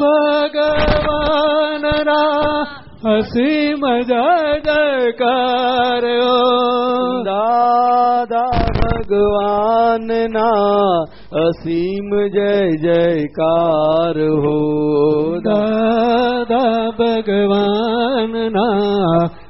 ભગવાનના અસીમ જય જયકાર દાદા ભગવાનના અસીમ જય જયકાર હો. દાદા ભગવાનના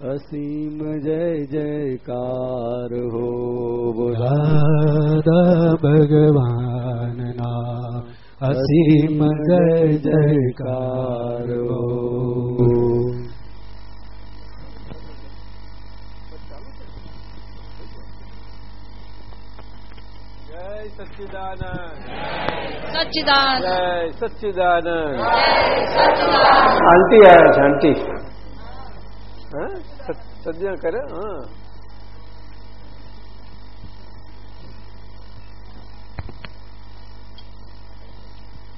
જય જયકાર હો દાદા ભગવાનના અસીમ જય જયકાર હો જય સચ્ચિદાનંદ जय જય સચ્ચિદાનંદ સચ્ચિદાનંદ આંટી આવ્યા છે આંટી હા કરે હા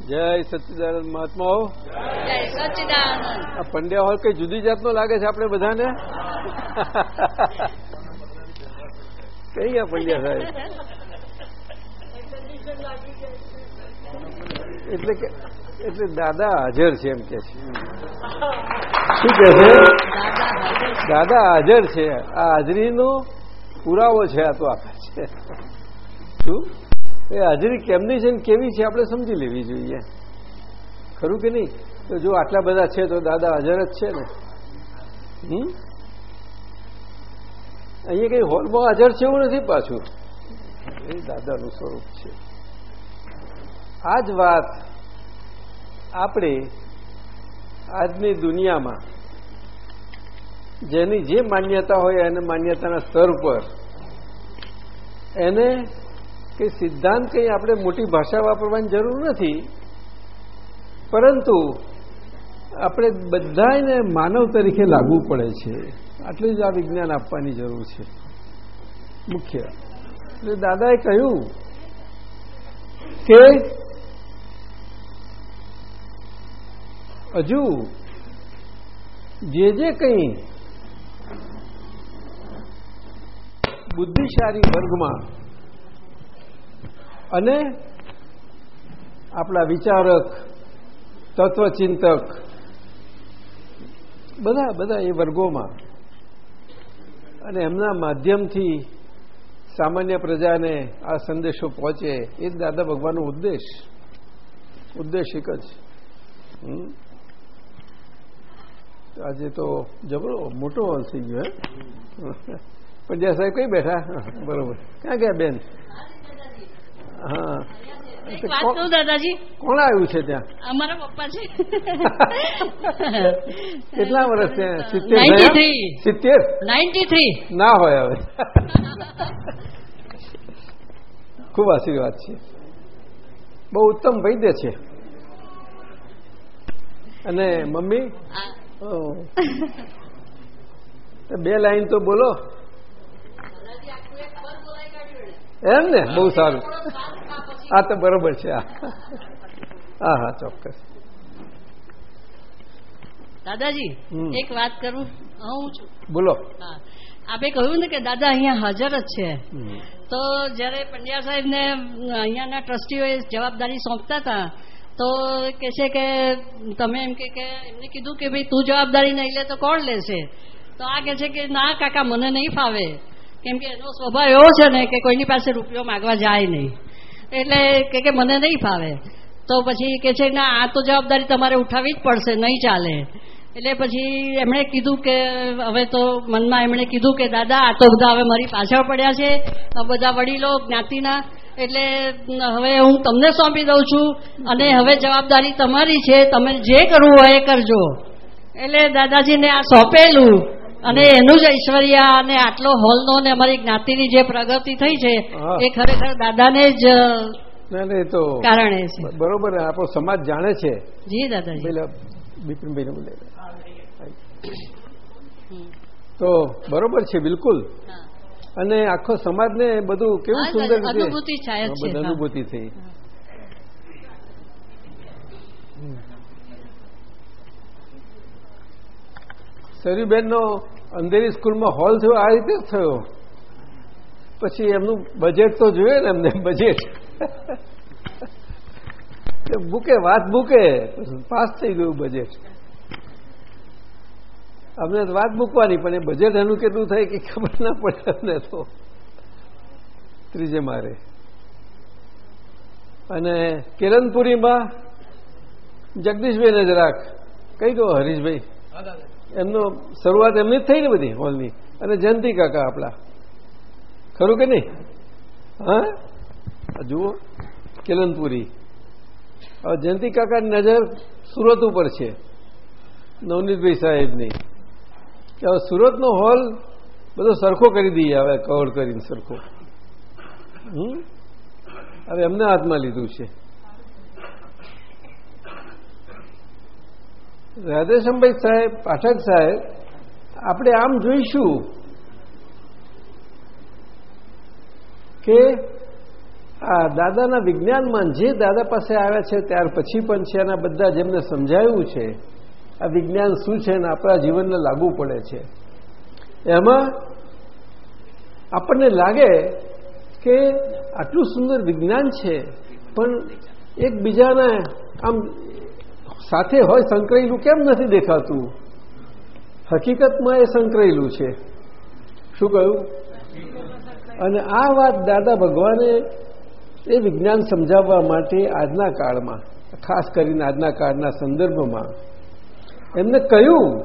જય સચિદાનંદ મહાત્માઓ આ પંડ્યા હોલ કઈ જુદી જાતનો લાગે છે આપણે બધાને કઈ આ પંડ્યા સાહેબ એટલે કે એટલે દાદા હાજર છે એમ કે છે. શું કે છે? દાદા હાજર છે. આ હાજરીનો પુરાવો છે, આ તો આપે છે. શું? એ હાજરી કેમની છે ને કેવી છે આપણે સમજી લેવી જોઈએ. ખરું કે નહીં? તો જો આટલા બધા છે તો દાદા હાજર જ છે ને. હમ? અહીંયા કઈ હોલમાં હાજર છે એવું નથી પાછું. એ દાદાનું સ્વરૂપ છે. આ જ વાત આપણે આજની દુનિયામાં જેની જે માન્યતા હોય એને માન્યતાના સ્તર પર એને કે સિદ્ધાંત કંઈ આપણે મોટી ભાષા વાપરવાની જરૂર નથી, પરંતુ આપણે બધાને માનવ તરીકે લાગવું પડે છે. આટલું જ આ વિજ્ઞાન આપવાની જરૂર છે. મુખ્ય. એટલે દાદાએ કહ્યું કે હજુ જે જે કંઈ બુદ્ધિશાળી વર્ગમાં અને આપણા વિચારક, તત્વચિંતક, બધા બધા એ વર્ગોમાં અને એમના માધ્યમથી સામાન્ય પ્રજાને આ સંદેશો પહોંચે એ જ દાદા ભગવાનનો ઉદ્દેશ. ઉદ્દેશ એક જ. આજે તો જબરો મોટો હોલ થઈ ગયો પણ જ્યાં સાહેબ કઈ બેઠા? બરોબર. ક્યાં ગયા બેન? હા. દાદાજી? કોણ આવ્યું છે ત્યાં? અમારા પપ્પા છે. કેટલા વર્ષ છે સિત્તેર સિત્તેર? Ninety three. ના હોય હવે. ખૂબ આશીર્વાદ છે. બહુ ઉત્તમ વૈદ્ય છે. અને મમ્મી? બે લાઈન તો બોલો. એમ ને? બહુ સારું. આ તો બરોબર છે આ. હા હા ચોક્કસ. દાદાજી. એક વાત કરું? હું છું. બોલો. હા. આપે કહ્યું ને કે દાદા અહીંયા હાજર જ છે. તો જ્યારે પંડ્યા સાહેબ ને અહીંયાના ટ્રસ્ટીઓએ જવાબદારી સોંપતા હતા તો કે છે કે, તમે એમ કે એમને કીધું કે ભાઈ તું જવાબદારી નહીં લે તો કોણ લેશે? તો આ કે છે કે, ના કાકા, મને નહીં ફાવે. કેમ કે એનો સ્વભાવ એવો છે ને કે કોઈની પાસે રૂપિયો માગવા જાય નહીં. એટલે કે કે મને નહીં ફાવે. તો પછી કે છે, ના, આ તો જવાબદારી તમારે ઉઠાવવી જ પડશે, નહીં ચાલે. એટલે પછી એમણે કીધું કે, હવે તો મનમાં એમણે કીધું કે, દાદા, આ તો બધા હવે મારી પાછળ પડ્યા છે. બધા વડીલો, જ્ઞાતિના એટલે હવે હું તમને સોંપી દઉં છું અને હવે જવાબદારી તમારી છે તમે જે કરવું હોય એ કરજો. એટલે દાદાજીને આ સોંપેલું અને એનું જ ઐશ્વર્ય અને આટલો હોલનો ને અમારી જ્ઞાતિની જે પ્રગતિ થઈ છે એ ખરેખર દાદાને જ તો કારણે છે. બરોબર આપણો સમાજ જાણે છે. જી દાદાજી. બિપિનભાઈ બોલે તો બરોબર છે બિલકુલ. હા. અને આખો સમાજને બધું કેવું સુંદર અનુભૂતિ. અનુભૂતિ થઈ. સરીબેનનો અંધેરી સ્કૂલમાં હોલ થયો આ રીતે જ થયો. પછી એમનું બજેટ તો જોઈએ ને એમને બજેટ બુકે વાત બુકે પાસ થઈ ગયું બજેટ અમને વાત મૂકવાની, પણ એ બજેટ એનું કેટલું થાય કે ખબર ના પડે અમને તો. ત્રીજે મારે. અને કિરણપુરીમાં જગદીશભાઈને જરાક કઈ ગયો હરીશભાઈ. એમનો શરૂઆત એમની જ થઈ ને બધી હોલની. અને જયંતિ કાકા આપણા. ખરું કે નહીં? હા? જુઓ કિલનપુરી હવે જયંતિ કાકાની નજર સુરત ઉપર છે. નવનીતભાઈ સાહેબની. કે હવે સુરતનો હોલ બધો સરખો કરી દઈએ હવે કવર કરીને સરખો. હવે એમને હાથમાં લીધું છે. રાધેશ્યામભાઈ સાહેબ, પાઠક સાહેબ, આપણે આમ જોઈશું કે આ દાદાના વિજ્ઞાનમાં જે દાદા પાસે આવ્યા છે, ત્યાર પછી પણ છે એના બધા જેમને સમજાયું છે આ વિજ્ઞાન શું છે અને આપણા જીવનને લાગુ પડે છે. એમાં આપણને લાગે કે આટલું સુંદર વિજ્ઞાન છે, પણ એકબીજાના આમ સાથે હોય સંકળાયેલું કેમ નથી દેખાતું? હકીકતમાં એ સંકળાયેલું છે. શું કહ્યું? અને આ વાત દાદા ભગવાને એ વિજ્ઞાન સમજાવવા માટે આજના કાળમાં, ખાસ કરીને આજના કાળના સંદર્ભમાં એમને કહ્યું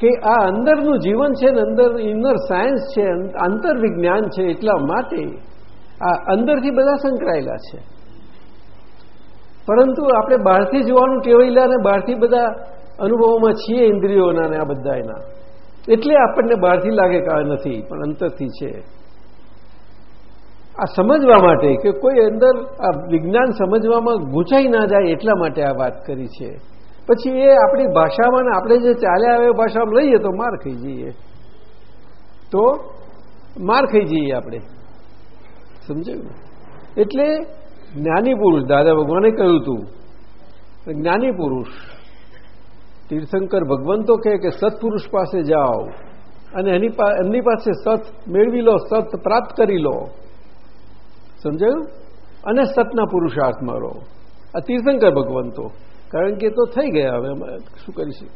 કે આ અંદરનું જીવન છે ને અંદર ઇનર સાયન્સ છે આંતર વિજ્ઞાન છે એટલા માટે આ અંદરથી બધા સંકળાયેલા છે. પરંતુ આપણે બહારથી જોવાનું ટેવાયેલા અને બહારથી બધા અનુભવોમાં છીએ ઇન્દ્રિયોના ને આ બધા એના. એટલે આપણને બહારથી લાગે કે નથી, પણ અંતરથી છે. આ સમજવા માટે કે કોઈ અંદર આ વિજ્ઞાન સમજવામાં ગૂંચાઈ ના જાય એટલા માટે આ વાત કરી છે. પછી એ આપણી ભાષામાં ને આપણે જે ચાલ્યા આવે ભાષામાં લઈએ તો માર ખાઈ જઈએ. તો માર ખાઈ જઈએ આપણે. સમજાયું એટલે જ્ઞાની પુરુષ, દાદા ભગવાને કહ્યું હતું જ્ઞાની પુરુષ, તીર્થંકર ભગવંતો કહે કે સત્પુરુષ પાસે જાઓ અને એની એમની પાસે સત મેળવી લો, સત પ્રાપ્ત કરી લો. સમજાયું? અને સતના પુરુષાર્થમાં રહો. આ તીર્થંકર ભગવંતો કારણ કે તો થઈ ગયા. હવે શું કરીશું?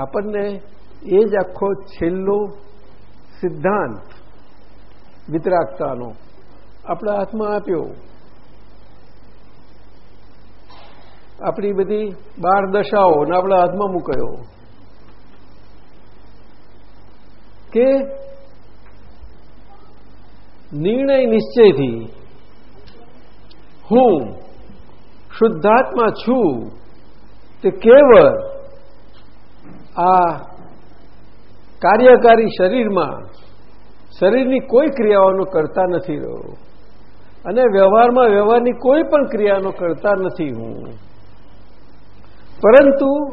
આપણને એ જ આખો છેલ્લો સિદ્ધાંત વિતરાગતાનો આપણા હાથમાં આપ્યો. આપણી બધી બાર દશાઓ આપણા હાથમાં મૂકાયો. કે નિર્ણય નિશ્ચયથી હું શુદ્ધાત્મા છું, તે કેવળ આ કાર્યકારી શરીરમાં શરીરની કોઈ ક્રિયાઓનો કરતા નથી રહ્યો. અને વ્યવહારમાં વ્યવહારની કોઈ પણ ક્રિયાનો કરતા નથી હું. પરંતુ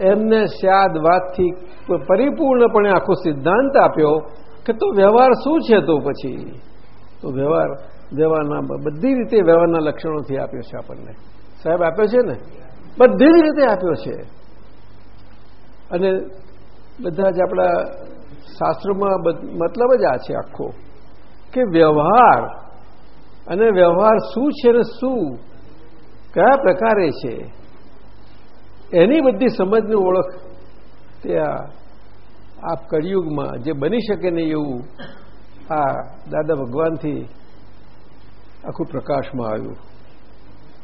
એમને સ્યાદ વાતથી પરિપૂર્ણપણે આખો સિદ્ધાંત આપ્યો કે તો વ્યવહાર શું છે તો પછી? તો વ્યવહાર વ્યવહારના બધી રીતે વ્યવહારના લક્ષણોથી આપ્યો છે આપણને. સાહેબ, આપ્યો છે ને? બધી રીતે આપ્યો છે. અને બધા જ આપણા શાસ્ત્રોમાં મતલબ જ આ છે આખો, કે વ્યવહાર અને વ્યવહાર શું છે ને શું, કયા પ્રકારે છે, એની બધી સમજની ઓળખ તે આ કળિયુગમાં જે બની શકે ને એવું આ દાદા ભગવાનથી આખું પ્રકાશમાં આવ્યું.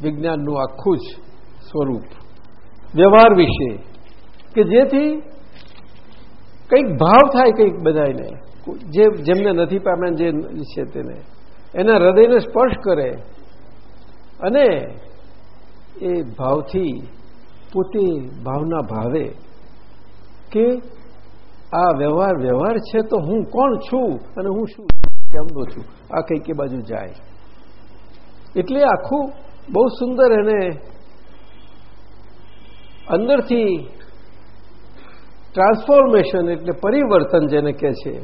વિજ્ઞાનનું આખું જ સ્વરૂપ. વ્યવહાર વિશે. કે જેથી કંઈક ભાવ થાય કંઈક બધાને જે જેમને નથી પામ્યા જે છે તેને. એના હૃદયને સ્પર્શ કરે. અને એ ભાવથી પોતે ભાવના ભાવે કે આ વ્યવહાર વ્યવહાર છે તો હું કોણ છું અને હું શું? કેમનો છું આ કઈ કે બાજુ જાય. એટલે આખું બહુ સુંદર એને અંદરથી ટ્રાન્સફોર્મેશન એટલે પરિવર્તન જેને કહે છે,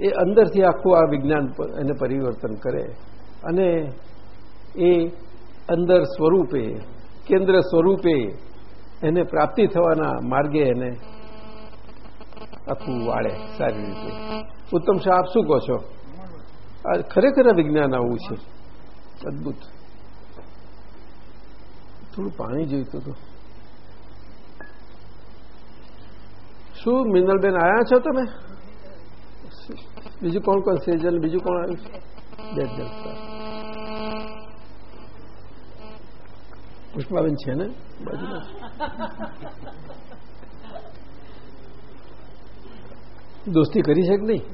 એ અંદરથી આખું આ વિજ્ઞાન એને પરિવર્તન કરે અને એ અંદર સ્વરૂપે, કેન્દ્ર સ્વરૂપે એને પ્રાપ્તિ થવાના માર્ગે એને આખું વાળે સારી રીતે. ઉત્તમ શાહ, આપ શું કહો છો? ખરેખર વિજ્ઞાન આવું છે. અદભુત થોડું પાણી જોઈતું હતું શું મિનલબેન આવ્યા છો તમે બીજું કોણ કોણ સેજલ બીજું કોણ આવ્યું બે જ પુષ્પાબેન છે ને બાજુમાં દોસ્તી કરી છે કે નહીં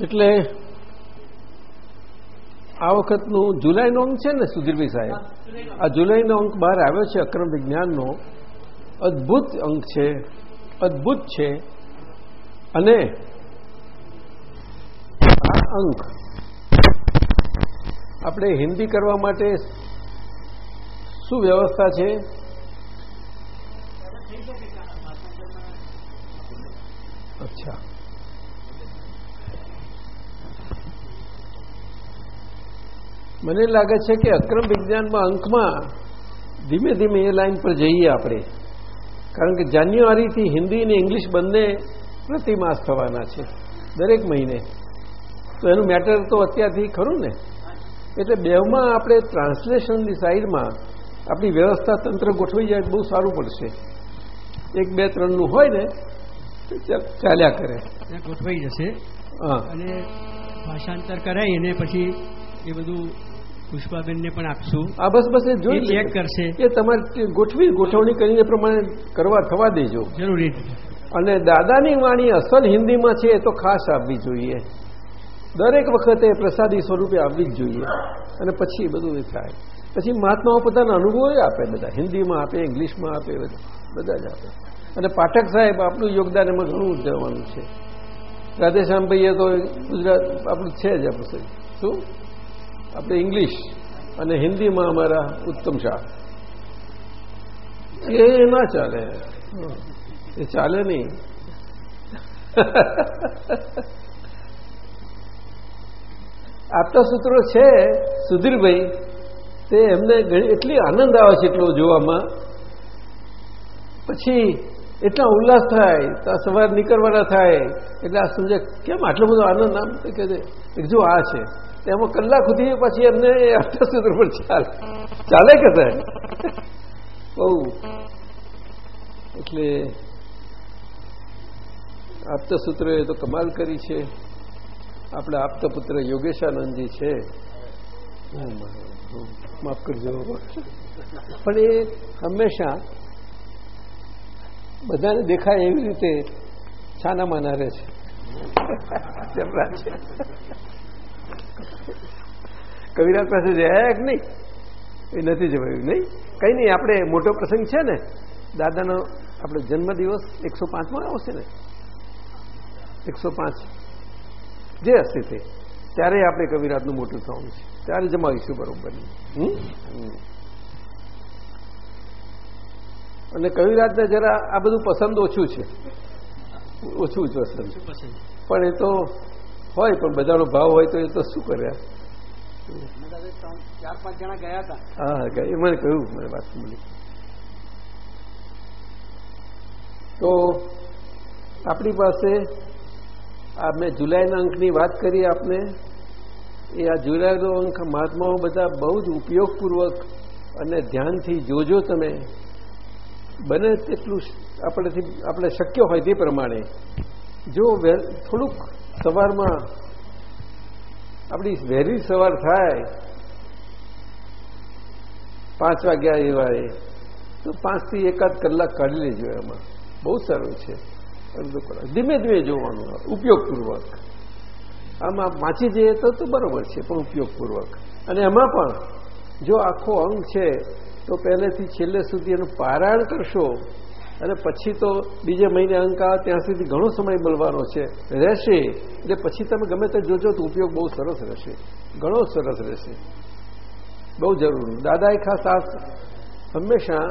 એટલે આ વખતનું જુલાઈનો અંક છે ને સુધીરભાઈ સાહેબ? આ જુલાઈનો અંક બહાર આવ્યો છે અક્રમ વિજ્ઞાનનો. અદ્ભુત અંક છે અદ્ભુત છે. અને આ અંક આપણે હિન્દી કરવા માટે શું વ્યવસ્થા છે? અચ્છા. મને લાગે છે કે અક્રમ વિજ્ઞાનમાં અંકમાં ધીમે ધીમે એ લાઈન પર જઈએ આપણે. કારણ કે જાન્યુઆરીથી હિન્દી અને ઇંગ્લિશ બંને પ્રતિમાસ થવાના છે, દરેક મહિને. તો એનું મેટર તો અત્યારથી ખરું ને? એટલે બેવમાં આપણે ટ્રાન્સલેશનની સાઈડમાં આપણી વ્યવસ્થા તંત્ર ગોઠવી જાય બહુ સારું પડશે. એક બે ત્રણનું હોય ને ચાલ્યા કરે. ગોઠવાઈ જશે. અને ભાષાંતર કરાય અને પછી એ બધું પુષ્પાબેનને પણ આપશું. આ બસ બસ એ જોઈ ચેક કરશે. એ તમારે ગોઠવી ગોઠવણી કરીને એ પ્રમાણે કરવા થવા દેજો. જરૂરી. અને દાદાની વાણી અસલ હિન્દીમાં છે એ તો ખાસ આવવી જોઈએ. દરેક વખતે પ્રસાદી સ્વરૂપે આવવી જ જોઈએ. અને પછી બધું થાય. પછી મહાત્માઓ પોતાના અનુભવો આપે બધા. હિન્દીમાં આપે, ઇંગ્લિશમાં આપે બધા. જ આપે. અને પાઠક સાહેબ આપણું યોગદાન એમાં ઘણું જવાનું છે. રાધેશ્યામભાઈએ તો ગુજરાત, આપણું છે જ આપણું શું? આપણે ઇંગ્લિશ અને હિન્દીમાં અમારા ઉત્તમ શાહ. એ ના ચાલે. એ ચાલે નહીં. આપતા સૂત્રો છે, સુધીરભાઈ, તે એમને એટલી આનંદ આવે છે એટલો જોવામાં. પછી એટલા ઉલ્લાસ થાય, તો સવાર નીકળવાના થાય, એટલે આ સમજે, કેમ આટલો બધો આનંદ? આમ કે જો આ છે. તેમાં કલાક સુધી પછી એમને આપતા સૂત્ર પર ચાલે. ચાલે કે સાહેબ? બહુ. એટલે આપતા સૂત્રોએ તો કમાલ કરી છે. આપણા આપતો પુત્ર યોગેશાનંદજી છે. માફ કરજો. પણ એ હંમેશા બધાને દેખાય એવી રીતે છાના માના રહે છે. કવિરાજ પાસે જયા કે નહીં? એ નથી જવાયું, નહીં. કઈ નહીં, આપણે મોટો પ્રસંગ છે ને, દાદાનો આપણે જન્મદિવસ એકસો પાંચમાં આવશે ને. એકસો પાંચ. જે હશે તે. ત્યારે આપણે કવિરાજનું મોટું થવાનું છે. ત્યારે જમાવીશું બરોબર. અને કવિરાજને જરા આ બધું પસંદ ઓછું છે. ઓછું જ પસંદ. પણ એ તો હોય પણ બધાનો ભાવ હોય તો એ તો શું કર્યા ચાર પાંચ જણા ગયા હતા. હા એ મને કહ્યું મને વાત મળી તો આપણી પાસે આ મેં જુલાઈના અંકની વાત કરી આપને. એ આ જુલાઈનો અંક મહાત્માઓ બધા બહુ જ ઉપયોગપૂર્વક અને ધ્યાનથી જોજો તમે. બને તેટલું આપણેથી, આપણે શક્ય હોય તે પ્રમાણે. જો થોડુંક સવારમાં આપણી વહેલી સવાર થાય, પાંચ વાગ્યા એવા તો પાંચથી એકાદ કલાક કાઢી લેજો એમાં. બહુ સારું છે. અડધો કલાક ધીમે ધીમે જોવાનું ઉપયોગપૂર્વક. આમાં વાંચી જઈએ તો તો બરોબર છે, પણ ઉપયોગપૂર્વક. અને એમાં પણ જો આખો અંગ છે, તો પહેલેથી છેલ્લે સુધી એનું પારાયણ કરશો, અને પછી તો બીજે મહિને અંક આવે ત્યાં સુધી ઘણો સમય મળવાનો છે. રહેશે, એટલે પછી તમે ગમે તે જોજો તો ઉપયોગ બહુ સરસ રહેશે. ઘણો સરસ રહેશે. બહુ જરૂરી. દાદાએ ખાસ હંમેશા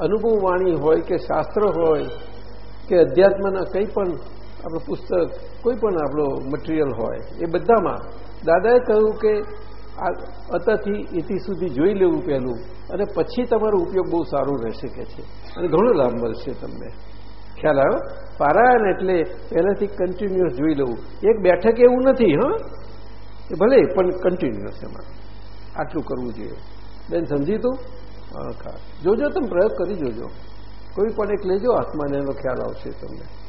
અનુભવ વાણી હોય કે શાસ્ત્ર હોય કે અધ્યાત્મના કંઈ પણ આપણું પુસ્તક, કોઈ પણ આપણો મટીરિયલ હોય, એ બધામાં દાદાએ કહ્યું કે આ અતથી ઇતિ સુધી જોઈ લેવું પહેલું અને પછી તમારો ઉપયોગ બહુ સારો રહેશે કે છે. અને ઘણો લાભ મળશે તમને. ખ્યાલ આવ્યો? પારાયણ એટલે પહેલાંથી કન્ટિન્યુઅસ જોઈ લેવું. એક બેઠક એવું નથી, હા? ભલે, પણ કન્ટિન્યુઅસ એમાં. આટલું કરવું જોઈએ. બેન, સમજી તું? હા જોજો, તમે પ્રયોગ કરી જોજો. કોઈ પણ એક લેજો હાથમાં એનો ખ્યાલ આવશે તમને.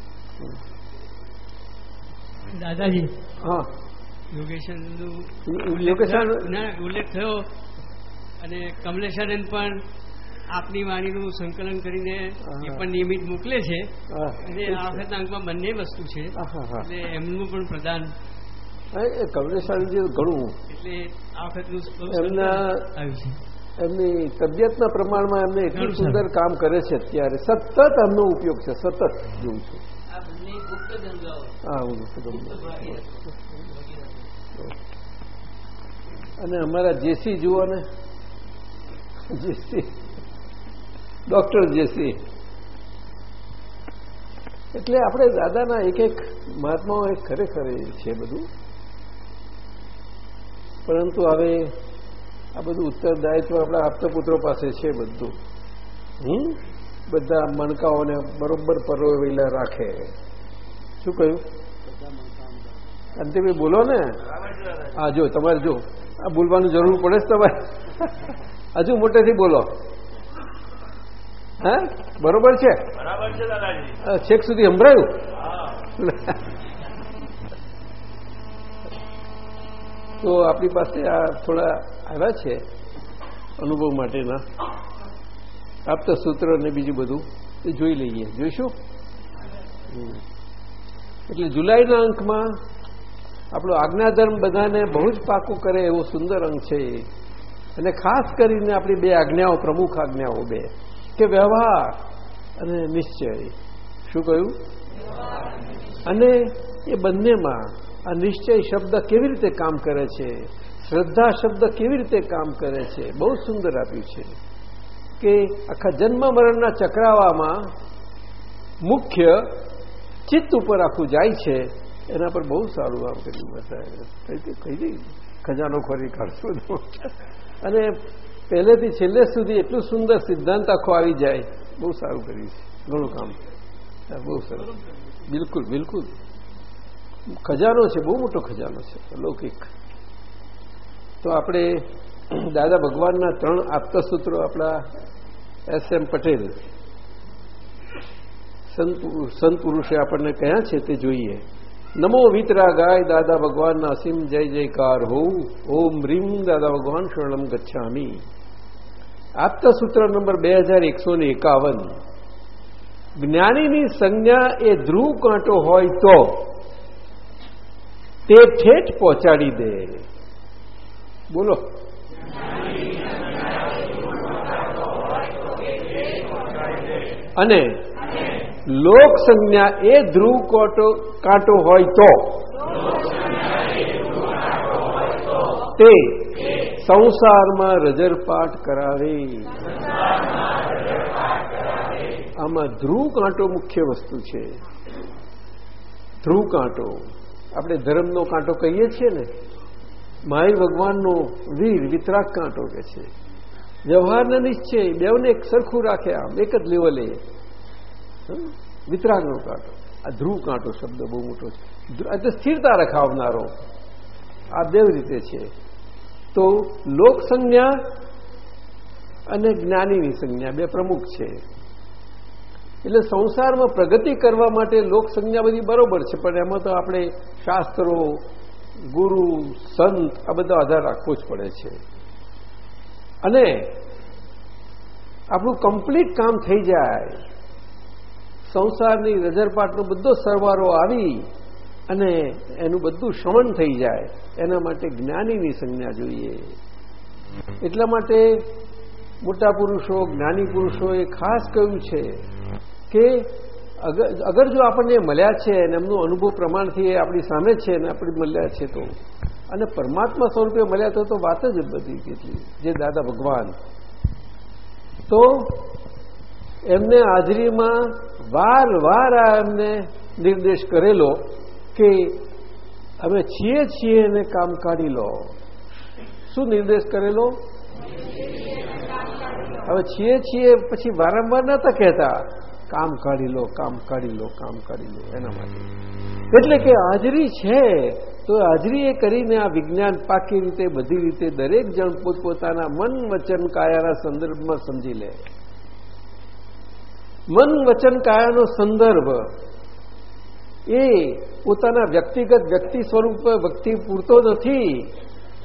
દાદાજી. હા. યોગેશન ઉલ્લેખ થયો. અને કમલેશાનંદ પણ આપની વાણીનું સંકલન કરીને એ પણ નિયમિત મોકલે છે. અને આ વખતના અંકમાં બંને વસ્તુ છે. એટલે એમનું પણ પ્રદાન. કમલેશાનજી ઘણું એટલે આ વખતનું એમના- એમની તબિયતના પ્રમાણમાં એમને એટલું સુંદર કામ કરે છે અત્યારે. સતત એમનો ઉપયોગ છે સતત. જોઉં છું આ બંને ગુપ્ત ગંગાઓ હા હું અને અમારા જેસી જુઓ ને. જેસી. Doctor JC. એટલે આપણે દાદાના એક એક મહાત્માઓ એક ખરેખર એ છે બધું. પરંતુ હવે આ બધું ઉત્તરદાયિત્વ આપણા આપતા પાસે છે બધું. હમ? બધા મણકાઓને બરોબર પરોવેલા રાખે. શું કહ્યું? અંતિમભાઈ બોલો ને. હા જો તમારે જો. આ બોલવાની જરૂર પડે છે તમારે. હજુ મોટેથી બોલો. હા? બરોબર છે? બરાબર છે છેક સુધી સંભળાયું? તો આપણી પાસે આ થોડા આવ્યા છે અનુભવ માટેના. આપતા સૂત્ર અને બીજું બધું એ જોઈ લઈએ. જોઈશું? એટલે જુલાઈના અંકમાં આપણો આજ્ઞાધર્મ બધાને બહુ જ પાકું કરે એવો સુંદર અંક છે અને ખાસ કરીને આપણી બે આજ્ઞાઓ પ્રમુખ આજ્ઞાઓ બે કે વ્યવહાર અને નિશ્ચય. શું કહ્યું? અને એ બંનેમાં આ નિશ્ચય શબ્દ કેવી રીતે કામ કરે છે? શ્રદ્ધા શબ્દ કેવી રીતે કામ કરે છે? બહુ સુંદર આપ્યું છે કે આખા જન્મ મરણના ચક્રાવામાં મુખ્ય ચિત્ત ઉપર આખું જાય છે. એના પર બહુ સારું આમ કર્યું બતાવે કહી દઈ ખજાનો ખોરી કાઢશો અને પહેલેથી છેલ્લે સુધી એટલું સુંદર સિદ્ધાંત આખો આવી જાય. બહુ સારું કર્યું છે. ઘણું કામ. બહુ સરસ. બિલકુલ બિલકુલ. ખજાનો છે, બહુ મોટો ખજાનો છે લૌકિક તો આપણે દાદા ભગવાનના ત્રણ આપતા સૂત્રો આપણા એસ એમ પટેલ, સંત પુરુષે આપણને કયા છે તે જોઈએ. નમો વિતરા ગાય દાદા ભગવાનના અસીમ જય જયકાર હો, ઓમ રીમ દાદા ભગવાન શરણમ ગચ્છામી. આપતા સૂત્ર નંબર બે હજાર એકસો ને એકાવન. જ્ઞાનીની સંજ્ઞા એ ધ્રુવ કાંટો હોય તો તે ઠેઠ પહોંચાડી દે. બોલો. અને લોક સંજ્ઞા એ ધ્રુવ કોટો કાંટો હોય તો? તે સંસારમાં રજરપાટ કરાવે. આમાં ધ્રુવ કાંટો મુખ્ય વસ્તુ છે. ધ્રુવ કાંટો આપણે ધર્મનો કાંટો કહીએ છીએ ને, માય ભગવાનનો વીર, વિતરાગ કાંટો કે છે. વ્યવહારના નિશ્ચય, બેવને સરખું રાખે આમ, એક જ લેવલે? વિતરાગનો કાંટો. આ ધ્રુવ કાંટો શબ્દ બહુ મોટો છે. એટલે સ્થિરતા રખાવનારો. આ દેવ રીતે છે. તો લોક સંજ્ઞા અને જ્ઞાનીની સંજ્ઞા બે પ્રમુખ છે. એટલે સંસારમાં પ્રગતિ કરવા માટે લોક સંજ્ઞા બધી બરોબર છે, પણ એમાં તો આપણે શાસ્ત્રો, ગુરુ, સંત, આ બધો આધાર રાખવો જ પડે છે. અને આપણું કમ્પ્લીટ કામ થઈ જાય. સંસારની રજરપાટનો બધો સરવારો આવી અને એનું બધું શમન થઈ જાય. એના માટે જ્ઞાનીની સંજ્ઞા જોઈએ. એટલા માટે મોટા પુરુષો, જ્ઞાની પુરુષોએ ખાસ કહ્યું છે કે અગર જો આપણને મળ્યા છે અને એમનું અનુભવ પ્રમાણથી એ આપણી સામે છે અને આપણે મળ્યા છે તો. અને પરમાત્મા સ્વરૂપે મળ્યા તો તો વાત જ બધી કેટલી. જે દાદા ભગવાન. તો એમને હાજરીમાં વાર વાર આ એમને નિર્દેશ કરેલો કે અમે છીએ છીએ એને કામ કાઢી લો. શું નિર્દેશ કરેલો? હવે છીએ છીએ પછી વારંવાર નતા કહેતા, કામ કાઢી લો, કામ કાઢી લો, કામ કાઢી લો. એના માટે. એટલે કે હાજરી છે, તો હાજરી એ કરીને આ વિજ્ઞાન પાકી રીતે, બધી રીતે દરેક જણ પોતપોતાના મન વચન કાયાના સંદર્ભમાં સમજી લે. મન વચન કાયાનો સંદર્ભ એ પોતાના વ્યક્તિગત વ્યક્તિ સ્વરૂપ વ્યક્તિ પૂરતો નથી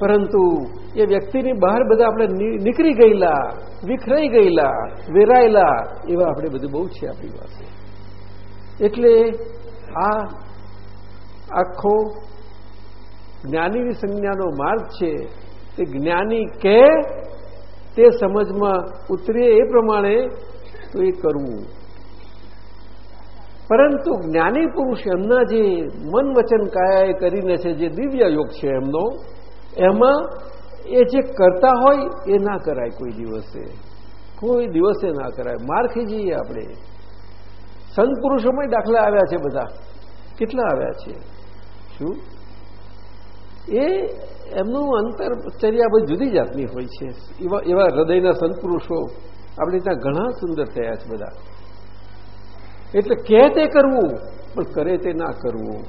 પરંતુ એ વ્યક્તિની બહાર બધા આપણે નીકળી ગયેલા, વિખરાઈ ગયેલા, વેરાયેલા, એવા આપણે બધું બહુ છે આપણી પાસે. એટલે આ આખો જ્ઞાનીની સંજ્ઞાનો માર્ગ છે તે જ્ઞાની કે તે સમજમાં ઉતરે એ પ્રમાણે તો એ કરવું. પરંતુ જ્ઞાની પુરુષ એમના જે મન વચન કાયાએ કરીને છે, જે દિવ્ય યોગ છે એમનો એમાં એ જે કરતા હોય એ ના કરાય કોઈ દિવસે. કોઈ દિવસે ના કરાય. માર ખાઈ જઈએ આપણે સંત પુરુષોમાં દાખલા આવ્યા છે બધા. કેટલા આવ્યા છે? શું? એ એમનું અંતરચર્યા બધી જુદી જાતની હોય છે. એવા એવા હૃદયના સંત પુરુષો આપણે ત્યાં ઘણા સુંદર થયા છે બધા. એટલે કે તે કરવું, પણ કરે તે ના કરવું.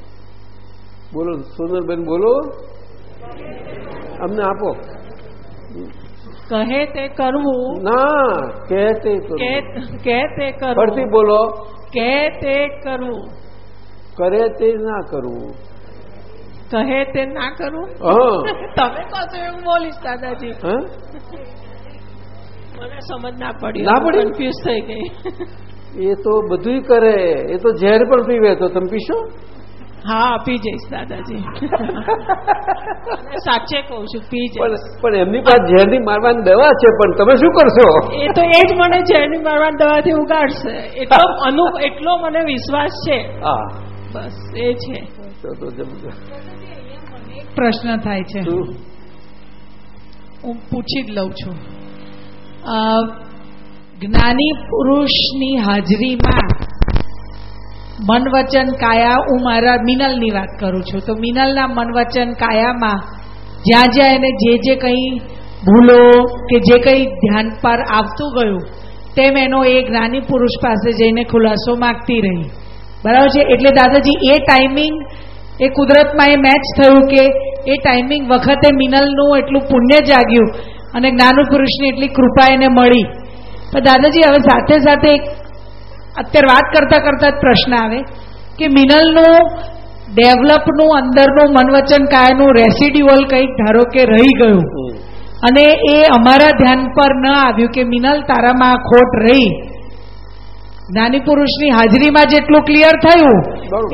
બોલો સોનલબેન બોલો. અમને આપો. કહે તે કરવું. ના કે તે કે કરવું કે તે ફરતી કરવું બોલો. કે તે કરવું. કરે તે ના કરવું. કહે તે ના કરવું? તમે કહો છો એવું બોલીશ દાદાજી? મને સમજ ના પડી. ના પડી? કન્ફ્યુઝ થઈ ગઈ. એ તો બધું કરે. એ તો ઝેર પણ પીવે. તો તમે પીશો? હા પી જઈશ દાદાજી. સાચે કહું છું પી જઈશ. પણ એમની પાસે ઝેરની મારવાની દવા છે પણ તમે શું કરશો? એ તો એ જ મને ઝેરની મારવાની દવાથી ઉગાડશે. એટલો અનુ એટલો મને વિશ્વાસ છે. હા. બસ એ છે. પ્રશ્ન થાય છે? હું પૂછી જ લઉં છું. જ્ઞાની પુરુષની હાજરીમાં મન વચન કાયા હું મારા મિનલની વાત કરું છું. તો મિનલના મન વચન કાયામાં જ્યાં જ્યાં એને જે જે કંઈ ભૂલો કે જે કંઈ ધ્યાન પર આવતું ગયું, તેમ એનો એ જ્ઞાની પુરુષ પાસે જઈને ખુલાસો માગતી રહી. બરાબર છે? એટલે દાદાજી, એ ટાઈમિંગ એ કુદરતમાં એ મેચ થયું કે એ ટાઈમિંગ વખતે મિનલનું એટલું પુણ્ય જાગ્યું અને જ્ઞાની પુરુષની એટલી કૃપા એને મળી. પણ દાદાજી, હવે સાથે સાથે એક અત્યારે વાત કરતા કરતા જ પ્રશ્ન આવે કે મિનલનું ડેવલપનું અંદરનું મનવચન કાયાનું રેસિડ્યુઅલ કંઈક ધારો કે રહી ગયું. અને એ અમારા ધ્યાન પર ન આવ્યું કે મિનલ તારામાં ખોટ રહી. જ્ઞાની પુરુષની હાજરીમાં જેટલું ક્લિયર થયું.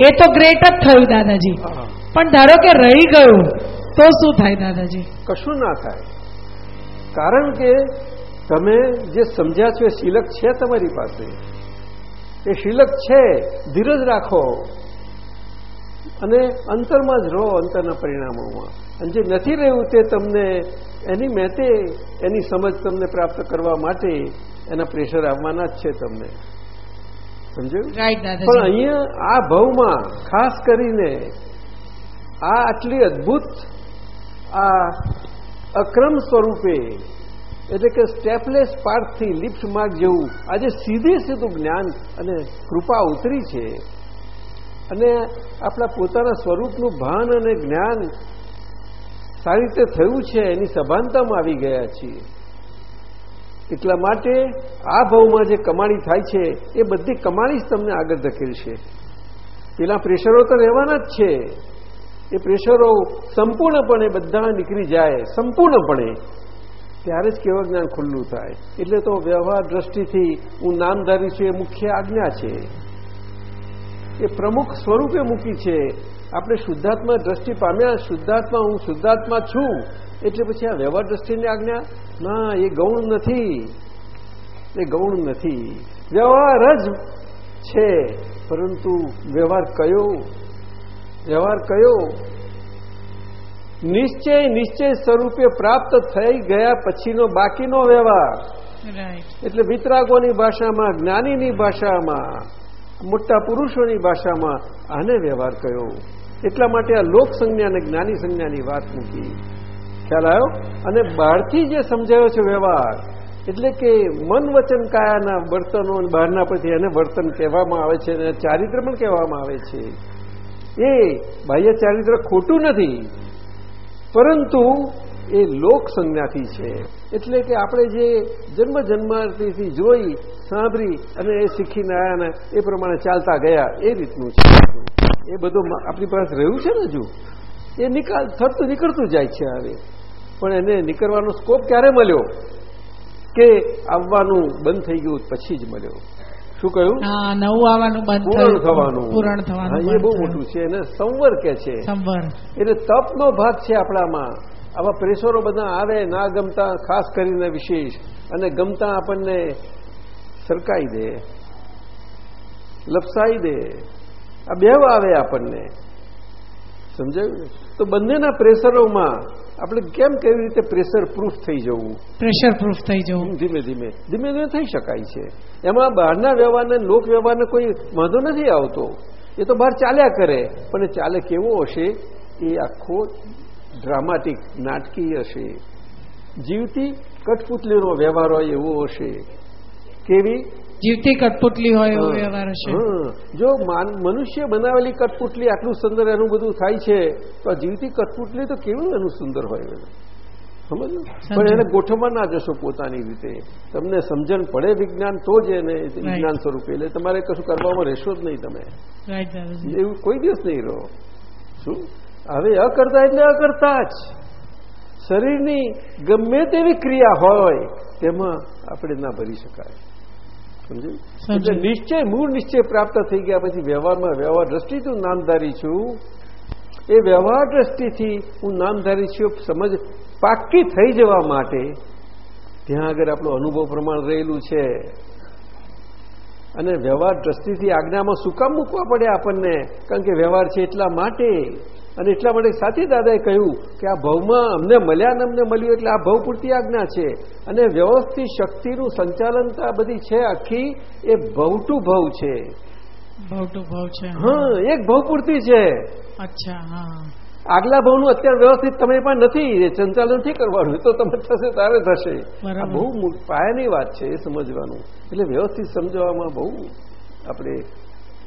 એ તો ગ્રેટ જ થયું દાદાજી. પણ ધારો કે રહી ગયું તો શું થાય દાદાજી? કશું ના થાય. કારણ કે તમે જે સમજ્યા છો એ શિલક છે તમારી પાસે. એ શિલક છે ધીરજ રાખો. અને અંતરમાં જ રહો અંતરના પરિણામોમાં. અને જે નથી રહ્યું તે તમને એની મેતે એની સમજ તમને પ્રાપ્ત કરવા માટે એના પ્રેશર આવવાના જ છે તમને. સમજ્યું? પણ અહીંયા આ ભાવમાં ખાસ કરીને આ આટલી અદ્ભુત આ અક્રમ સ્વરૂપે એટલે કે સ્ટેપલેસ પાર્ટથી લિફ્ટ માર્ગ જેવું. આજે સીધે સીધું જ્ઞાન અને કૃપા ઉતરી છે. અને આપણા પોતાના સ્વરૂપનું ભાન અને જ્ઞાન સારી રીતે થયું છે, એની સભાનતામાં આવી ગયા છીએ. એટલા માટે આ ભાવમાં જે કમાણી થાય છે, એ બધી કમાણી જ તમને આગળ ધકેલશે. પેલા પ્રેશરો તો રહેવાના જ છે. એ પ્રેશરો સંપૂર્ણપણે બધા નીકળી જાય, સંપૂર્ણપણે. ત્યારે જ કેવળ જ્ઞાન ખુલ્લું થાય. એટલે તો વ્યવહાર દ્રષ્ટિથી હું નામધારી છું, એ મુખ્ય આજ્ઞા છે. એ પ્રમુખ સ્વરૂપે મૂકી છે. આપણે શુદ્ધાત્મા દ્રષ્ટિ પામ્યા, શુદ્ધાત્મા હું શુદ્ધાત્મા છું, એટલે પછી આ વ્યવહાર દ્રષ્ટિની આજ્ઞા? ના, એ ગૌણ નથી. એ ગૌણ નથી. વ્યવહાર જ છે. પરંતુ વ્યવહાર કયો? વ્યવહાર કયો? નિશ્ચય નિશ્ચય સ્વરૂપે પ્રાપ્ત થઈ ગયા પછીનો બાકીનો વ્યવહાર. એટલે વિતરાગોની ભાષામાં જ્ઞાનીની ભાષામાં મોટા પુરુષોની ભાષામાં આને વ્યવહાર કયો એટલા માટે આ લોક સંજ્ઞા અને જ્ઞાની સંજ્ઞાની વાત મૂકી. ખ્યાલ આવ્યો? અને બહારથી જે સમજાયો છે વ્યવહાર એટલે કે મન વચન કાયાના વર્તનો બહારના પછી એને વર્તન કહેવામાં આવે છે અને ચારિત્ર પણ કહેવામાં આવે છે. એ બાહ્ય ચારિત્ર ખોટું નથી. પરંતુ એ લોક સંજ્ઞાથી છે. એટલે કે આપણે જે જન્મ જન્માથી જોઈ, સાંભળી અને એ શીખીને આવ્યા ને એ પ્રમાણે ચાલતા ગયા, એ રીતનું છે. એ બધું આપણી પાસે રહ્યું છે ને હજુ? એ નિકાલ થતું નીકળતું જાય છે હવે. પણ એને નીકળવાનો સ્કોપ ક્યારે મળ્યો? કે આવવાનું બંધ થઈ ગયું, પછી જ મળ્યો. શું કહ્યું? નવું આવવાનું બંધ પૂરણ થવાનું. પૂરણ થવાનું એ બહુ મોટું છે એને સંવર કે છે. સંવર. એટલે તપનો ભાગ છે આપણામાં. આવા પ્રેશરો બધા આવે ના ગમતા ખાસ કરીને વિશેષ. અને ગમતા આપણને સરકાઈ દે લપસાઈ દે. આ બેવ આવે આપણને. સમજાયું? તો બંનેના પ્રેશરોમાં આપણે કેમ કેવી રીતે પ્રેશર પ્રૂફ થઈ જવું? પ્રેશર પ્રૂફ થઈ જવું. ધીમે ધીમે. ધીમે ધીમે થઈ શકાય છે. એમાં બહારના વ્યવહારને લોક વ્યવહારને કોઈ વાંધો નથી આવતો. એ તો બહાર ચાલ્યા કરે. પણ ચાલે કેવો હશે? એ આખો ડ્રામાટિક નાટકીય હશે. જીવતી કઠપુતલીનો વ્યવહાર હોય એવો હશે. કેવી? જીવતી કટપુટલી હોય એવો વ્યવહાર હશે. જો મનુષ્ય બનાવેલી કટપુટલી આટલું સુંદર એનું બધું થાય છે તો જીવતી કટપુટલી તો કેવું એનું સુંદર હોય સમજ પણ એને ગોઠવવા ના જશો પોતાની રીતે. તમને સમજણ પડે વિજ્ઞાન તો જ એને વિજ્ઞાન સ્વરૂપે. એટલે તમારે કશું કરવામાં રહેશો જ નહીં તમે. એવું કોઈ દિવસ નહીં રહો. શું? હવે અકર્તા એટલે અકર્તા જ. શરીરની ગમે તેવી ક્રિયા હોય તેમાં આપણે ના ભરી શકાય. સમજ્યું. એટલે નિશ્ચય મૂળ નિશ્ચય પ્રાપ્ત થઈ ગયા પછી વ્યવહારમાં વ્યવહાર દ્રષ્ટિથી હું નામધારી છું. એ વ્યવહાર દ્રષ્ટિથી હું નામધારી છું સમજ પાક્કી થઈ જવા માટે ત્યાં આગળ આપણું અનુભવ પ્રમાણ રહેલું છે. અને વ્યવહાર દ્રષ્ટિથી આજ્ઞામાં શું કામ મૂકવા પડે આપણને? કારણ કે વ્યવહાર છે એટલા માટે. અને એટલા માટે સાથી દાદાએ કહ્યું કે આ ભવમાં અમને મળ્યા ને અમને મળ્યું એટલે આ ભવ પૂરતી આજ્ઞા છે. અને વ્યવસ્થિત શક્તિનું સંચાલન તો આ બધી છે આખી એ ભવ ટુ ભવ છે. ભવ ટુ ભવ છે. હા એક ભવ પૂરતી છે. અચ્છા હા. આગલા ભાવનું અત્યારે વ્યવસ્થિત તમે પણ નથી એ સંચાલન નથી કરવાનું તો તમે થશે તારે થશે. આ બહુ પાયાની વાત છે એ સમજવાનું. એટલે વ્યવસ્થિત સમજવામાં બહુ આપણે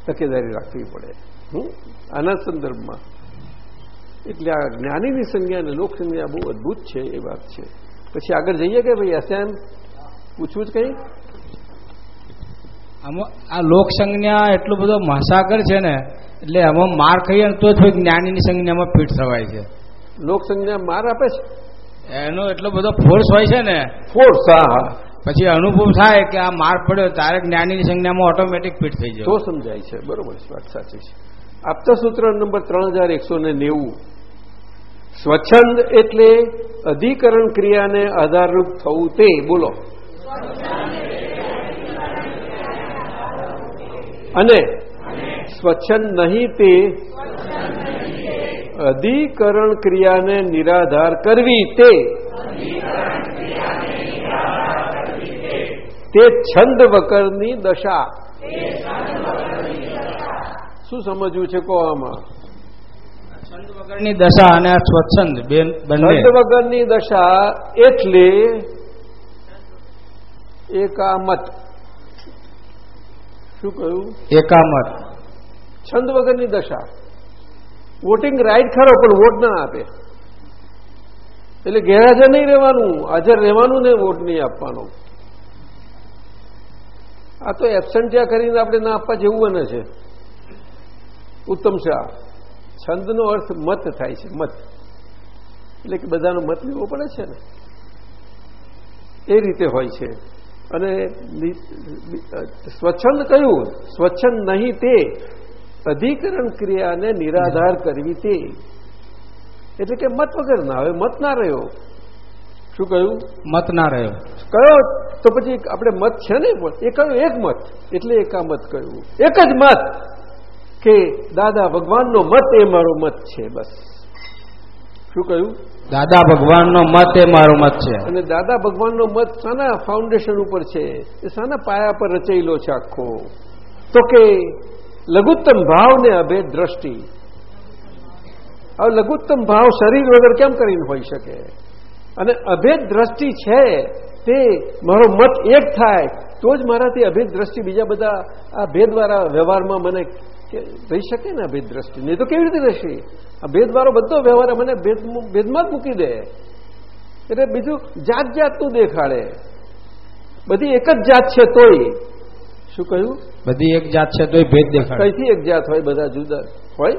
તકેદારી રાખવી પડે? આના સંદર્ભમાં. એટલે આ જ્ઞાનીની સંજ્ઞા અને લોક સંજ્ઞા બહુ અદભુત છે એ વાત છે. પછી આગળ જઈએ કે ભાઈ એસએમ પૂછવું જ કંઈ? આમાં આ લોક સંજ્ઞા એટલો બધો મહાસાગર છે ને એટલે એમાં માર ખાઈએ તો જ પછી જ્ઞાનીની સંજ્ઞામાં ફીટ થવાય છે. લોક સંજ્ઞા માર આપે છે? એનો એટલો બધો ફોર્સ હોય છે ને ફોર્સ હા પછી અનુભવ થાય કે આ માર પડ્યો તારે જ્ઞાનીની સંજ્ઞામાં ઓટોમેટિક ફીટ થઈ તો સમજાય છે બરોબર છે વાત સાચી છે. આપતા સૂત્ર નંબર ત્રણ હજાર એકસો ને નેવું સ્વચ્છંદ એટલે અધિકરણ ક્રિયાને આધારરૂપ થવું તે. બોલો. અને સ્વચ્છંદ નહીં તે. અધિકરણ ક્રિયાને નિરાધાર કરવી તે. તે છંદ વકરની દશા. શું સમજવું છે કોવામાં આમાં? વગરની દશા અને આ સ્વચ્છંદ બંને વગરની દશા એટલે એકામત. શું કહ્યું? એકામત. છંદ વગરની દશા. વોટિંગ રાઈટ ખરો પણ વોટ ના આપે. એટલે ગેરહાજર નહીં રહેવાનું હાજર રહેવાનું ને વોટ નહીં આપવાનો. આ તો એબસન્ટિયા કરીને આપણે ના આપવા જેવું બને છે. ઉત્તમ શાહ. છંદનો અર્થ મત થાય છે મત. એટલે કે બધાનો મત લેવો પડે છે ને. એ રીતે હોય છે. અને સ્વચ્છંદ કયું સ્વચ્છંદ નહીં તે અધિકરણ ક્રિયાને નિરાધાર કરવી તે. એટલે કે મત વગર ના હવે મત ના રહ્યો. શું કહ્યું? મત ના રહ્યો. કયો તો પછી આપણે મત છે ને એ કયું એક મત. એટલે એકામત કહ્યું. એક જ મત. કે દાદા ભગવાનનો મત એ મારો મત છે બસ. શું કહ્યું? દાદા ભગવાનનો મત એ મારો મત છે. અને દાદા ભગવાનનો મત શાના ફાઉન્ડેશન ઉપર છે? એ શાના પાયા પર રચેલો છે આખો. તો કે લઘુત્તમ ભાવ ને અભેદ દ્રષ્ટિ હવે લઘુત્તમ ભાવ શરીર વગર કેમ કરીને હોઈ શકે? અને અભેદ દ્રષ્ટિ છે તે મારો મત એક થાય તો જ મારાથી અભેદ દ્રષ્ટિ બીજા બધા આ ભેદવાળા વ્યવહારમાં મને કે- રહી શકે ને ભેદ દ્રષ્ટિ નહીં તો કેવી રીતે રહેશે? આ ભેદવાળો બધો વ્યવહાર મને ભેદ ભેદમાં જ મૂકી દે. એટલે બીજું જાત જાતનું દેખાડે. બધી એક જ જાત છે તોય. શું કહ્યું? બધી એક જાત છે તોય ભેદ દેખાડે. કઈથી એક જાત હોય? બધા જુદા હોય?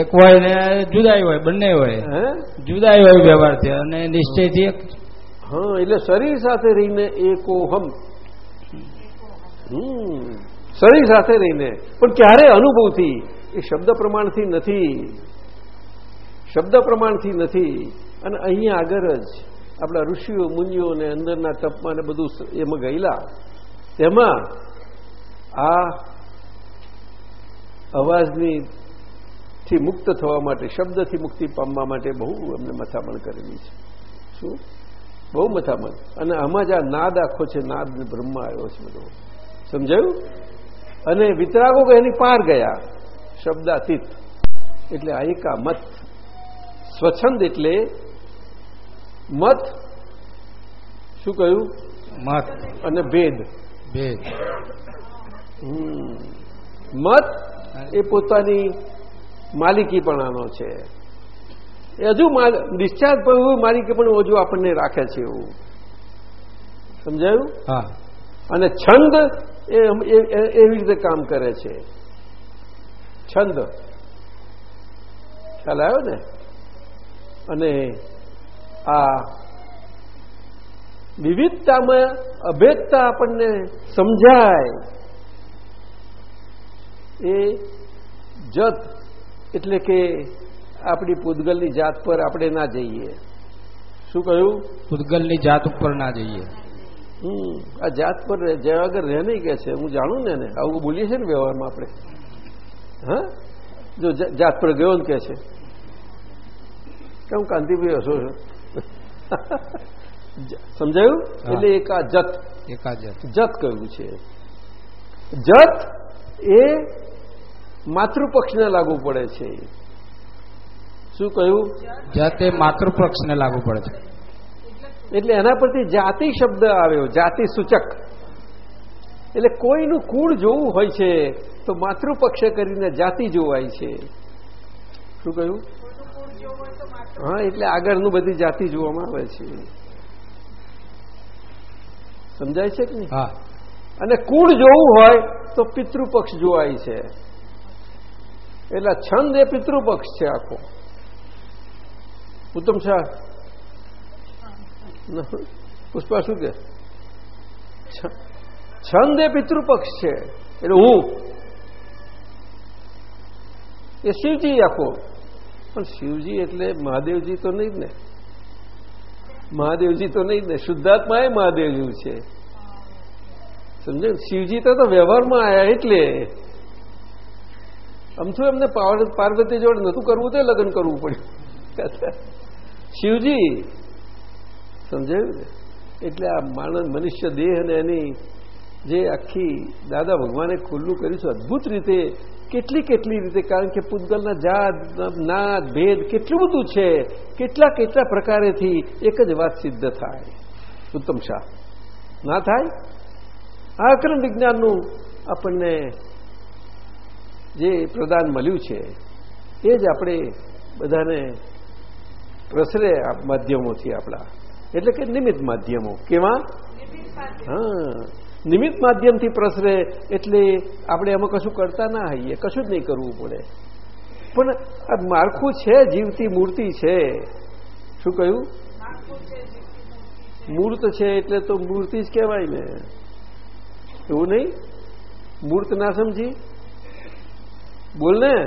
એક હોય ને જુદાઈ હોય બંને હોય. હે? જુદાઈ હોય વ્યવહારથી અને નિશ્ચયથી એક હા એટલે શરીર સાથે રહીને એકોહમ. હમ. શરીર સાથે રહીને. પણ ક્યારે અનુભવથી એ શબ્દ પ્રમાણથી નથી. શબ્દ પ્રમાણથી નથી. અને અહીંયા આગળ જ આપણા ઋષિઓ, મુનિઓ ને અંદરના તપમાં ને બધું એમાં ગયેલા. તેમાં આ અવાજની થી મુક્ત થવા માટે, શબ્દથી મુક્તિ પામવા માટે બહુ એમને મથામણ કરેલી છે. શું? બહુ મથામણ. અને આમાં જ આ નાદ આખો છે નાદ બ્રહ્મ આવ્યો છે બધો. સમજાયું? અને વિતરાગો કે એની પાર ગયા. શબ્દાતીત. એટલે આ એકા મત. સ્વચ્છંદ એટલે મત શું કહ્યું? મત. અને ભેદ. ભેદ. મત એ પોતાની માલિકીપણાનો છે. એ હજુ ડિસ્ચાર્જ પણ એવું માલિકી પણ હજુ આપણને રાખે છે એવું. સમજાયું? અને છંદ એ એવી રીતે કામ કરે છે. છંદ. ખ્યાલ આવ્યો ને? અને આ વિવિધતામાં અભેદતા આપણને સમજાય. એ જત એટલે કે આપણી પૂતગલની જાત પર આપણે ના જઈએ. શું કહ્યું? પૂતગલની જાત ઉપર ના જઈએ. આ જાત પર જ્યાં આગળ રહે નહીં કે છે. હું જાણું ને એને. આવું બોલીએ છીએ ને વ્યવહારમાં આપણે. હા? જો જાત પર ગયો ને કે છે. કેમ કાંતિભાઈ હશો છો? સમજાયું. એટલે એક આ જત. જત. કહ્યું છે? જત એ માતૃપક્ષને લાગુ પડે છે. શું કહ્યું? જાત એ માતૃપક્ષને લાગુ પડે છે. એટલે એના પરથી જાતિ શબ્દ આવ્યો જાતિ સૂચક. એટલે કોઈનું કુળ જોવું હોય છે તો માતૃપક્ષ કરીને જાતિ જોવાય છે. શું કહ્યું? હા એટલે આગળનું બધી જાતિ જોવામાં આવે છે. સમજાય છે કે નહીં? હા. અને કુળ જોવું હોય તો પિતૃપક્ષ જોવાય છે. એટલે છંદ એ પિતૃપક્ષ છે આખો. ઉત્તમ શાહ? પુષ્પા શું કે છંદ એ પિતૃપક્ષ છે. એટલે હું. એ શિવજી આખો. પણ શિવજી એટલે મહાદેવજી તો નહીં જ ને. મહાદેવજી તો નહીં ને. શુદ્ધાત્મા એ મહાદેવજી છે. સમજે શિવજી તો તો વ્યવહારમાં આવ્યા એટલે. અમથું એમને પાર્વતી જોડે નતું કરવું તે લગ્ન કરવું પડ્યું. શિવજી સમજાયું ને? એટલે આ માણસ, મનુષ્ય દેહ અને એની જે આખી દાદા ભગવાને ખુલ્લું કર્યું છે, અદભુત રીતે, કેટલી કેટલી રીતે, કારણ કે પૂતગલના જાત નાદ ભેદ, કેટલું બધું છે, કેટલા કેટલા પ્રકારેથી એક જ વાત સિદ્ધ થાય. ઉત્તમ શાહ ના થાય? આ અક્રમ વિજ્ઞાનનું આપણને જે પ્રદાન મળ્યું છે, એ જ આપણે બધાને પ્રસરે માધ્યમોથી આપણા એટલે કે નિમિત્ત માધ્યમો. કેવા? હા. નિમિત્ત માધ્યમથી પ્રસરે એટલે આપણે એમાં કશું કરતા ના હોઈએ. કશું જ નહીં કરવું પડે. પણ આ માળખું છે જીવતી મૂર્તિ છે. શું કહ્યું? મૂર્ત છે. એટલે તો મૂર્તિ જ કહેવાય ને. એવું નહીં? મૂર્ત ના સમજી? બોલ ને.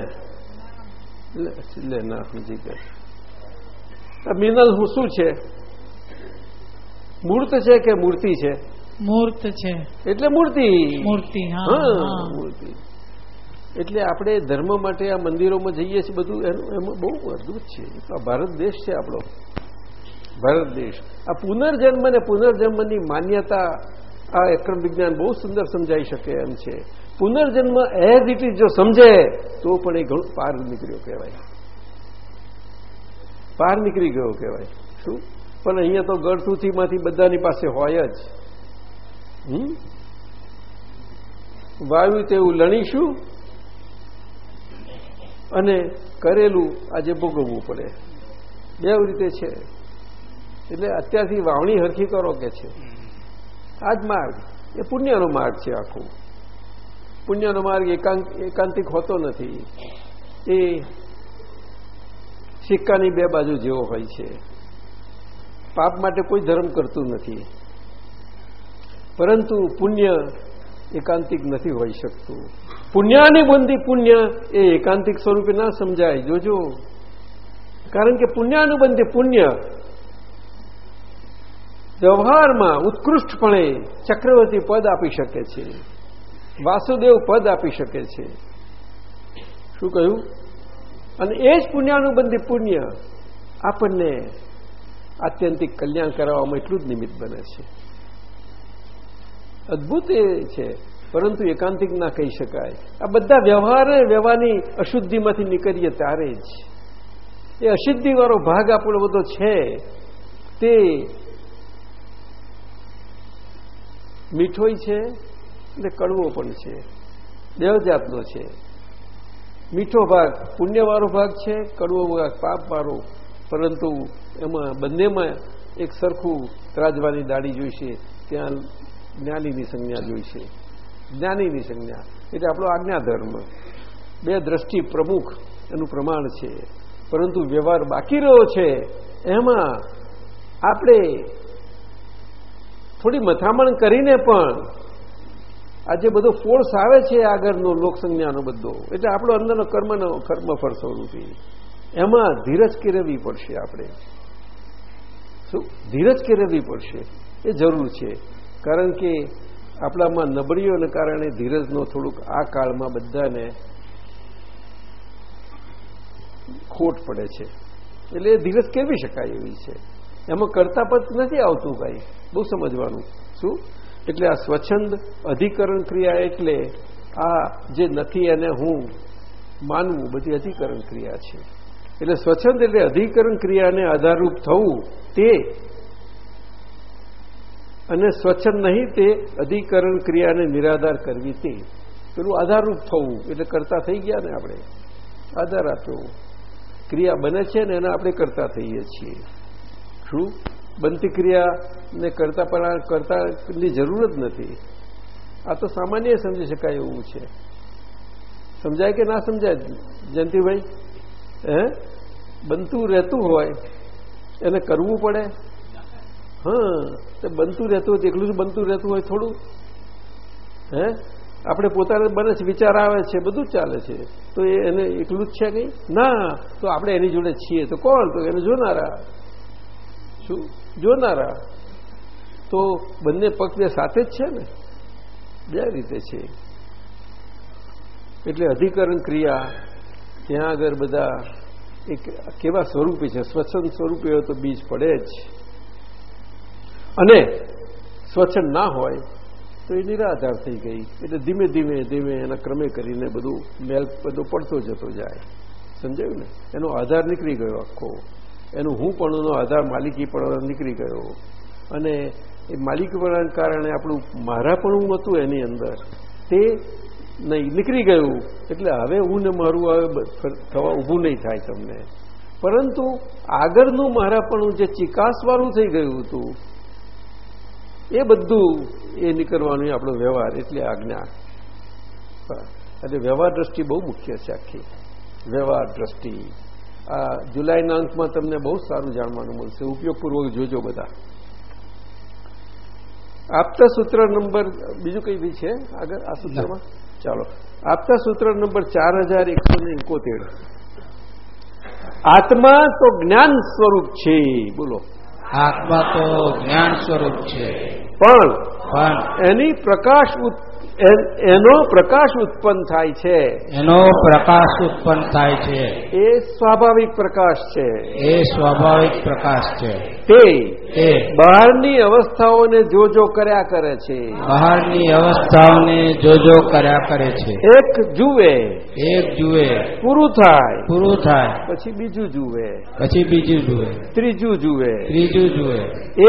લે, લે ના સમજી ગયા. આ મિનલ હું શું છે. મૂર્ત છે કે મૂર્તિ છે? મૂર્ત છે. એટલે મૂર્તિ. મૂર્તિ હા. મૂર્તિ. એટલે આપણે ધર્મ માટે આ મંદિરોમાં જઈએ છીએ બધું એનું એમાં બહુ અદભુત છે. આ ભારત દેશ છે આપણો. ભારત દેશ. આ પુનર્જન્મ અને પુનર્જન્મની માન્યતા આ એકમ વિજ્ઞાન બહુ સુંદર સમજાઈ શકે એમ છે. પુનર્જન્મ એઝ ઇટ ઇઝ જો સમજે તો પણ એ ઘણું પાર નીકળ્યો કહેવાય. પાર નીકળી ગયો કહેવાય. શું? પણ અહીંયા તો ગળથુથીમાંથી બધાની પાસે હોય જ. વાયુ તેવું લણીશું અને કરેલું આજે ભોગવવું પડે. બે રીતે છે. એટલે અત્યારથી વાવણી હરખી કરો કે છે? આ જ માર્ગ. એ પુણ્યનો માર્ગ છે આખો. પુણ્યનો માર્ગ એકાંત એકાંતિક હોતો નથી. એ સિક્કાની બે બાજુ જેવો હોય છે. પાપ માટે કોઈ ધર્મ કરતું નથી. પરંતુ પુણ્ય એકાંતિક નથી હોઈ શકતું. પુણ્યાની બંધી પુણ્ય એ એકાંતિક સ્વરૂપે ના સમજાય. જોજો. કારણ કે પુણ્યાનુબંધી પુણ્ય વ્યવહારમાં ઉત્કૃષ્ટપણે ચક્રવર્તી પદ આપી શકે છે. વાસુદેવ પદ આપી શકે છે. શું કહ્યું? અને એ જ પુણ્યાનુબંધી પુણ્ય આપણને આત્યંતિક કલ્યાણ કરાવવામાં એટલું જ નિમિત્ત બને છે. અદભુત એ છે, પરંતુ એકાંતિક ના કહી શકાય. આ બધા વ્યવહાર વ્યવહારની અશુદ્ધિમાંથી નીકળીએ ત્યારે જ. એ અશુદ્ધિવાળો ભાગ આપણો બધો છે, તે મીઠોય છે અને કડવો પણ છે. દેવ છે. મીઠો ભાગ પુણ્યવાળો ભાગ છે, કડવો ભાગ પાપવાળો. પરંતુ એમાં બંનેમાં એક સરખું ત્રાજવાની દાડી જોઈશે, ત્યાં જ્ઞાનીની સંજ્ઞા જોઈશે. જ્ઞાનીની સંજ્ઞા, એટલે આપણો આજ્ઞાધર્મ બે દ્રષ્ટિ પ્રમુખ એનું પ્રમાણ છે. પરંતુ વ્યવહાર બાકી રહ્યો છે. એમાં આપણે થોડી મથામણ કરીને પણ આજે બધો ફોર્સ આવે છે આગળનો લોકસંજ્ઞાનો બધો, એટલે આપણો અંદરનો કર્મનો કર્મફળ સ્વરૂપી. એમાં ધીરજ કેળવવી પડશે આપણે. શું ધીરજ કેળવવી પડશે. એ જરૂર છે. કારણ કે આપણામાં નબળીઓને કારણે ધીરજનો થોડુંક આ કાળમાં બધાને ખોટ પડે છે. એટલે એ ધીરજ કેળવી શકાય એવી છે. એમાં કરતાપદ નથી આવતું ભાઈ. બહુ સમજવાનું. શું? એટલે આ સ્વચ્છંદ અધિકરણ ક્રિયા એટલે આ જે નથી એને હું માનવું બધી અધિકરણ ક્રિયા છે. એટલે સ્વચ્છંદ એટલે અધિકરણ ક્રિયાને આધારરૂપ થવું તે અને સ્વચ્છંદ નહીં તે અધિકરણ ક્રિયાને નિરાધાર કરવી તે. પેલું આધારરૂપ થવું, એટલે કરતા થઈ ગયા ને આપણે. આધાર આપ્યો. ક્રિયા બને છે ને એના આપણે કરતા થઈએ છીએ. શું? બનતી ક્રિયાને કરતા પણ કરતાની જરૂર જ નથી. આ તો સામાન્ય સમજી શકાય એવું છે. સમજાય કે ના સમજાય, જયંતિભાઈ? હે? બનતું રહેતું હોય, એને કરવું પડે? હા, તો બનતું રહેતું હોય, એકલું જ બનતું રહેતું હોય થોડું? હે? આપણે પોતાને બને છે વિચાર આવે છે, બધું જ ચાલે છે. તો એને એકલું જ છે કંઈ ના, તો આપણે એની જોડે છીએ. તો કોણ? તો એને જોનારા. શું? જોનારા. તો બંને પગ સાથે જ છે ને? બે રીતે છે. એટલે અધિકરણ ક્રિયા ત્યાં આગળ બધા એક કેવા સ્વરૂપે છે? સ્વચ્છંદ સ્વરૂપે હોય તો બીજ પડે જ. અને સ્વચ્છંદ ના હોય તો એ નિરાધાર થઈ ગઈ. એટલે ધીમે ધીમે ધીમે એના ક્રમે કરીને બધું મેલ બધો પડતો જતો જાય. સમજાયું ને? એનો આધાર નીકળી ગયો આખો. એનું હું પણનો આધાર માલિકી પણ નીકળી ગયો. અને એ માલિકીપણાને કારણે આપણું મારાપણું હતું એની અંદર. તે નહીં, નીકળી ગયું. એટલે હવે હું ને મારું હવે થવા ઊભું નહીં થાય તમને. પરંતુ આગળનું મારાપણું જે ચિકાસવાળું થઈ ગયું હતું, એ બધું એ નીકળવાનું આપણો વ્યવહાર, એટલે આજ્ઞા. એટલે વ્યવહાર દ્રષ્ટિ બહુ મુખ્ય છે આખી. વ્યવહાર દ્રષ્ટિ. આ જુલાઈના અંકમાં તમને બહુ સારું જાણવાનું મળશે. ઉપયોગપૂર્વક જોજો બધા. આપતા સૂત્ર નંબર, બીજું કઈ બી છે આગળ આ સૂત્રમાં? ચાલો. આપતા સૂત્ર નંબર ચાર હજાર એકસો ને એકોતેર. આત્મા તો જ્ઞાન સ્વરૂપ છે. બોલો. આત્મા તો જ્ઞાન સ્વરૂપ છે. પણ પણ એની પ્રકાશ એનો પ્રકાશ ઉત્પન્ન થાય છે. એનો પ્રકાશ ઉત્પન્ન થાય છે. એ સ્વાભાવિક પ્રકાશ છે. એ સ્વાભાવિક પ્રકાશ છે. તે તે બહારની અવસ્થાઓને જોજો કર્યા કરે છે. બહારની અવસ્થાઓને જોજો કર્યા કરે છે. એક જુએ. એક જુએ. પૂરું થાય. પૂરું થાય. પછી બીજું જુએ. પછી બીજું જુએ. ત્રીજું જુએ. ત્રીજું જુએ.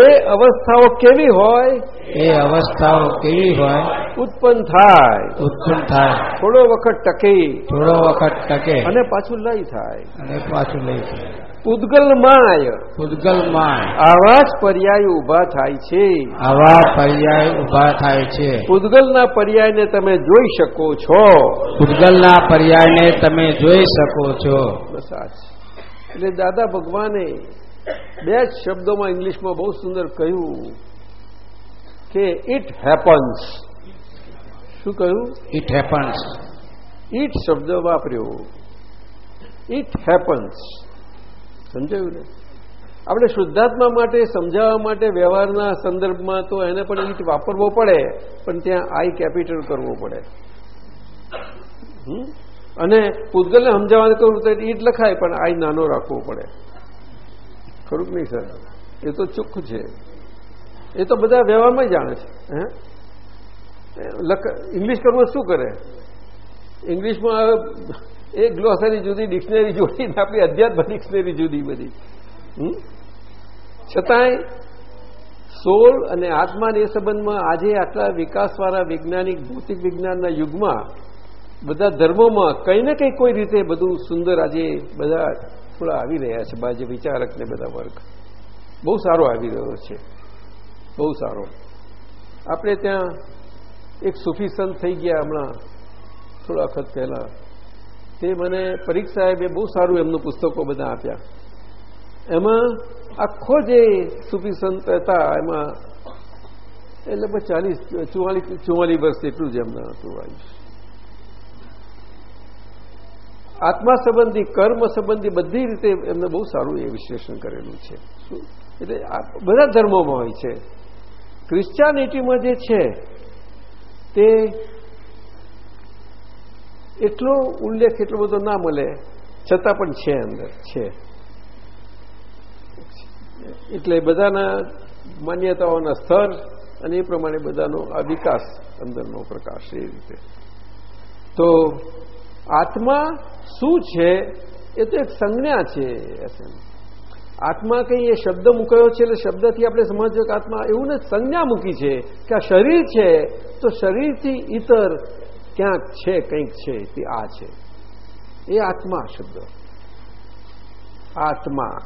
એ અવસ્થાઓ કેવી હોય? એ અવસ્થાઓ કેવી હોય? ઉત્પન્ન થાય. ઉત્પન્ન થાય. થોડો વખત ટકે. થોડો વખત ટકે. અને પાછું લય થાય. અને પાછું લઈ માય. ઉદગલ માય. આવા જ પર્યાય ઊભા થાય છે. આવા પર્યાય ઊભા થાય છે. પૂદગલના પર્યાયને તમે જોઈ શકો છો. પૂતગલના પર્યાયને તમે જોઈ શકો છો. બસ આ. એટલે દાદા ભગવાને બે જ શબ્દોમાં ઇંગ્લિશમાં બહુ સુંદર કહ્યું કે ઇટ હેપન્સ શું કહ્યું? ઇટ હેપન્સ ઇટ શબ્દ વાપર્યો. ઇટ હેપન્સ સમજાયું ને? આપણે શુદ્ધાત્મા માટે સમજાવવા માટે વ્યવહારના સંદર્ભમાં તો એને પણ ઈટ વાપરવો પડે પણ ત્યાં આઈ કેપિટલ કરવો પડે? અને પૂતગલને સમજાવવાનું કરવું તો ઈટ લખાય પણ આઈ નાનો રાખવો પડે. ખરું નહીં સર એ તો ચૂક છે. એ તો બધા વ્યવહારમાં જાણે છે. હે? ઇંગ્લિશ કરવું શું કરે? ઇંગ્લિશમાં એ ગ્લોસરી જુદી ડિક્શનરી જુદી ને આપણી અધ્યાત્મ ડિક્શનરી જુદી બધી. છતાંય સોલ અને આત્માને એ સંબંધમાં આજે આટલા વિકાસવાળા વૈજ્ઞાનિક, ભૌતિક વિજ્ઞાનના યુગમાં બધા ધર્મોમાં કંઈ ને કંઈ કોઈ રીતે બધું સુંદર આજે બધા થોડા આવી રહ્યા છે, બાજુ વિચારક ને બધા વર્ગ. બહુ સારો આવી રહ્યો છે. બહુ સારો. આપણે ત્યાં એક સુફી સંત થઈ ગયા હમણાં થોડા વખત પહેલા. તે મને પરીખ સાહેબે બહુ સારું એમનું પુસ્તકો બધા આપ્યા. એમાં આખો જે સુફી સંત હતા, એમાં એ લગભગ ચાલીસ, ચુવાલીસ ચુવાલીસ વર્ષ એટલું જ એમના હતું આત્મા સંબંધી, કર્મ સંબંધી બધી રીતે એમને બહુ સારું એ વિશ્લેષણ કરેલું છે. એટલે બધા ધર્મોમાં હોય છે. ક્રિશ્ચિયાનિટીમાં જે છે તે એટલો ઉલ્લેખ, એટલો બધો ના મળે, છતાં પણ છે અંદર, છે. એટલે બધાના માન્યતાઓના સ્તર અને એ પ્રમાણે બધાનો આ વિકાસ અંદરનો પ્રકાશ એ રીતે. તો આત્મા શું છે? એ તો એક સંજ્ઞા છે એસએમ આત્મા કંઈ એ શબ્દ મૂકાયો છે એટલે શબ્દથી આપણે સમજ્યો કે આત્મા એવું ને સંજ્ઞા મૂકી છે કે આ શરીર છે, તો શરીરથી ઇતર ક્યાંક છે, કંઈક છે, તે આ છે. એ આત્મા શબ્દ. આત્મા.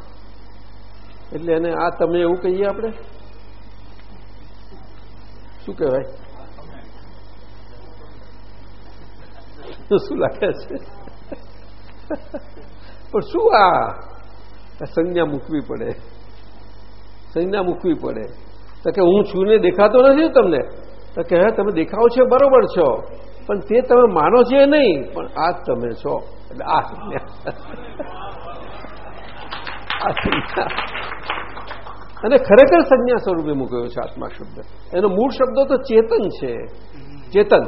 એટલે એને આ તમે એવું કહીએ આપણે? શું કહેવાય? શું લાગે છે? પણ શું આ? સંજ્ઞા મૂકવી પડે. સંજ્ઞા મૂકવી પડે. તો કે હું છું ને દેખાતો નથી તમને? તો કે, હા, તમે દેખાવ છો, બરોબર છો. પણ તે તમે માનો છો નહીં, પણ આ તમે છો. એટલે આ સંજ્ઞા. અને ખરેખર સંજ્ઞા સ્વરૂપે મૂક્યો છે આત્મા શબ્દ. એનો મૂળ શબ્દ તો ચેતન છે. ચેતન.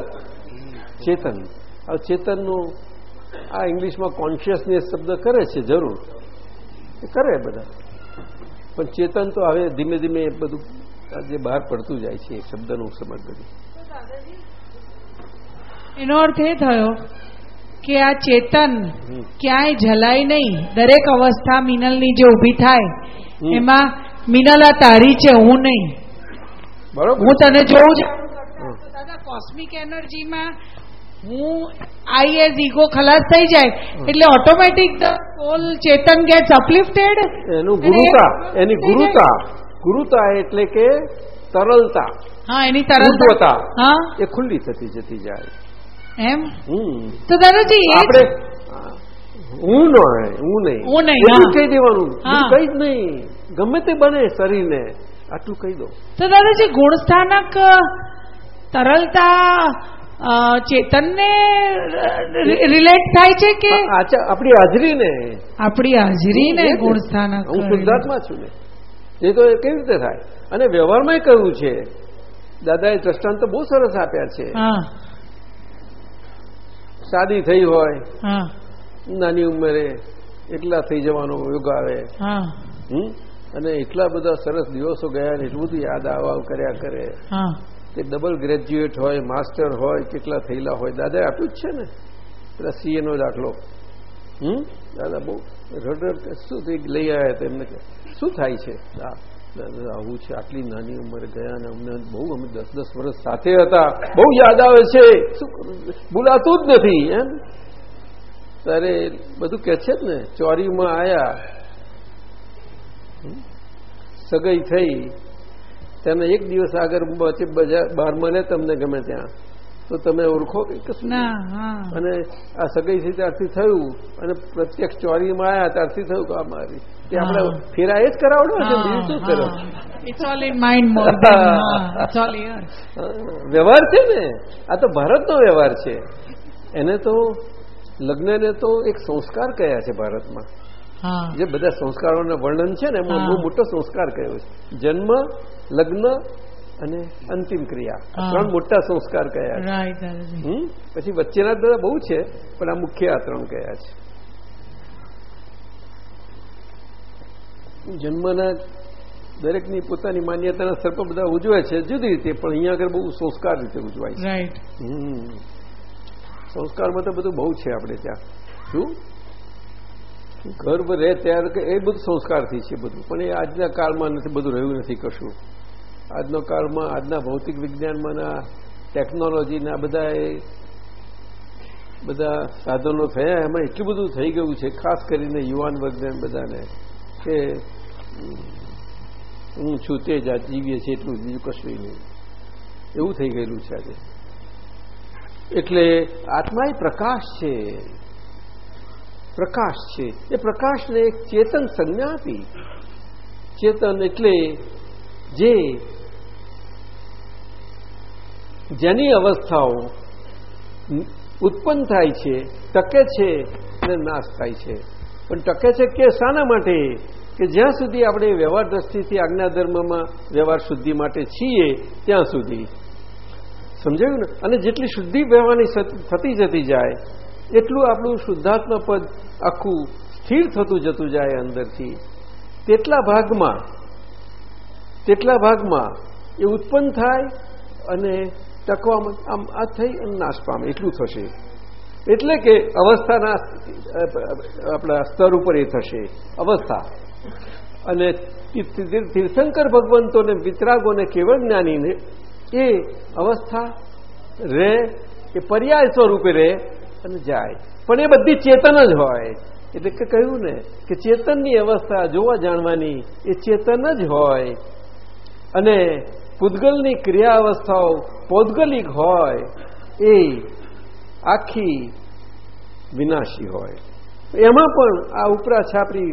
ચેતન. હવે ચેતનનું આ ઇંગ્લિશમાં કોન્શિયસનેસ શબ્દ કરે છે, જરૂર. એ કરે બધા. પણ ચેતન તો હવે ધીમે ધીમે બધું આજે બહાર પડતું જાય છે એ શબ્દનું સમજ એનો અર્થ એ થયો કે આ ચેતન ક્યાંય જલાય નહીં. દરેક અવસ્થા મિનલની જે ઊભી થાય એમાં મિનલ આ તારી છે હું નહીં. બરોબર. હું તને જોઉં છું. દાદા કોસ્મિક એનર્જીમાં હું આઈ એઝ ઈગો ખલાસ થઈ જાય એટલે ઓટોમેટિક ધ સોલ ચેતન ગેટ્સ અપલિફ્ટેડ એનું ગુરુતા એની ગુરુતા. ગુરુતા એટલે કે તરલતા. હા એની તરલતા. હા. એ ખુલ્લી થતી જતી જાય. એમ? હમ. તો દાદાજી આપણે હું ન હું નહીં. હું નહીં, કહી દેવાનું. કઈ જ નહીં. ગમે તે બને શરીરને આટલું કહી દો તો દાદાજી ગુણસ્થાનક તરલતા ચેતનને રિલેટ થાય છે કે? આપણી હાજરીને. આપણી હાજરીને જ હું ગુજરાતમાં છું એ તો કેવી રીતે થાય? અને વ્યવહારમાં કહ્યું છે? દાદાએ દ્રષ્ટાંત બહુ સરસ આપ્યા છે. હા. શાદી થઈ હોય નાની ઉંમરે એકલા થઈ જવાનો યોગ આવે? અને એટલા બધા સરસ દિવસો ગયા ને એટલું બધું યાદ આવા કર્યા કરે. કે ડબલ ગ્રેજ્યુએટ હોય, માસ્ટર હોય, કેટલા થયેલા હોય. દાદાએ આપ્યું જ છે ને. પેલા સીએ નો દાખલો હમ? દાદા બહુ રડર રડ શું થઈ લઈ આવ્યા હતા એમને શું થાય છે? આવું છે. આટલી નાની ઉંમરે ગયા ને અમને બહુ અમે દસ દસ વર્ષ સાથે હતા. બહુ યાદ આવે છે. શું? ભૂલાતું જ નથી, એમ. ત્યારે બધું કે છે જ ને, ચોરીમાં હમ? સગાઈ થઈ. તેને એક દિવસ આગળ બહાર મળે તમને ગમે ત્યાં તો તમે ઓળખો કે કશું? અને આ સગાઈ થી ત્યારથી થયું અને પ્રત્યક્ષ ચોરીમાં આવ્યા ત્યારથી થયું કામ આ મારી. કે આપણે ફેરા એ જ કરાવડો છે બીજું શું કરો વ્યવહાર છે ને? આ તો ભારતનો વ્યવહાર છે. એને તો લગ્નને તો એક સંસ્કાર કયા છે ભારતમાં. જે બધા સંસ્કારોના વર્ણન છે ને એમાં. બહુ મોટો સંસ્કાર કયો છે. જન્મ લગ્ન અને અંતિમ ક્રિયા. ત્રણ મોટા સંસ્કાર કયા છે? પછી વચ્ચેના બધા બહુ છે પણ આ મુખ્ય આ ત્રણ કયા છે? જન્મના દરેકની પોતાની માન્યતાના સ્તર પર બધા ઉજવે છે જુદી રીતે પણ અહીંયા આગળ બહુ સંસ્કાર રીતે ઉજવાય છે. સંસ્કારમાં તો બધું બહુ છે આપણે ત્યાં. શું? ગર્ભ રહે ત્યારે એ બધું સંસ્કારથી છે બધું પણ એ આજના કાળમાં નથી બધું રહ્યું નથી કશું. આજનો કાળમાં, આજના ભૌતિક વિજ્ઞાનમાંના ટેકનોલોજીના બધા એ બધા સાધનો થયા, એમાં એટલું બધું થઈ ગયું છે, ખાસ કરીને યુવાન વર્ગને બધાને, કે હું છું તે જ જીવીએ છીએ એટલું બીજું કશું નહીં. એવું થઈ ગયેલું છે આજે. એટલે આત્મા એ પ્રકાશ છે. પ્રકાશ છે. એ પ્રકાશને એક ચેતન સંજ્ઞા આપી. ચેતન એટલે જે જેની અવસ્થાઓ ઉત્પન્ન થાય છે, ટકે છે અને નાશ થાય છે. પણ ટકે છે કે શાના માટે? કે જ્યાં સુધી આપણે વ્યવહાર દ્રષ્ટિથી આજ્ઞાધર્મમાં વ્યવહાર શુદ્ધિ માટે છીએ, ત્યાં સુધી. સમજાયું ને? અને જેટલી શુદ્ધિ વ્યવહારની થતી જતી જાય, એટલું આપણું શુદ્ધાત્મા પદ આખું સ્થિર થતું જતું જાય અંદરથી. તેટલા ભાગમાં તેટલા ભાગમાં એ ઉત્પન્ન થાય અને ટકવામાં આમ આ થઈ અને નાશ પામે, એટલું થશે. એટલે કે અવસ્થાના આપણા સ્તર ઉપર એ થશે, અવસ્થા. અને તીર્થંકર ભગવંતોને, વિતરાગોને કેવળ જ્ઞાનીને એ અવસ્થા રહે, એ પર્યાય સ્વરૂપે રહે અને જાય. પણ એ બધી ચેતન જ હોય. એટલે કે કહ્યું ને કે ચેતનની અવસ્થા જોવા જાણવાની એ ચેતન જ હોય. અને પૂતગલની ક્રિયા અવસ્થાઓ પૌદગલિક હોય, એ આખી વિનાશી હોય. એમાં પણ આ ઉપરા છાપરી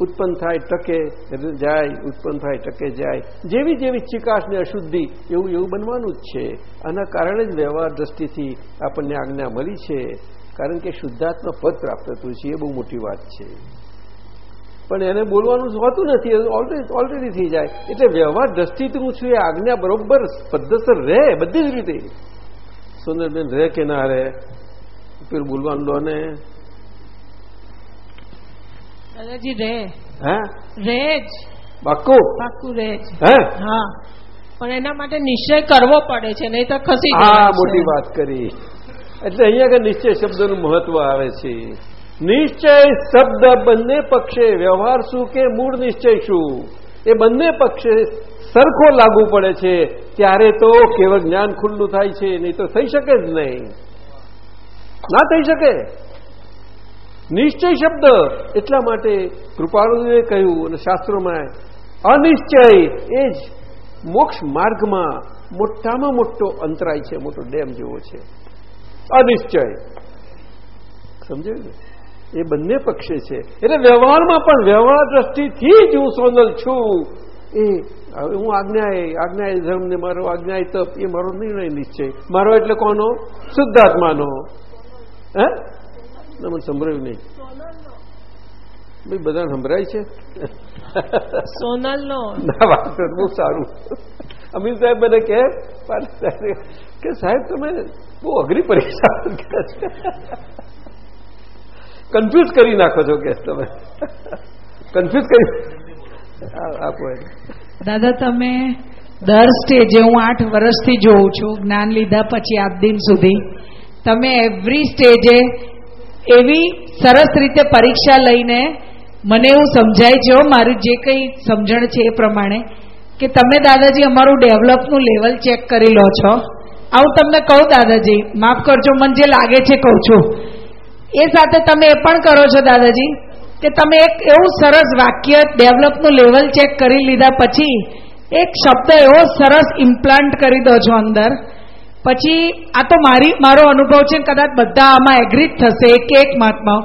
ઉત્પન્ન થાય, ટકે જાય, ઉત્પન્ન થાય, ટકે જાય. જેવી જેવી ચિકાશ ને અશુદ્ધિ એવું એવું બનવાનું જ છે. આના કારણે જ વ્યવહાર દ્રષ્ટિથી આપણને આજ્ઞા મળી છે. કારણ કે શુદ્ધાત્મા પદ પ્રાપ્ત થતું છે, એ બહુ મોટી વાત છે. પણ એને બોલવાનું હોતું નથી. ઓલરેડી ઓલરેડી થઈ જાય. એટલે વ્યવહાર દ્રષ્ટિથી હું છું એ આજ્ઞા બરોબર પદ્ધતસર રહે બધી જ રીતે. સુંદરબેન રહે કે ના રહે પેલું બોલવાનું લો ને. દાદાજી રે હા? રે જ. પાક્કું? પાક્કું રે જ. હા? પણ એના માટે નિશ્ચય કરવો પડે છે નહીં તો ખસી મોટી વાત કરી. એટલે અહીંયા આગળ નિશ્ચય શબ્દનું મહત્વ આવે છે. નિશ્ચય શબ્દ બંને પક્ષે, વ્યવહાર શું કે મૂળ નિશ્ચય શું? એ બંને પક્ષે સરખો લાગુ પડે છે. ત્યારે તો કેવળ જ્ઞાન ખુલ્લું થાય છે, નહીં તો થઈ શકે જ નહીં. ના થઈ શકે. નિશ્ચય શબ્દ એટલા માટે કૃપાળુએ કહ્યું અને શાસ્ત્રોમાં અનિશ્ચય એ જ મોક્ષ માર્ગમાં મોટામાં મોટો અંતરાય છે, મોટો ડેમ જેવો છે. અનિશ્ચય. સમજાયું ને? એ બંને પક્ષે છે. એટલે વ્યવહારમાં પણ વ્યવહાર દ્રષ્ટિથી જ હું સોનલ છું. એ હવે હું આજ્ઞાએ આજ્ઞાએ ધર્મને મારો આજ્ઞાએ તપ એ મારો નિર્ણય નિશ્ચય. મારો એટલે કોનો? શુદ્ધાત્માનો. હે? મને સંભળાયું નહીં. ભાઈ બધા સંભળાય છે? સોનલનો. ના વાત બહુ સારું. અમીર સાહેબ મને કે કે સાહેબ તમે બહુ અઘરી પરીક્ષા કન્ફ્યુઝ કરી નાખો છો કે તમે. કન્ફ્યુઝ કરી આપો દાદા, તમે દર સ્ટેજે હું આઠ વર્ષથી જોઉં છું, જ્ઞાન લીધા પછી આજ દિન સુધી. તમે એવરી સ્ટેજે એવી સરસ રીતે પરીક્ષા લઈને મને એવું સમજાય છે મારું જે કંઈ સમજણ છે એ પ્રમાણે, કે તમે દાદાજી અમારું ડેવલપનું લેવલ ચેક કરી લો છો. આવું તમને કહું, દાદાજી, માફ કરજો, મને જે લાગે છે કહું છું. એ સાથે તમે એ પણ કરો છો દાદાજી, કે તમે એક એવું સરસ વાક્ય ડેવલપનું લેવલ ચેક કરી લીધા પછી એક શબ્દ એવો સરસ ઇમ્પ્લાન્ટ કરી દો છો અંદર. પછી આ તો મારી, મારો અનુભવ છે કદાચ બધા આમાં એગ્રી થશે એક એક મહાત્માઓ.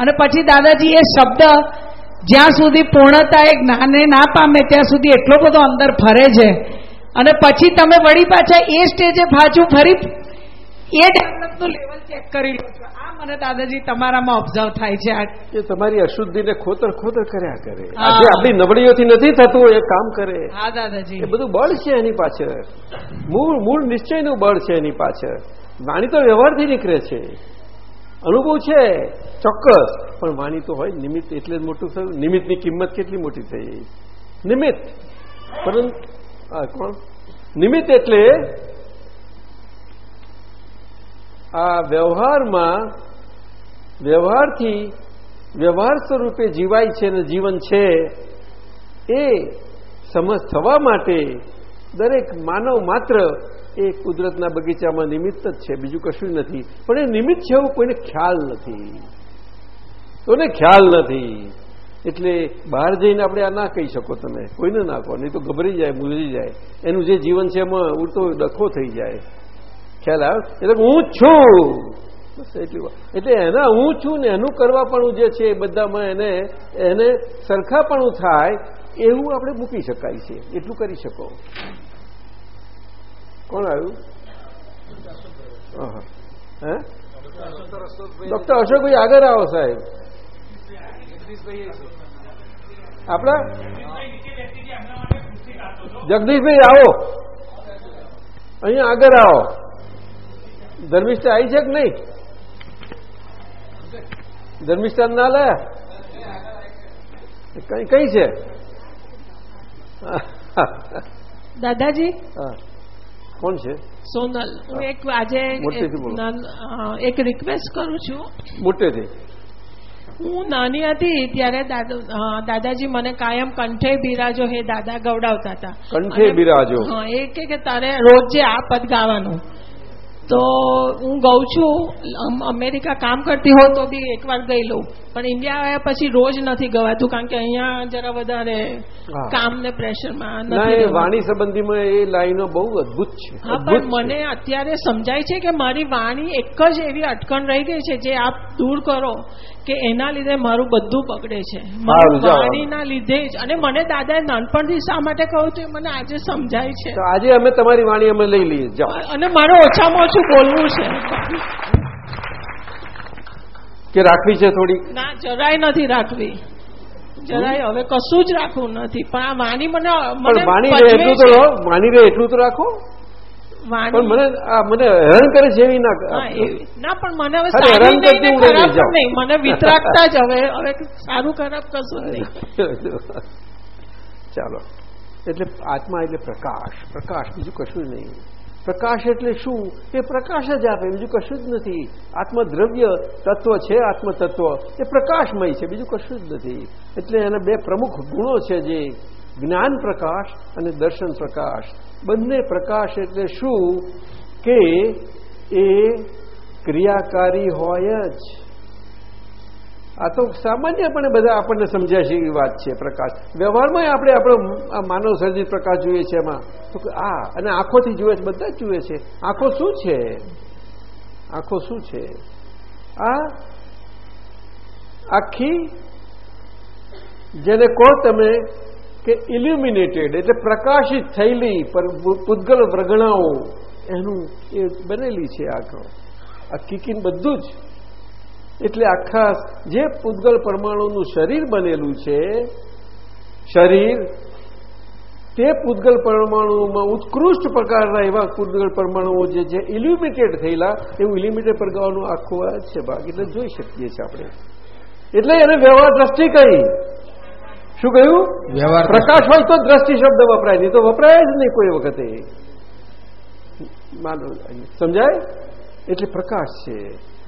અને પછી દાદાજી એ શબ્દ જ્યાં સુધી પૂર્ણતા એ જ્ઞાને ના પામે ત્યાં સુધી એટલો બધો અંદર ફરે છે. અને પછી તમે વળી પાછા એ સ્ટેજે પાછું ફરી એ ડેવલપનું લેવલ ચેક કરી લો છો. આ મને દાદાજી તમારામાં ઓબ્ઝર્વ થાય છે. એ તમારી અશુદ્ધિને ખોતર ખોતર કર્યા કરે. આજે આપણી નબળીઓથી નથી થતું એ કામ કરે. હા દાદાજી. એ બધું બળ છે એની પાછળ. મૂળ મૂળ નિશ્ચયનું બળ છે એની પાછળ. વાણી તો વ્યવહારથી નીકળે છે. અનુભવ છે ચોક્કસ. પણ વાણી તો હોય નિમિત્ત એટલે જ મોટું થયું. નિમિત્તની કિંમત કેટલી મોટી થઈ? નિમિત્ત. પરંતુ કોણ? નિમિત્ત એટલે આ વ્યવહારમાં વ્યવહારથી વ્યવહાર સ્વરૂપે જીવાય છે અને જીવન છે એ સમજ થવા માટે દરેક માનવ માત્ર એ કુદરતના બગીચામાં નિમિત્ત જ છે. બીજું કશું નથી. પણ એ નિમિત્ત છે એવું કોઈને ખ્યાલ નથી. કોઈને ખ્યાલ નથી. એટલે બહાર જઈને આપણે આ ના કહી શકો તમે. કોઈને ના કહો. નહીં તો ગભરી જાય મૂંઝી જાય. એનું જે જીવન છે એમાં ઉડતો, ડખો થઈ જાય. ખ્યાલ આવે? એટલે હું છું. બસ એટલી એના હું છું ને એનું કરવાપણું જે છે એ બધામાં એને એને સરખાપણું થાય એવું આપણે મૂકી શકાય છે. એટલું કરી શકો. કોણ આવ્યું. હે? ડોક્ટર અશોકભાઈ આગળ આવો સાહેબ. આપણા? જગદીશભાઈ આવો. અહીંયા આગળ આવો. ધર્મિષ્ઠા આવી છે કે નહીં? ધર્મિષ્ઠા ના લાયા? કઈ કઈ છે? દાદાજી? કોણ છે? સોનલ. હું. એક આજે એક રિક્વેસ્ટ કરું છું. મોટેથી. હું નાની હતી ત્યારે દાદાજી મને કાયમ કંઠે બિરાજો હે દાદા ગવડાવતા હતા. કંઠે બિરાજો. હા એ કે કે તારે રોજ જે આ પદ ગાવાનું. તો હું ગઉં છું અમેરિકા કામ કરતી હોઉં તો બી એકવાર ગઈ લઉં. પણ ઇન્ડિયા આવ્યા પછી રોજ નથી ગવાતું કારણ કે અહીંયા જરા વધારે કામ ને પ્રેશરમાં ના નથી વાણી સંબંધીમાં એ લાઈનો બહુ અદભુત છે હા પણ મને અત્યારે સમજાય છે કે મારી વાણી એક જ એવી અટકણ રહી ગઈ છે જે આપ દૂર કરો કે એના લીધે મારું બધું બગડે છે. મારું વાણીના લીધે જ. અને મને દાદાએ નાનપણથી શા માટે કહ્યું હતું મને આજે સમજાય છે. આજે અમે તમારી વાણી અમે લઈ લઈએ. જાઓ. અને મારે ઓછામાં ઓછું બોલવું છે. કે રાખવી છે થોડી? ના જરાય નથી રાખવી. જરાય હવે કશું જ રાખવું નથી. પણ આ વાણી મને મને વાણી એટલું તો વાણી રે એટલું તો રાખો. પણ મને મને હેરાન કરે છે એવી ના ના પણ મને હવે સારી નહીં ખરાબ નહીં. મને વિતરાગતા જ હવે. હવે સારું ખરાબ કશું નહીં. ચાલો. એટલે આત્મા એટલે પ્રકાશ. પ્રકાશ બીજું કશું જ નહીં. પ્રકાશ એટલે શું? એ પ્રકાશ જ આપે, બીજું કશું જ નથી. આત્મદ્રવ્ય તત્વ છે, આત્મતત્વ. એ પ્રકાશમય છે, બીજું કશું જ નથી. એટલે એના બે પ્રમુખ ગુણો છે જે જ્ઞાન પ્રકાશ અને દર્શન પ્રકાશ. બંને પ્રકાશ એટલે શું? કે એ ક્રિયાકારી હોય જ. આ તો સામાન્યપણે બધા આપણને સમજ્યા છે એવી વાત છે, પ્રકાશ. વ્યવહારમાં આપણે આપણો માનવ સર્જિત પ્રકાશ જોઈએ છે એમાં. તો આ, અને આંખોથી જુએ છે, બધા જ જુએ છે. આંખો શું છે? આંખો શું છે? આ આખી જેને કહો તમે કે ઇલ્યુમિનેટેડ એટલે પ્રકાશિત થયેલી પૂતગલ વ્રગણાઓ, એનું એ બનેલી છે આંખો. આ કિકિન બધું જ એટલે આખા જે પૂતગલ પરમાણુનું શરીર બનેલું છે શરીર તે પૂતગલ પરમાણુઓમાં ઉત્કૃષ્ટ પ્રકારના એવા પૂતગલ પરમાણુઓ જે છે ઇલ્યુમિટેડ થયેલા એવું ઇલ્યુમિટેડ પરગાવાનો આખો આ છે ભાગ. એટલે જોઈ શકીએ છીએ આપણે. એટલે એને વ્યવહાર દ્રષ્ટિ કહી. શું કહ્યું? વ્યવહાર પ્રકાશ હોય તો દ્રષ્ટિ શબ્દ વપરાય નહીં તો વપરાય જ નહીં કોઈ વખતે. સમજાય? એટલે પ્રકાશ છે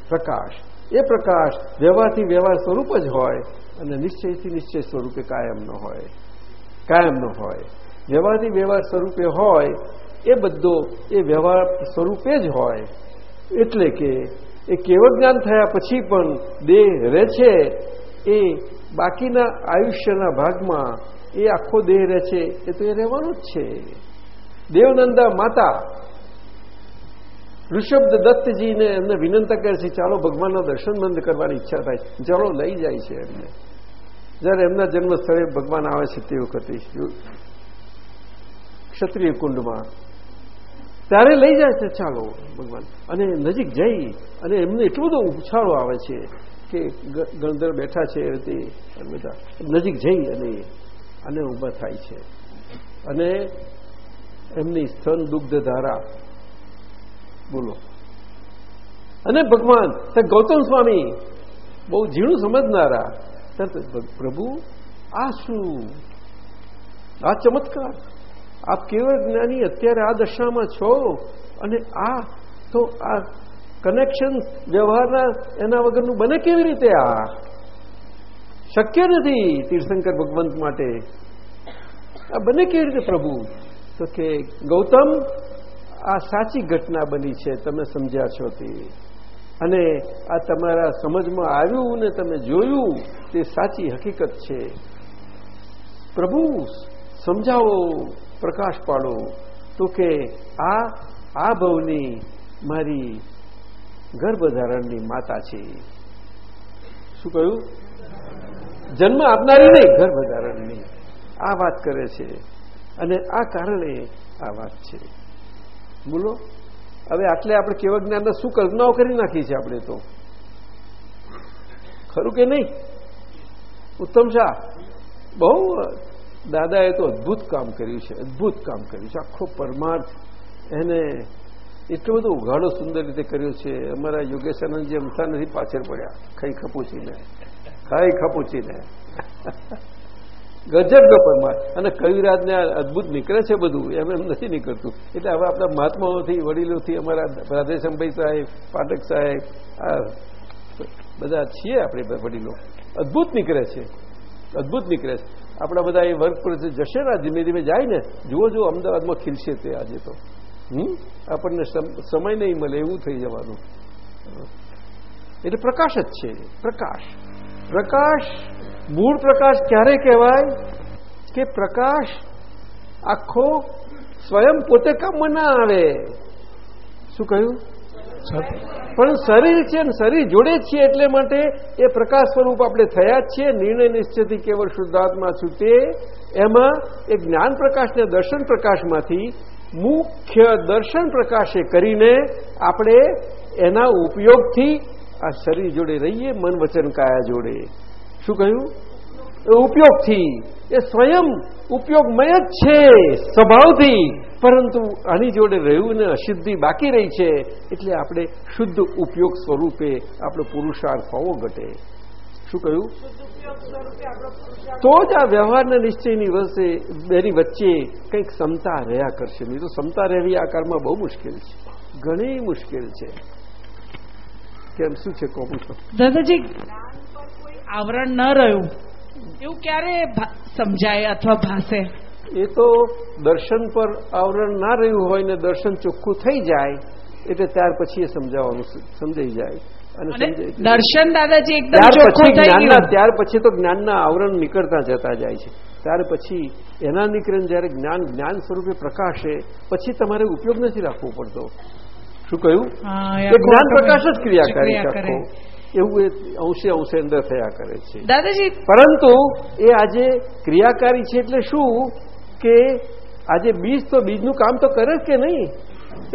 પ્રકાશ. એ પ્રકાશ વ્યવહારથી વ્યવહાર સ્વરૂપ જ હોય અને નિશ્ચયથી નિશ્ચય સ્વરૂપે કાયમ ન હોય. કાયમ ન હોય. વ્યવહારથી વ્યવહાર સ્વરૂપે હોય, એ બધો એ વ્યવહાર સ્વરૂપે જ હોય. એટલે કે એ કેવળ જ્ઞાન થયા પછી પણ દેહ રહે છે, એ બાકીના આયુષ્યના ભાગમાં એ આખો દેહ રહે છે, એ તો એ રહેવાનું જ છે. દેવનંદા માતા ઋષભ દત્તજીને એમને વિનંતી કરે છે, ચાલો ભગવાનના દર્શન બંધ કરવાની ઈચ્છા થાય ચાલો, લઈ જાય છે એમને. જ્યારે એમના જન્મ સ્થળે ભગવાન આવે છે તે વખતે ક્ષત્રિય કુંડમાં. ત્યારે લઈ જાય છે, ચાલો ભગવાન. અને નજીક જઈ અને એમને એટલો બધો ઉછાળો આવે છે કે ગણધર બેઠા છે તે બધા. નજીક જઈ અને અને ઊભા થાય છે. અને એમની સ્તન દુગ્ધ ધારા બોલો. અને ભગવાન ગૌતમ સ્વામી, બહુ ઝીણું સમજનારા. પ્રભુ, આ શું? આ ચમત્કાર. આપ કેવળ જ્ઞાની અત્યારે આ દશામાં છો? અને આ તો આ કનેક્શન વ્યવહારના એના વગરનું બને કેવી રીતે આ? શક્ય નથી તીર્થંકર ભગવંત માટે. આ બને કેવી રીતે પ્રભુ? તો કે ગૌતમ આ સાચી ઘટના બની છે, તમે સમજ્યા છો તે. અને આ તમારા સમજમાં આવ્યું ને તમે જોયું, તે સાચી હકીકત છે. પ્રભુ, સમજાવો, પ્રકાશ પાડો. તો કે આ આ ભવની મારી ગર્ભધારણની માતા છે. શું કહ્યું? જન્મ આપનારી નહીં, ગર્ભધારણની. આ વાત કરે છે. અને આ કારણે આ વાત છે. બોલો. હવે આટલે આપણે કેવા જ્ઞાનના શું કલ્પનાઓ કરી નાખી છે આપણે તો? ખરું કે નહીં? ઉત્તમ શાહ, બહુ દાદાએ તો અદભુત કામ કર્યું છે, અદભુત કામ કર્યું છે. આખો પરમાર્થ એને એટલો બધો ઉઘાડો સુંદર રીતે કર્યો છે. અમારા યોગેશાનંદજી અમથા નથી પાછળ પડ્યા. ખાઈ ખપૂચીને. ખાઈ ખપૂચીને. ગજબનો પરમાર અને કવિરાજને અદભુત નીકળે છે બધું, એમ એમ નથી નીકળતું. એટલે હવે આપણા મહાત્માઓથી, વડીલોથી, અમારા રાધેશમભાઈ સાહેબ, પાઠક સાહેબ, આ બધા છીએ આપણે વડીલો. અદભુત નીકળે છે. અદભુત નીકળે છે. આપણા બધા એ વર્ક પર જશે ને ધીમે ધીમે જાય ને, જુઓ જુઓ, અમદાવાદમાં ખીલશે તે આજે તો. હમ? આપણને સમય નહીં મળે, એવું થઈ જવાનું. એટલે પ્રકાશ જ છે. પ્રકાશ. પ્રકાશ મૂળ પ્રકાશ ક્યારે કહેવાય? કે પ્રકાશ આખો સ્વયં પોતે કામમાં ના આવે. શું કહ્યું? પણ શરીર છે ને શરીર જોડે છીએ એટલે માટે એ પ્રકાશ સ્વરૂપ આપણે થયા જ છીએ. નિર્ણય નિશ્ચયથી કેવળ શુદ્ધાત્મા છું તે. એમાં એ જ્ઞાન પ્રકાશને દર્શન પ્રકાશમાંથી મુખ્ય દર્શન પ્રકાશે કરીને આપણે એના ઉપયોગથી આ શરીર જોડે રહીએ, મન વચન કાયા જોડે. શું કહ્યું? એ ઉપયોગથી. એ સ્વયં ઉપયોગમય જ છે, સ્વભાવથી. પરંતુ આની જોડે રહ્યું ને અશુદ્ધિ બાકી રહી છે, એટલે આપણે શુદ્ધ ઉપયોગ સ્વરૂપે આપણો પુરુષાર્થ હોવો ઘટે. શું કહ્યું? તો જ આ વ્યવહારના નિશ્ચયની વચ્ચે બેની વચ્ચે કંઈક ક્ષમતા રહ્યા કરશે. નહીં તો ક્ષમતા રહેવી આ કારમાં બહુ મુશ્કેલ છે. ઘણી મુશ્કેલ છે. કેમ? શું છે કહું દાદાજી આવરણ ન રહ્યું. એવું ક્યારે સમજાય અથવા ભાષે એ તો દર્શન પર આવરણ ના રહ્યું હોય ને દર્શન ચોખ્ખું થઈ જાય એટલે ત્યાર પછી એ સમજાવવાનું સમજાઈ જાય દર્શન દાદાજી એકદમ ત્યાર પછી તો જ્ઞાનના આવરણ નીકળતા જતા જાય છે. ત્યાર પછી એના નીકળે જયારે જ્ઞાન જ્ઞાન સ્વરૂપે પ્રકાશે પછી તમારે ઉપયોગ નથી રાખવો પડતો. શું કહ્યું? જ્ઞાન પ્રકાશ જ ક્રિયા કરે. એવું એ અંશે અંશે અંદર થયા કરે છે. દાદાજી પરંતુ એ આજે ક્રિયાકારી છે એટલે શું કે આજે બીજ તો બીજનું કામ તો કરે કે નહીં?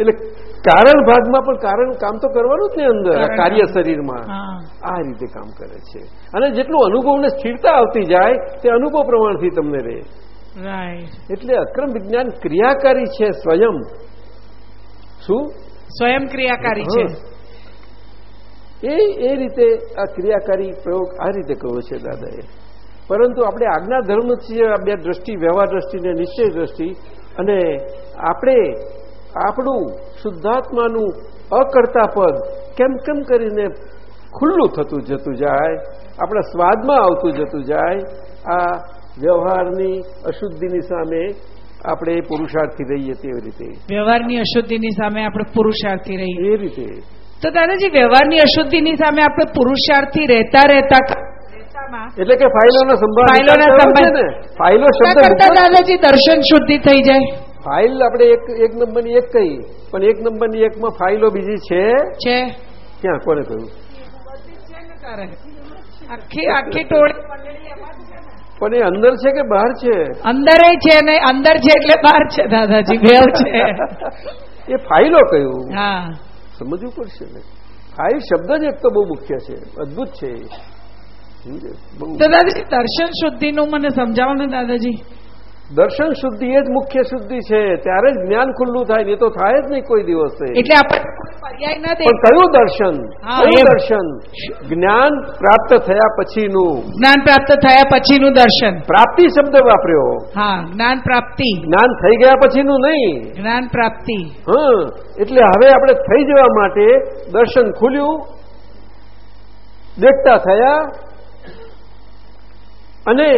એટલે કારણ ભાગમાં પણ કારણ કામ તો કરવાનું જ ને અંદર કાર્ય શરીરમાં. આ રીતે કામ કરે છે. અને જેટલું અનુભવને સ્થિરતા આવતી જાય તે અનુભવ પ્રમાણથી તમને રહે. એટલે અક્રમ વિજ્ઞાન ક્રિયાકારી છે સ્વયં. શું? સ્વયં ક્રિયાકારી છે. એ એ રીતે આ ક્રિયાકારી પ્રયોગ આ રીતે કરવો છે દાદાએ. પરંતુ આપણે આજ્ઞા ધર્મ છીએ આ બે દ્રષ્ટિ વ્યવહાર દ્રષ્ટિ ને નિશ્ચય દ્રષ્ટિ અને આપણે આપણું શુદ્ધાત્માનું અકર્તા પદ કેમ કેમ કરીને ખુલ્લું થતું જતું જાય આપણા સ્વાદમાં આવતું જતું જાય આ વ્યવહારની અશુદ્ધિની સામે આપણે પુરુષાર્થી રહીએ તેવી રીતે. વ્યવહારની અશુદ્ધિની સામે આપણે પુરુષાર્થી રહીએ. એ રીતે. તો દાદાજી વ્યવહારની અશુદ્ધિની સામે આપણે પુરુષાર્થી રહેતા રહેતા એટલે કે ફાઇલોનો સંભાળ ફાઇલોના સંભાળ. ફાઇલો શબ્દ કરતા દાદાજી દર્શન શુદ્ધિ થઈ જાય. ફાઇલ આપણે એક એક નંબરની એક કહી પણ એક નંબરની એકમાં ફાઇલો બીજી છે? છે. ક્યાં? કોને કહ્યું? આખી આખી ટોળી પણ એ અંદર છે કે બહાર છે? અંદર છે ને અંદર છે એટલે બહાર છે દાદાજી બે છે. એ ફાઇલો કહ્યું હા. સમજવું પડશે ને. ફાઇલ શબ્દ જ એક તો બહુ મુખ્ય છે. અદભુત છે એ. દાદાજી, દર્શન શુદ્ધિનું મને સમજાવો ને દાદાજી. દર્શન શુદ્ધિ એ જ મુખ્ય શુદ્ધિ છે. ત્યારે જ જ્ઞાન ખુલ્લું થાય નહીં તો થાય જ નહીં કોઈ દિવસે. એટલે આપણે ના પણ કયું દર્શન? કયું દર્શન? જ્ઞાન પ્રાપ્ત થયા પછીનું. જ્ઞાન પ્રાપ્ત થયા પછીનું દર્શન. પ્રાપ્તિ શબ્દ વાપર્યો. હા જ્ઞાન પ્રાપ્તિ. જ્ઞાન થઈ ગયા પછીનું નહીં. જ્ઞાન પ્રાપ્તિ. હા એટલે હવે આપણે થઈ જવા માટે દર્શન ખુલ્યું દેખતા થયા અને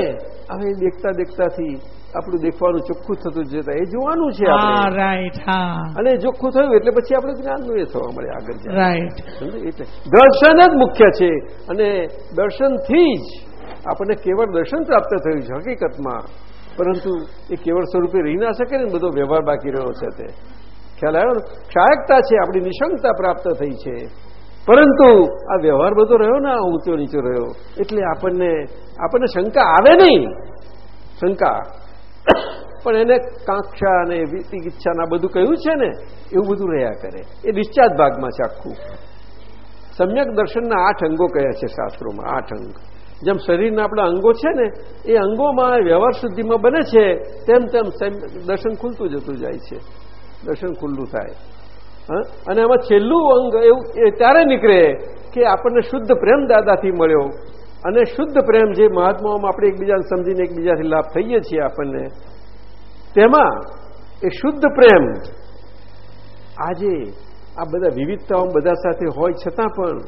હવે દેખતા દેખતાથી આપણું દેખવાનું ચોખ્ખું થતું જતા. એ જોવાનું છે રાઈટ હા. અને ચોખ્ખું થયું એટલે પછી આપણે જ્ઞાનનું એ થવા મળે આગળ રાઈટ એટલે દર્શન જ મુખ્ય છે. અને દર્શનથી જ આપણને કેવળ દર્શન પ્રાપ્ત થયું છે હકીકતમાં. પરંતુ એ કેવળ સ્વરૂપે રહી ના શકે ને બધો વ્યવહાર બાકી રહ્યો છે તે. ખ્યાલ આવ્યો ક્ષાયકતા છે આપણી નિશંકતા પ્રાપ્ત થઈ છે. પરંતુ આ વ્યવહાર બધો રહ્યો ને આ ઊંચો નીચો રહ્યો. એટલે આપણને આપણને શંકા આવે નહીં. શંકા પણ એને કાંક્ષા અને આ બધું કહ્યું છે ને, એવું બધું રહ્યા કરે. એ ડિસ્ચાર્જ ભાગમાં છે આખું. સમ્યક દર્શનના આઠ અંગો કયા છે શાસ્ત્રોમાં? આઠ અંગ. જેમ શરીરના આપણા અંગો છે ને, એ અંગોમાં વ્યવહાર શુદ્ધિમાં બને છે, તેમ તેમ દર્શન ખુલતું જતું જાય છે. દર્શન ખુલ્લું થાય? અને એમાં છેલ્લું અંગ એવું ત્યારે નીકળે કે આપણને શુદ્ધ પ્રેમ દાદાથી મળ્યો. અને શુદ્ધ પ્રેમ જે મહાત્માઓમાં આપણે એકબીજાને સમજીને એકબીજાથી લાભ થઈએ છીએ આપણને તેમાં એ શુદ્ધ પ્રેમ આજે આ બધા વિવિધતાઓ બધા સાથે હોય છતાં પણ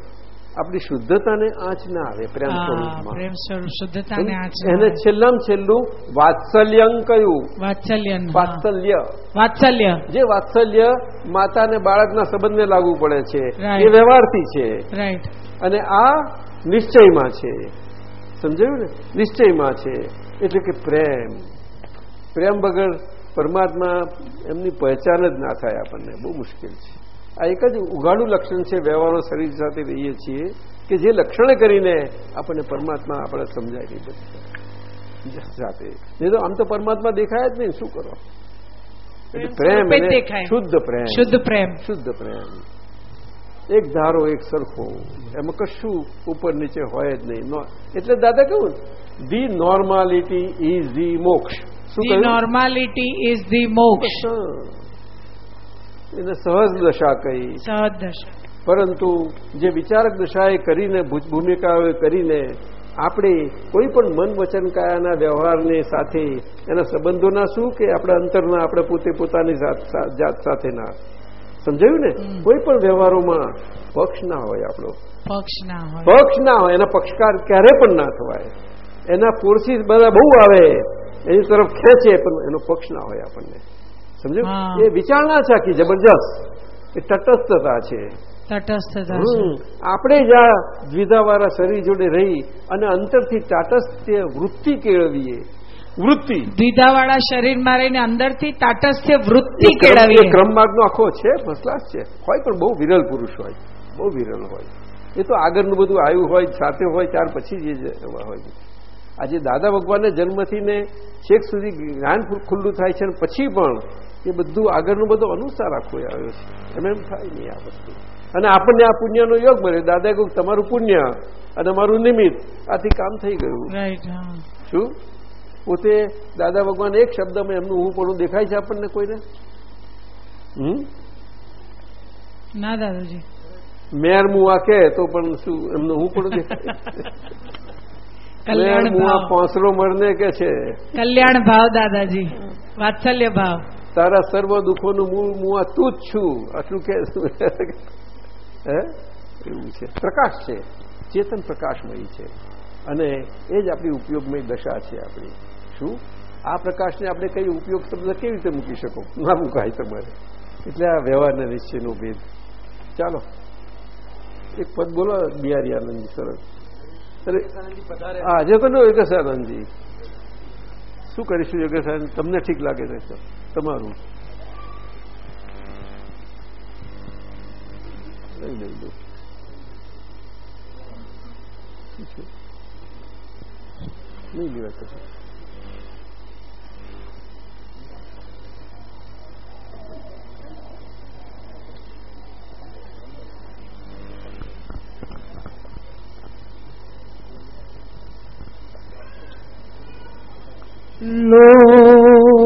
આપણી શુદ્ધતાને આંચ ના આવે પ્રેમ સ્વરૂપમાં. એને છેલ્લામાં છેલ્લું વાત્સલ્યં કયું વાત્સલ્ય વાત્સલ્ય. વાત્સલ્ય. જે વાત્સલ્ય માતા અને બાળકના સંબંધને લાગુ પડે છે. એ વ્યવહારથી છે. રાઈટ અને આ નિશ્ચયમાં છે. સમજાયું ને? નિશ્ચયમાં છે. એટલે કે પ્રેમ. પ્રેમ વગર પરમાત્મા એમની પહેચાન જ ના થાય આપણને. બહુ મુશ્કેલ છે. આ એક જ ઉઘાડું લક્ષણ છે વ્યવહારો શરીર સાથે રહીએ છીએ કે જે લક્ષણ કરીને આપણને પરમાત્મા આપણે સમજાય નહીં બધા. સાથે નહીં તો આમ તો પરમાત્મા દેખાય જ નહીં. શું કરો? પ્રેમ શુદ્ધ પ્રેમ. શુદ્ધ પ્રેમ. શુદ્ધ પ્રેમ. એક ધારો એક સરખો. એમાં કશું ઉપર નીચે હોય જ નહીં. એટલે દાદા કહ્યું ધી નોર્માલિટી ઇઝ ધી મોક્ષ. શું નોર્માલિટી ઇઝ ધી મોક્ષ. એને સહજ દશા કહી. સહજ દશા. પરંતુ જે વિચારક દશાએ કરીને ભૂમિકાઓ ભૂમિકાઓએ કરીને આપણે કોઈ પણ મન વચન કાયાના વ્યવહારને સાથે એના સંબંધોના શું કે આપણા અંતરના આપણે પોતે પોતાની જાત સાથેના? સમજાયું ને? કોઈ પણ વ્યવહારોમાં પક્ષ ના હોય આપણો. પક્ષ ના હોય. પક્ષ ના હોય એના પક્ષકાર ક્યારે પણ ના થવાય. એના ફોર્સીસ બધા બહુ આવે એની તરફ ખેંચે પણ એનો પક્ષ ના હોય આપણને. સમજ્યું? એ વિચારણા છે આખી જબરજસ્ત. એ તટસ્થતા છે. તટસ્થતા આપણે જ આ દ્વિધાવાળા શરીર જોડે રહી અને અંતરથી તાટસ્થ્ય વૃત્તિ કેળવીએ. વૃત્તિ. દ્વિધાવાળા શરીરમાં રહીને અંદરથી તાટસ્થ્ય વૃત્તિ કેળવી ક્રમ- માર્ગનો આખો છે ફર્સ્ટ છે. હોય પણ બહુ વિરલ પુરુષ હોય બહુ વિરલ હોય. એ તો આગળનું બધું આવ્યું હોય સાથે હોય ત્યાર પછી જે હોય. આજે દાદા ભગવાનને જન્મથી ને છેક સુધી જ્ઞાન ખુલ્લું થાય છે અને પછી પણ એ બધું આગળનું બધું અનુસાર આખો આવ્યો છે. એમ એમ થાય નહીં આ વસ્તુ અને આપણને આ પુણ્યનો યોગ મળ્યો. દાદા કહ્યું તમારું પુણ્ય અને અમારું નિમિત્ત આથી કામ થઈ ગયું. શું? પોતે દાદા ભગવાન એક શબ્દમાં એમનું હું પણ દેખાય છે આપણને કોઈને? હમ? ના દાદાજી. મેર મુવા કે તો પણ શું એમનું હું પણ દેખાય? કલ્યાણ મેર મુવા પોસરો મળને કે છે? કલ્યાણ ભાવ દાદાજી. વાત્સલ્ય ભાવ. તારા સર્વ દુઃખોનું મૂળ મુવા તું જ છું. આટલું કે હે? એવું છે. પ્રકાશ છે. ચેતન પ્રકાશમય છે. અને એ જ આપણી ઉપયોગમય દશા છે આપણી. શું આ પ્રકાશને આપણે કઈ ઉપયોગ શબ્દ કેવી રીતે મૂકી શકો? ના મુકાય તમારે. એટલે આ વ્યવહારના નિશ્ચયનો ભેદ. ચાલો. એક પદ બોલો, બિહારી આનંદજી, સરસ. હા જગનો યોગેશ આનંદજી શું કરીશું યોગેશ આનંદ તમને ઠીક લાગે છે તમારું. લઈ લઈ લો? નહીં લેવા કશું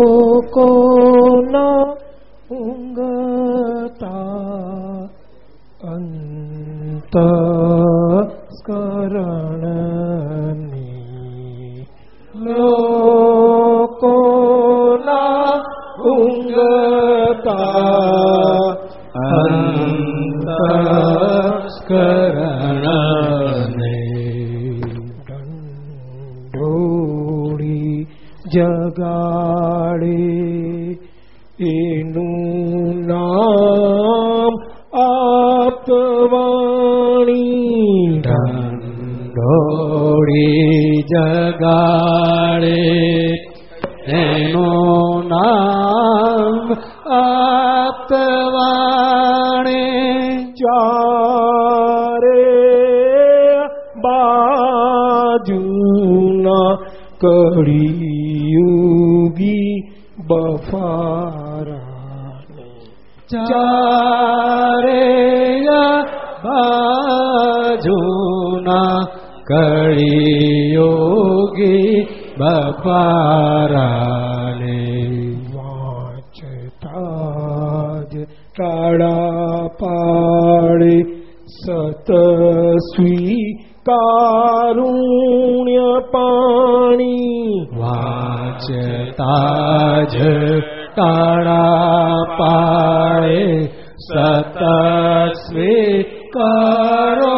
લોકોના ઊંઘતા અંત સ્કરણની લોકોના ઊંઘતા અંત કરણને જગાડે એનું નામ આપવાણી ઢંઢોળી જગાડે એનું નામ આપવાણે ચારે બાજુના કળિયુગી બફારાને ચારે બાજુના કળિયોગી બપારાને વાંચતા જ ટાળા પાડે સતસ્વી कारुण्यपाणि वाचताज ताज सतस्वे पारे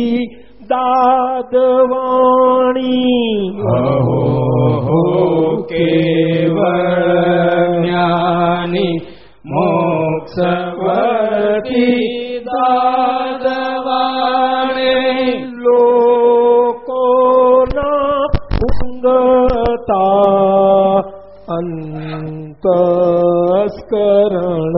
श्री दादवाणी। अहो केवल्यानि दवाणी दादवाणे। लोको न पुङ्गता अन्तस्करण।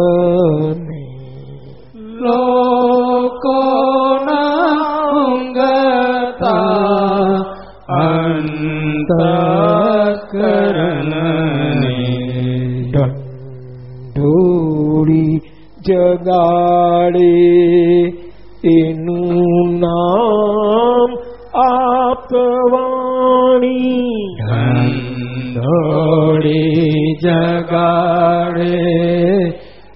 જગાડે એનું નામ આપવાણી ધંધોળી જગાડે.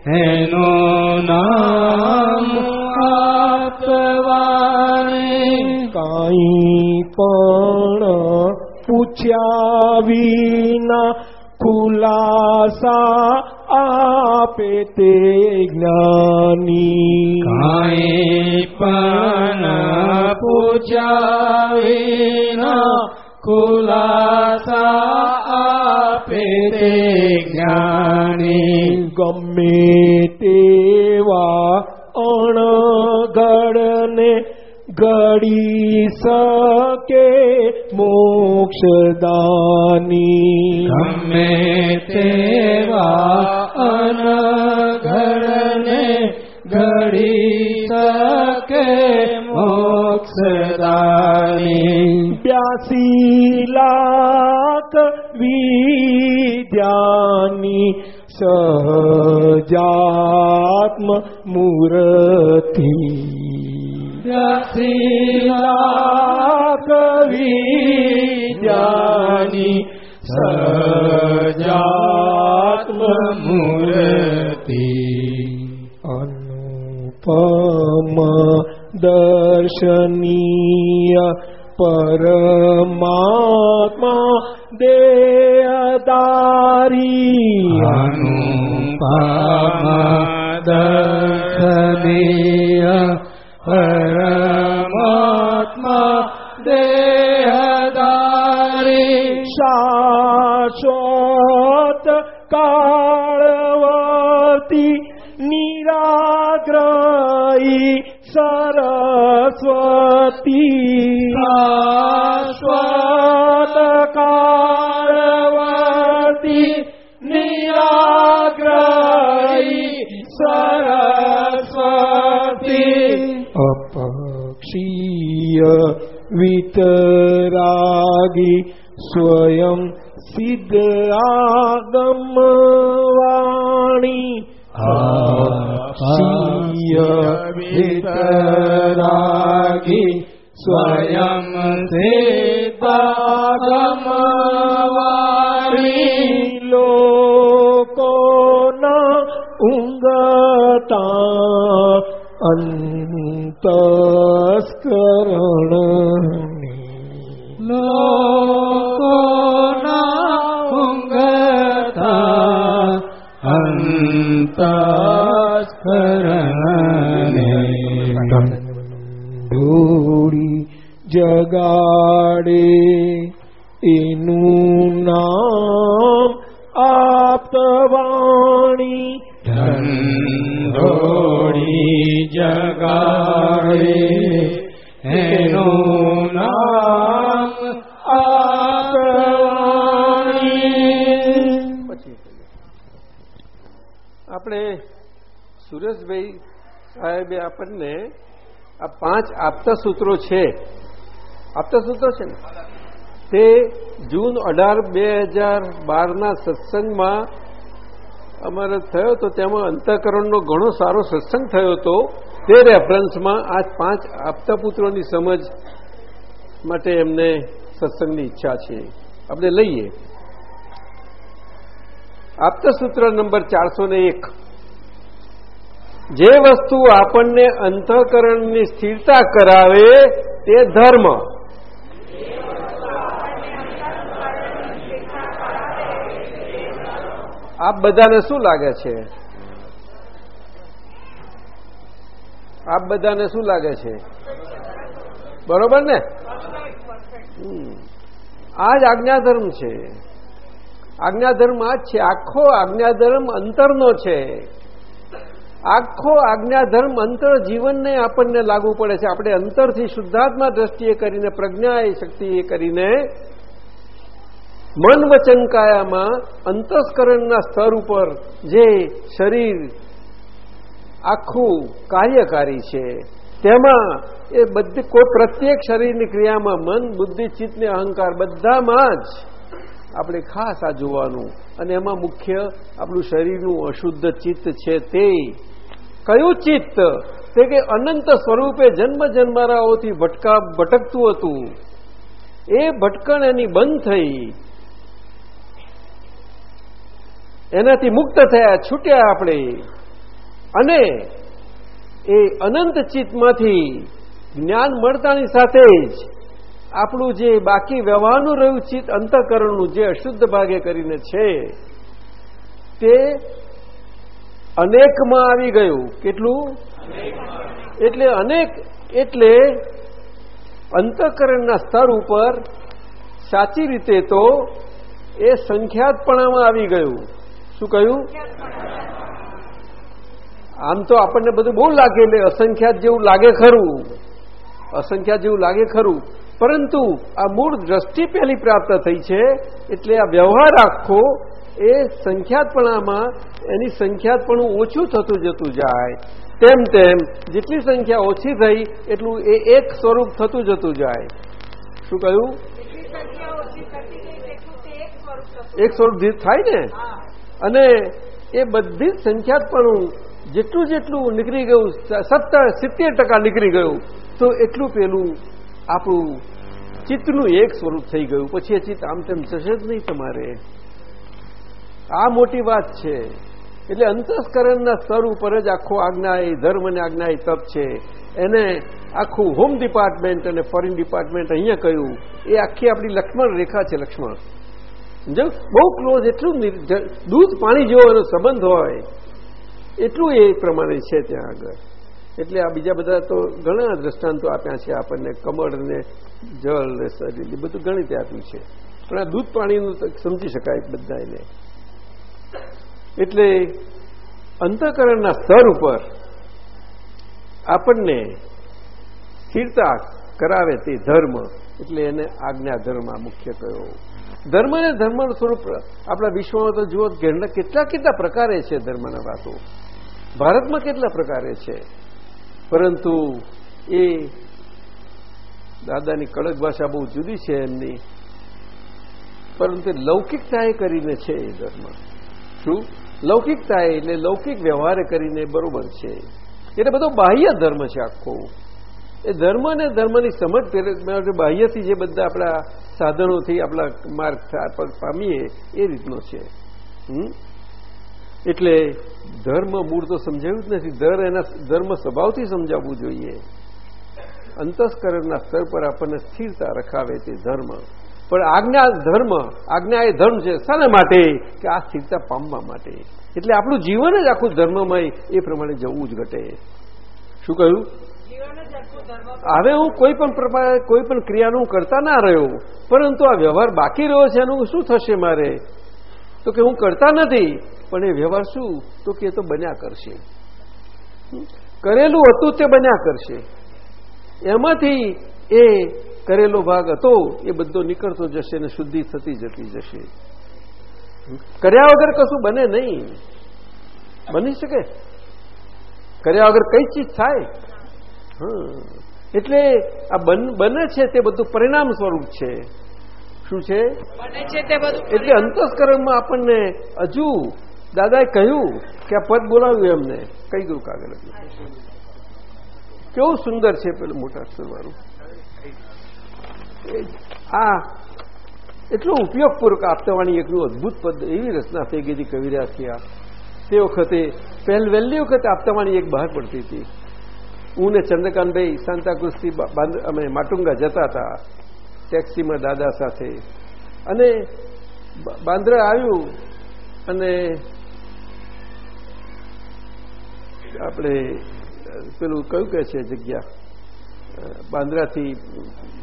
એનું નામ આપવાણી કાંઈ પણ પૂછ્યા વિના ખુલાસા આપે તે જ્ઞાની. કાંઈ પણ પૂછાવીના ખુલાસા આપે તે જ્ઞાની. ગમે તેવા અણગળને ઘડી શકે મોક્ષદાની. ગમે તેવા અનઘડને ઘડી શકે મોક્ષદાની. બ્યાસી લાખ વિદ્યાની સહજાત્મ મૂર્તિ. લાખ વિદ્યાની સજાત્મ મૂર્તિ અનુપમા દર્શનીય પરમાત્મા દેહદારી અનુપમા દર્શનીય પરમાત્મા ತಾಯಿ ಸರಸ್ವತಿ ಶಾಶ್ವತ ಕಾರವತಿ ನಿರಾಗ್ರಹಿ ಸರಸ್ವತಿ ಅಪಕ್ಷೀಯ ವಿತರಾಗಿ स्वयं सिद्धरागमवाणी આગમવાણી અપક્ષીય વિતરાગી સ્વયં સિદ્ધાગમવારી લોકોના ઊંઘતા જગાડે. એનું નામ આપવાણી ધંધોળી જગાડે. એનું નામ આપવાણી આપણે સુરેશભાઈ સાહેબે આપણને આ પાંચ આપતા સૂત્રો છે. આપતા સૂત્રો છે ને? તે જૂન અઢાર બે હજાર બારના સત્સંગમાં અમારે થયો તો તેમાં અંતઃકરણનો ઘણો સારો સત્સંગ થયો હતો. તે રેફરન્સમાં આ પાંચ આપતા પુત્રોની સમજ માટે એમને સત્સંગની ઈચ્છા છે. આપણે લઈએ. આપતા સૂત્ર નંબર ચારસો એક. જે વસ્તુ આપણને અંતઃકરણની સ્થિરતા કરાવે તે ધર્મ. આપ બધાને શું લાગે છે? આપ બધાને શું લાગે છે? બરોબર ને. આ જ આજ્ઞાધર્મ છે. આજ્ઞાધર્મ આ જ છે. આખો આજ્ઞાધર્મ અંતરનો છે. આખો આજ્ઞાધર્મ અંતર જીવનને આપણને લાગુ પડે છે. આપણે અંતરથી શુદ્ધાત્મા દ્રષ્ટિએ કરીને, પ્રજ્ઞા એ શક્તિએ કરીને મન વચન કાયામાં અંતસ્કરણના સ્તર ઉપર જે શરીર આખું કાર્યકારી છે, તેમાં એ બધી કોઈ પ્રત્યેક શરીરની ક્રિયામાં મન, બુદ્ધિ, ચિત્ત ને અહંકાર બધામાં જ આપણે ખાસ આ જોવાનું. અને એમાં મુખ્ય આપણું શરીરનું અશુદ્ધ ચિત્ત છે તે. કયું ચિત્ત? તે કે અનંત સ્વરૂપે જન્મ જન્મારાઓથી ભટકા ભટકતું હતું. એ ભટકણ એની બંધ થઈ. એનાથી મુક્ત થયા, છૂટ્યા આપણે. અને એ અનંત ચિત્તમાંથી જ્ઞાન મળતાની સાથે જ આપણું જે બાકી વ્યવહારનું રહ્યું ચિત્ત અંતઃકરણનું જે અશુદ્ધ ભાગે કરીને છે, તે અનેકમાં આવી ગયું. કેટલું? એટલે અનેક, એટલે અંતઃકરણના સ્તર ઉપર સાચી રીતે તો એ સંખ્યાતપણામાં આવી ગયું. શું કહ્યું? આમ તો આપણને બધું બહુ લાગે એટલે અસંખ્યાત જેવું લાગે ખરું. અસંખ્યાત જેવું લાગે ખરું. પરંતુ આ મૂળ દ્રષ્ટિ પહેલી પ્રાપ્ત થઈ છે એટલે આ વ્યવહાર આખો એ સંખ્યાતપણામાં એની સંખ્યાતપણું ઓછું થતું જતું જાય. તેમ તેમ જેટલી સંખ્યા ઓછી થઈ એટલું એ એક સ્વરૂપ થતું જતું જાય. શું કહ્યું? એક સ્વરૂપ થાય ને? અને એ બધી જ સંખ્યાતપણું જેટલું જેટલું નીકળી ગયું, સત્તર, સિત્તેર ટકા નીકળી ગયું, તો એટલું પેલું આપણું ચિત્તનું એક સ્વરૂપ થઈ ગયું. પછી એ ચિત્ત આમ તેમ જશે જ નહીં તમારે. આ મોટી વાત છે. એટલે અંતસ્કરણના સ્તર ઉપર જ આખો આજ્ઞા એ ધર્મ અને આજ્ઞા તપ છે. એને આખું હોમ ડિપાર્ટમેન્ટ અને ફોરેન ડિપાર્ટમેન્ટ અહીંયા કહ્યું. એ આખી આપણી લક્ષ્મણ રેખા છે, લક્ષ્મણ. સમજો? બહુ ક્લોઝ એટલું દૂધ પાણી જેવો એનો સંબંધ હોય, એટલું એ પ્રમાણે છે ત્યાં આગળ. એટલે આ બીજા બધા તો ઘણા દ્રષ્ટાંતો આપ્યા છે આપણને, કમળ ને જળ ને શરીર બધું ગણિત આપ્યું છે. પણ આ દૂધ પાણીનું સમજી શકાય બધા એને એટલે અંતઃકરણના સ્તર ઉપર આપણને સ્થિરતા કરાવે તે ધર્મ, એટલે એને આજ્ઞા ધર્મ મુખ્ય કયો. ધર્મ ધર્મનું સ્વરૂપ આપણા વિશ્વમાં તો જુઓ કેટલા કેટલા પ્રકારે છે ધર્મના વાતો. ભારતમાં કેટલા પ્રકારે છે. પરંતુ એ દાદાની કડક ભાષા બહુ જુદી છે એમની. પરંતુ લૌકિકતાએ કરીને છે એ ધર્મ. શું? લૌકિકતાએ એટલે લૌકિક વ્યવહારે કરીને બરોબર છે. એટલે બધો બાહ્ય ધર્મ છે આખો. એ ધર્મ અને ધર્મની સમજ બાહ્યથી જે બધા આપણા સાધનોથી આપણા માર્ગ પામીએ એ રીતનો છે? એટલે ધર્મ મૂળ તો સમજાયું જ નથી. દર એના ધર્મ સ્વભાવથી સમજાવવું જોઈએ. અંતસ્કરણના સ્તર પર આપણને સ્થિરતા રખાવે તે ધર્મ. પણ આજ્ઞા ધર્મ, આજ્ઞા એ ધર્મ છે શાના માટે? કે આ સ્થિરતા પામવા માટે. એટલે આપણું જીવન જ આખું ધર્મમય એ પ્રમાણે જવું જ ઘટે. શું કહ્યું? હવે હું કોઈ પણ કોઈ પણ ક્રિયાનું કરતા ના રહ્યો. પરંતુ આ વ્યવહાર બાકી રહ્યો છે એનું શું થશે મારે? તો કે હું કરતા નથી, પણ એ વ્યવહાર શું? તો કે તો બન્યા કરશે. કરેલું હતું તે બન્યા કરશે. એમાંથી એ કરેલો ભાગ હતો, એ બધો નીકળતો જશે અને શુદ્ધિ થતી જતી જશે. કર્યા વગર કશું બને નહીં. બની શકે? કર્યા વગર કઈ ચીજ થાય. એટલે આ બને છે તે બધું પરિણામ સ્વરૂપ છે. શું છે? એટલે અંતસ્કરણમાં આપણને હજુ દાદાએ કહ્યું કે આ પદ બોલાવ્યું એમને. કઈ ગયું કાગળ કેવું સુંદર છે પેલું મોટા અક્ષરવાળું આ એટલો ઉપયોગપૂર્વક આપતાવાણી એકનું અદભુત પદ એવી રચના થઈ ગઈ હતી કવિરાથી થયા તે વખતે પહેલ વહેલી વખતે આપતાવાણી એક બહાર પડતી હતી. હું ને ચંદ્રકાંતભાઈ સાંતાક્રુઝથી અમે માટુંગા જતા હતા, ટેક્સીમાં દાદા સાથે. અને બાંદ્રા આવ્યું અને આપણે, પેલું કયું કહે છે જગ્યા? બાંદ્રાથી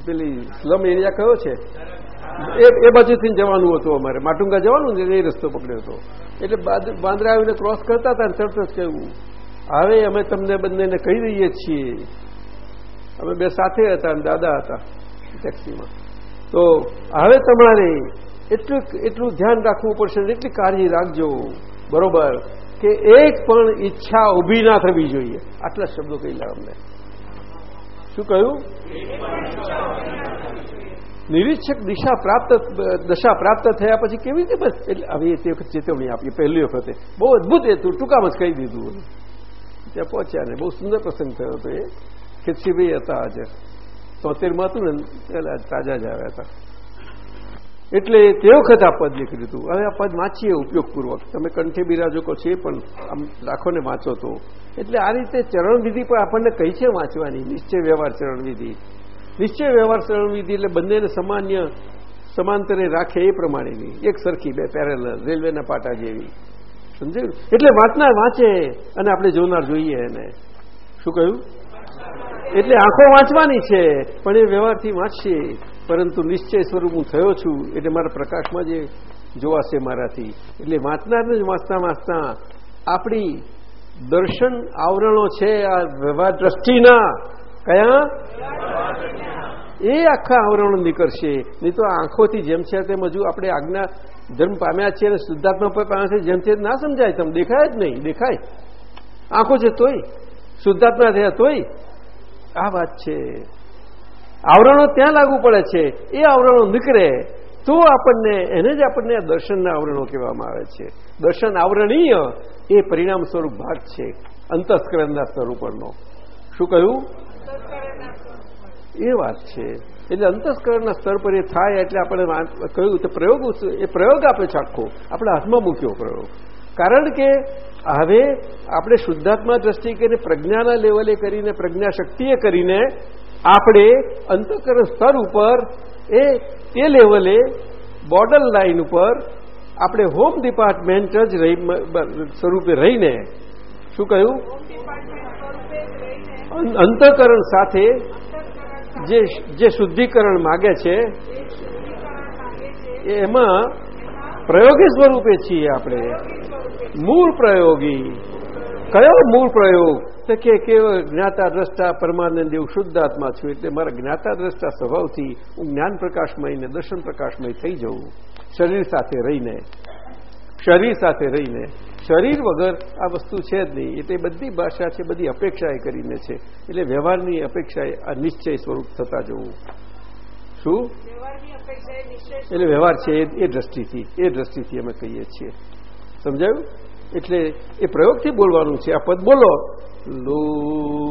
પેલી સ્લમ એરિયા કયો છે? એ બાજુથી જવાનું હતું અમારે. માટુંગા જવાનું ને એ રસ્તો પકડ્યો હતો. એટલે બાદ- બાંદ્રા આવીને ક્રોસ કરતા હતા ને તરત જ કહ્યું હવે અમે તમને બંનેને કહી દઈએ છીએ. અમે બે સાથે હતા અને દાદા હતા ટેક્સીમાં તો હવે તમારે એટલું એટલું ધ્યાન રાખવું પડશે એટલી કાળજી રાખજો. બરોબર? કે એક પણ ઈચ્છા ઊભી ના થવી જોઈએ. આટલા શબ્દો કહેલા અમને. શું કહ્યું? નિરીક્ષક દિશા પ્રાપ્ત, દશા પ્રાપ્ત થયા પછી કેવી રીતે બસ? એટલે હવે તે વખત ચેતવણી આપી પહેલી વખતે. બહુ અદભુત હતું ટૂંકામાં જ કહી દીધું. ત્યાં પહોંચ્યા ને બહુ સુંદર પ્રસંગ થયો હતો એ ખેતસીભાઈ હતા હાજર તોતેરમાં હતું ને પેલા તાજા જ આવ્યા હતા એટલે તે વખત આ પદ નીકળ્યું હતું હવે આ પદ વાંચીએ, ઉપયોગપૂર્વક. તમે કંઠે બિરાજો કહો છે પણ આમ રાખો ને વાંચો તો. એટલે આ રીતે ચરણવિધિ પણ આપણને કહી છે વાંચવાની. નિશ્ચય વ્યવહાર ચરણવિધિ. નિશ્ચય વ્યવહાર ચરણવિધિ એટલે બંનેને સામાન્ય, સમાંતરે રાખે એ પ્રમાણેની. એક સરખી, બે પેરેલલ રેલવેના પાટા જેવી. સમજાયું? એટલે વાંચનાર વાંચે અને આપણે જોનાર જોઈએ એને. શું કહ્યું? એટલે આંખો વાંચવાની છે, પણ એ વ્યવહારથી વાંચશે. પરંતુ નિશ્ચય સ્વરૂપ હું થયો છું, એટલે મારા પ્રકાશમાં જે જોવાશે મારાથી. એટલે વાંચનારને જ વાંચતા વાંચતા આપણી દર્શન આવરણો છે, આ વ્યવહાર દ્રષ્ટિના. કયા? એ આખા આવરણો નીકળશે નહીં તો આંખોથી જેમ છે તેમ હજુ આપણે આજ્ઞા જન્મ પામ્યા છીએ અને શુદ્ધાત્મા પામ્યા જેમ છે ના સમજાય. તમે દેખાય જ નહીં. દેખાય. આંખો છે તોય. શુદ્ધાત્મા થયા તોય. આ વાત છે. આવરણો ત્યાં લાગુ પડે છે. એ આવરણો નીકળે તો આપણને, એને જ આપણને દર્શનના આવરણો કહેવામાં આવે છે. દર્શન આવરણીય એ પરિણામ સ્વરૂપ ભાગ છે. અંતસ્કરણના સ્વરૂપનો શું કહ્યું? એ વાત છે. એટલે અંતસ્કરણના સ્તર પર એ થાય એટલે આપણે કહ્યું તો પ્રયોગ એ પ્રયોગ આપે છે આખો. આપણે હાથમાં મૂક્યો પ્રયોગ. કારણ કે હવે આપણે શુદ્ધાત્મા દ્રષ્ટિ કરીને પ્રજ્ઞાના લેવલે કરીને પ્રજ્ઞા શક્તિએ કરીને આપણે અંતઃકરણ સ્તર ઉપર એ તે લેવલે બોર્ડર લાઈન ઉપર આપણે હોમ ડિપાર્ટમેન્ટ જ રહી સ્વરૂપે રહીને શું કહ્યું? અંતઃકરણ સાથે જે જે શુદ્ધિકરણ માગે છે, એમાં પ્રયોગી સ્વરૂપે છીએ આપણે. મૂળ પ્રયોગી. કયો મૂળ પ્રયોગ? તો કે કેવો જ્ઞાતા દ્રષ્ટા પરમાનંદ એવું શુદ્ધ આત્મા છું, એટલે મારા જ્ઞાતા દ્રષ્ટા સ્વભાવથી હું જ્ઞાન પ્રકાશમય ને દર્શન પ્રકાશમય થઈ જઉં. શરીર સાથે રહીને. શરીર સાથે રહીને. શરીર વગર આ વસ્તુ છે જ નહીં. એટલે બધી ભાષા છે બધી અપેક્ષાએ કરીને છે. એટલે વ્યવહારની અપેક્ષાએ આ નિશ્ચય સ્વરૂપ થતા જવું. શું? એટલે વ્યવહાર છે એ- દ્રષ્ટિથી એ દ્રષ્ટિથી અમે કહીએ છીએ. સમજાયું? એટલે એ પ્રયોગથી બોલવાનું છે. આ પદ બોલો. લોકોના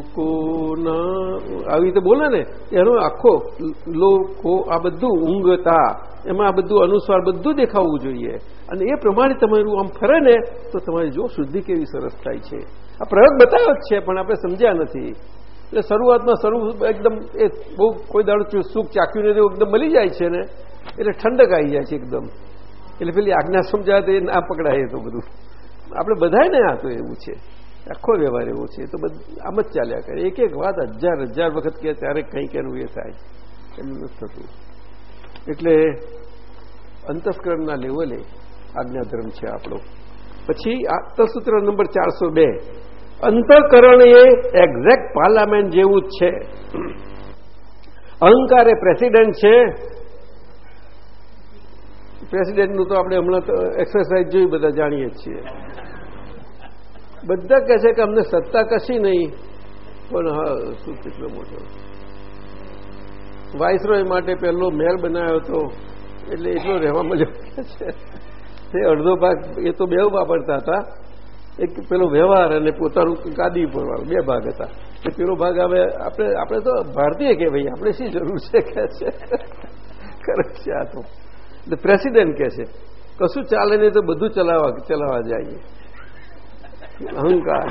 આવી રીતે બોલે ને એનો આખો લોકો આ બધું ઊંઘતા. એમાં આ બધું અનુસ્વાર બધું દેખાવું જોઈએ. અને એ પ્રમાણે તમારું આમ ફરે ને, તો તમારી જો શુદ્ધિ કેવી સરસ થાય છે. આ પ્રયોગ બતાવ્યો જ છે, પણ આપણે સમજ્યા નથી. એટલે શરૂઆતમાં શરૂ એકદમ એ બહુ કોઈ દાડો સુખ ચાક્યું નથી, એકદમ મળી જાય છે ને, એટલે ઠંડક આવી જાય છે એકદમ. એટલે પેલી આજ્ઞા સમજાય તો એ ના પકડાય તો બધું. આપણે બધાય ને આ તો એવું છે. આખો વ્યવહાર એવો છે. તો આમ જ ચાલ્યા કરે. એક એક વાત હજાર હજાર વખત કે ત્યારે કંઈક એનું એ થાય એમ નથી થતું. એટલે અંતસ્કરણના લેવલે આજ્ઞાધર્મ છે આપણો. પછી આત્મસૂત્ર નંબર ચારસો બે. અંતઃકરણ એ એક્ઝેક્ટ પાર્લામેન્ટ જેવું જ છે. અહંકાર એ પ્રેસિડેન્ટ છે પ્રેસિડેન્ટનું તો આપણે હમણાં એક્સરસાઇઝ જોઈ બધા જાણીએ છીએ. બધા કહે છે કે અમને સત્તા કશી નહીં. પણ હા, શું કેટલો મોટો. વાઇસરોય માટે પહેલો મહેલ બનાવ્યો હતો. એટલે એટલો રહેવા મળ્યો. છે તે અડધો ભાગ, એ તો બે વાપરતા હતા. એક પેલો વ્યવહાર અને પોતાનું ગાદી પર બે ભાગ હતા. એ પેલો ભાગ હવે આપણે આપણે તો ભારતીય કે ભાઈ, આપણે શી જરૂર છે કે છે? કરેક્ટ છે આ તો. એટલે પ્રેસિડેન્ટ કે છે. કશું ચાલે નહીં તો બધું ચલાવવા ચલાવવા જઈએ. અહંકાર.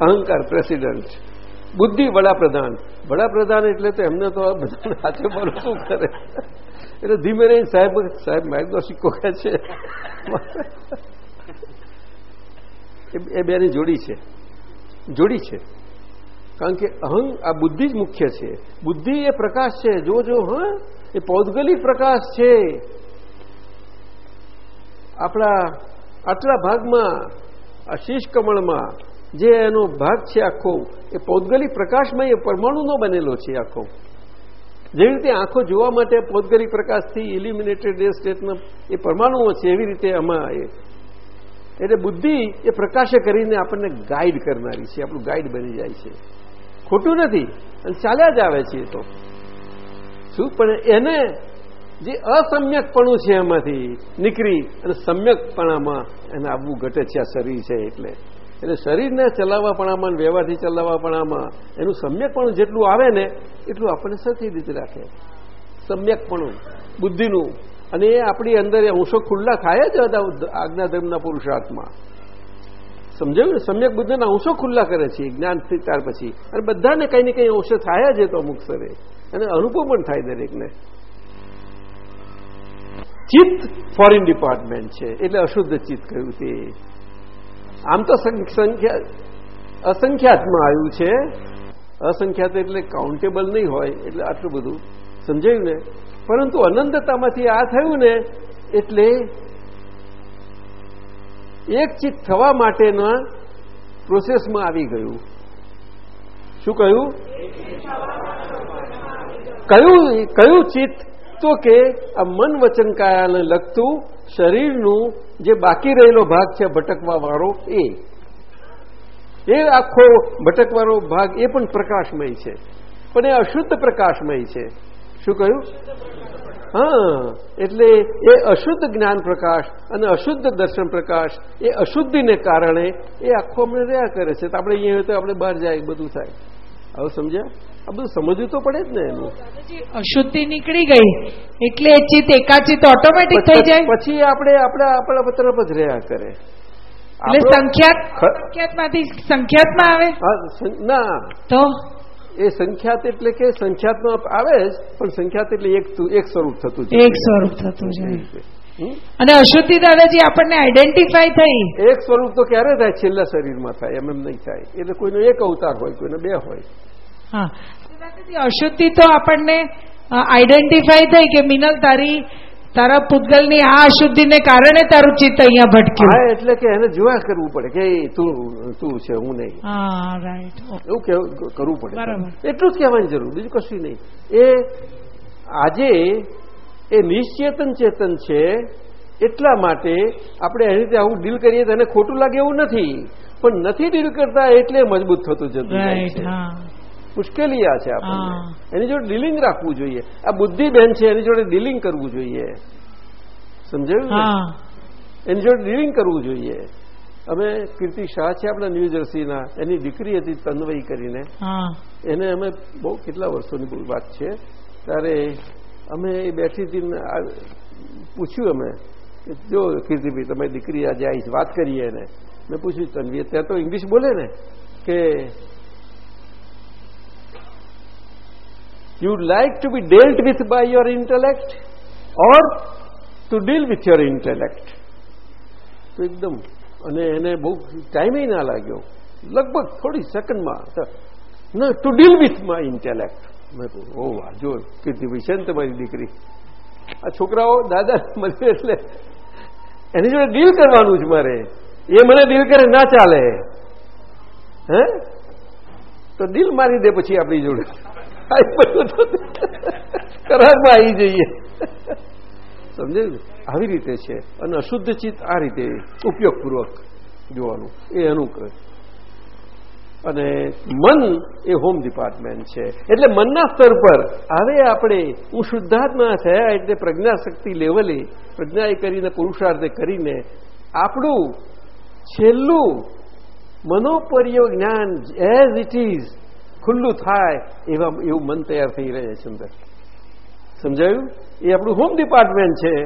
અહંકાર પ્રેસિડન્ટ. બુદ્ધિ વડાપ્રધાન. વડાપ્રધાન એટલે તો એમને તો બધા હાથે બોલો, શું કરે? એટલે ધીમે રહી સાહેબ સાહેબ માર્ગનો સિક્કો કહે છે. એ બેની જોડી છે. જોડી છે. કારણ કે અહંગ આ બુદ્ધિ જ મુખ્ય છે. બુદ્ધિ એ પ્રકાશ છે. જો જો હા? એ પૌદગલિક પ્રકાશ છે. આપણા આટલા ભાગમાં, આ શીશ કમળમાં જે એનો ભાગ છે આખો એ પૌદગલિક પ્રકાશમાં એ પરમાણુનો બનેલો છે આખો જેવી રીતે આંખો જોવા માટે પૌદગલિક પ્રકાશથી ઇલ્યુમિનેટેડ સ્ટેટના એ પરમાણુઓ છે, એવી રીતે આમાં એ. એટલે બુદ્ધિ એ પ્રકાશે કરીને આપણને ગાઈડ કરનારી છે, આપણું ગાઈડ બની જાય છે. ખોટું નથી, અને ચાલ્યા જ આવે છે એ તો. શું? પણ એને જે અસમ્યકપણું છે એમાંથી નીકળી અને સમ્યકપણામાં એને આવવું ઘટે છે આ શરીર છે એટલે. એટલે શરીરને ચલાવવાપણામાં વ્યવહારથી ચલાવવાપણામાં એનું સમ્યકપણું જેટલું આવે ને, એટલું આપણને સરખી રીતે રાખે. સમ્યકપણું, બુદ્ધિનું. અને એ આપણી અંદર અંશો ખુલ્લા થાય જ હતા આજ્ઞાધર્મના પુરુષાર્થમાં. સમજાયું ને? સમ્યક બુદ્ધિના અંશો ખુલ્લા કરે છે, જ્ઞાન ત્યાર પછી. અને બધાને કંઈ ને કંઈ અંશો થાય જ તો અમુક સ્તરે. અને અનુભવ પણ થાય દરેકને. ચિત્ત ફોરેન ડિપાર્ટમેન્ટ છે. એટલે અશુદ્ધ ચિત્ત કહ્યું તે. આમ તો સંખ્યા અસંખ્યાતમાં આવ્યું છે. અસંખ્યાત એટલે કાઉન્ટેબલ નહીં હોય, એટલે આટલું બધું સમજાયું ને? પરંતુ અનંતતામાંથી આ થયું ને, એટલે એક ચિત થવા માટેના પ્રોસેસમાં આવી ગયું. શું કહ્યું? કયું કયું ચિત્ત તો કે આ મન વચન કાયાને લગતું શરીરનું જે બાકી રહેલો ભાગ છે ભટકવા વાળો એ. એ આખો ભટકવાળો ભાગ એ પણ પ્રકાશમય છે. પણ એ અશુદ્ધ પ્રકાશમય છે. શું કહ્યું? હા, એટલે એ અશુદ્ધ જ્ઞાન પ્રકાશ અને અશુદ્ધ દર્શન પ્રકાશ એ અશુદ્ધિને કારણે એ આખો અમને રહ્યા કરે છે. તો આપણે અહીંયા તો આપણે બહાર જાય બધું થાય. હવે સમજ્યા? આ બધું સમજવું તો પડે જ ને એનું. અશુદ્ધિ નીકળી ગઈ એટલે ચિત્ત એકાચિત ઓટોમેટિક થઈ જાય. પછી આપણે આપણા આપણા તરફ જ રહ્યા કરે. એટલે સંખ્યાત સંખ્યાતમાંથી સંખ્યાતમાં આવે? ના. તો? એ સંખ્યાત એટલે કે સંખ્યાતમાં આવે જ પણ સંખ્યાત એટલે એક એક સ્વરૂપ થતું છે એક સ્વરૂપ થતું છે અને અશુદ્ધિ દાદાજી આપણને આઈડેન્ટિફાઈ થઈ. એક સ્વરૂપ તો ક્યારે થાય? છેલ્લા શરીરમાં થાય એમ એમ નહીં થાય. એટલે કોઈનો એક અવતાર હોય કોઈનો બે હોય. હા. અશુદ્ધિ તો આપણને આઈડેન્ટિફાઈ થઈ કે મિનલ તારી તારા પૂતગલની આ અશુદ્ધિને કારણે તારું ચિત્ત અહીંયા ભટક્યું. હા એટલે કે એને જોયા કરવું પડે કે તું તું છે હું નહીં. રાઈટ એવું કરવું પડે. એટલું જ કહેવાની જરૂર બીજું કશું નહીં. એ આજે એ નિશ્ચેતન ચેતન છે એટલા માટે આપણે એની રીતે આવું ડીલ કરીએ તો એને ખોટું લાગે એવું નથી. પણ નથી ડીલ કરતા એટલે મજબૂત થતું જતું મુશ્કેલી આ છે આપણને. એની જોડે ડીલિંગ રાખવું જોઈએ. આ બુદ્ધિ બેન છે એની જોડે ડીલિંગ કરવું જોઈએ. સમજાયું ને? એની જોડે ડીલિંગ કરવું જોઈએ. અમે કીર્તિ શાહ છે આપણા ન્યૂ જર્સીના. એની દીકરી હતી તન્વઈ કરીને. એને અમે બહુ કેટલા વર્ષોની વાત છે. ત્યારે અમે એ બેઠી હતી પૂછ્યું અમે કે જો કીર્તિભાઈ તમારી દીકરી આજે આવી વાત કરીએ એને. મેં પૂછ્યું તન્વી ત્યાં તો ઇંગ્લિશ બોલે ને? કે you like to be dealt with by your intellect or to deal with your intellect તો એકદમ અને એને બહુ ટાઈમે ના લાગ્યો લગભગ થોડી સેકન્ડમાં ના to deal with my intellect મેં કહું ઓ વાહ જો કીર્તિભાઈ છે ને તમારી દીકરી આ છોકરાઓ દાદા મને એટલે એની જોડે ડીલ કરવાનું જ મારે એ મને ડીલ કરે ના ચાલે હે તો ડીલ મારી દે પછી આપણી જોડે કરારમાં આવી જઈએ. સમજાયું આવી રીતે છે. અને અશુદ્ધ ચિત્ત આ રીતે ઉપયોગપૂર્વક જોવાનું. એ એનું અને મન એ હોમ ડિપાર્ટમેન્ટ છે. એટલે મનના સ્તર પર હવે આપણે, હું શુદ્ધાત્મા થયા એટલે પ્રજ્ઞાશક્તિ લેવલે પ્રજ્ઞાએ કરીને પુરુષાર્થે કરીને આપણું છેલ્લું મનોપર્ય જ્ઞાન એઝ ઇટ ઇઝ ખુલ્લું થાય એવા એવું મન તૈયાર થઈ રહે છે અંદર. સમજાયું? એ આપણું હોમ ડિપાર્ટમેન્ટ છે.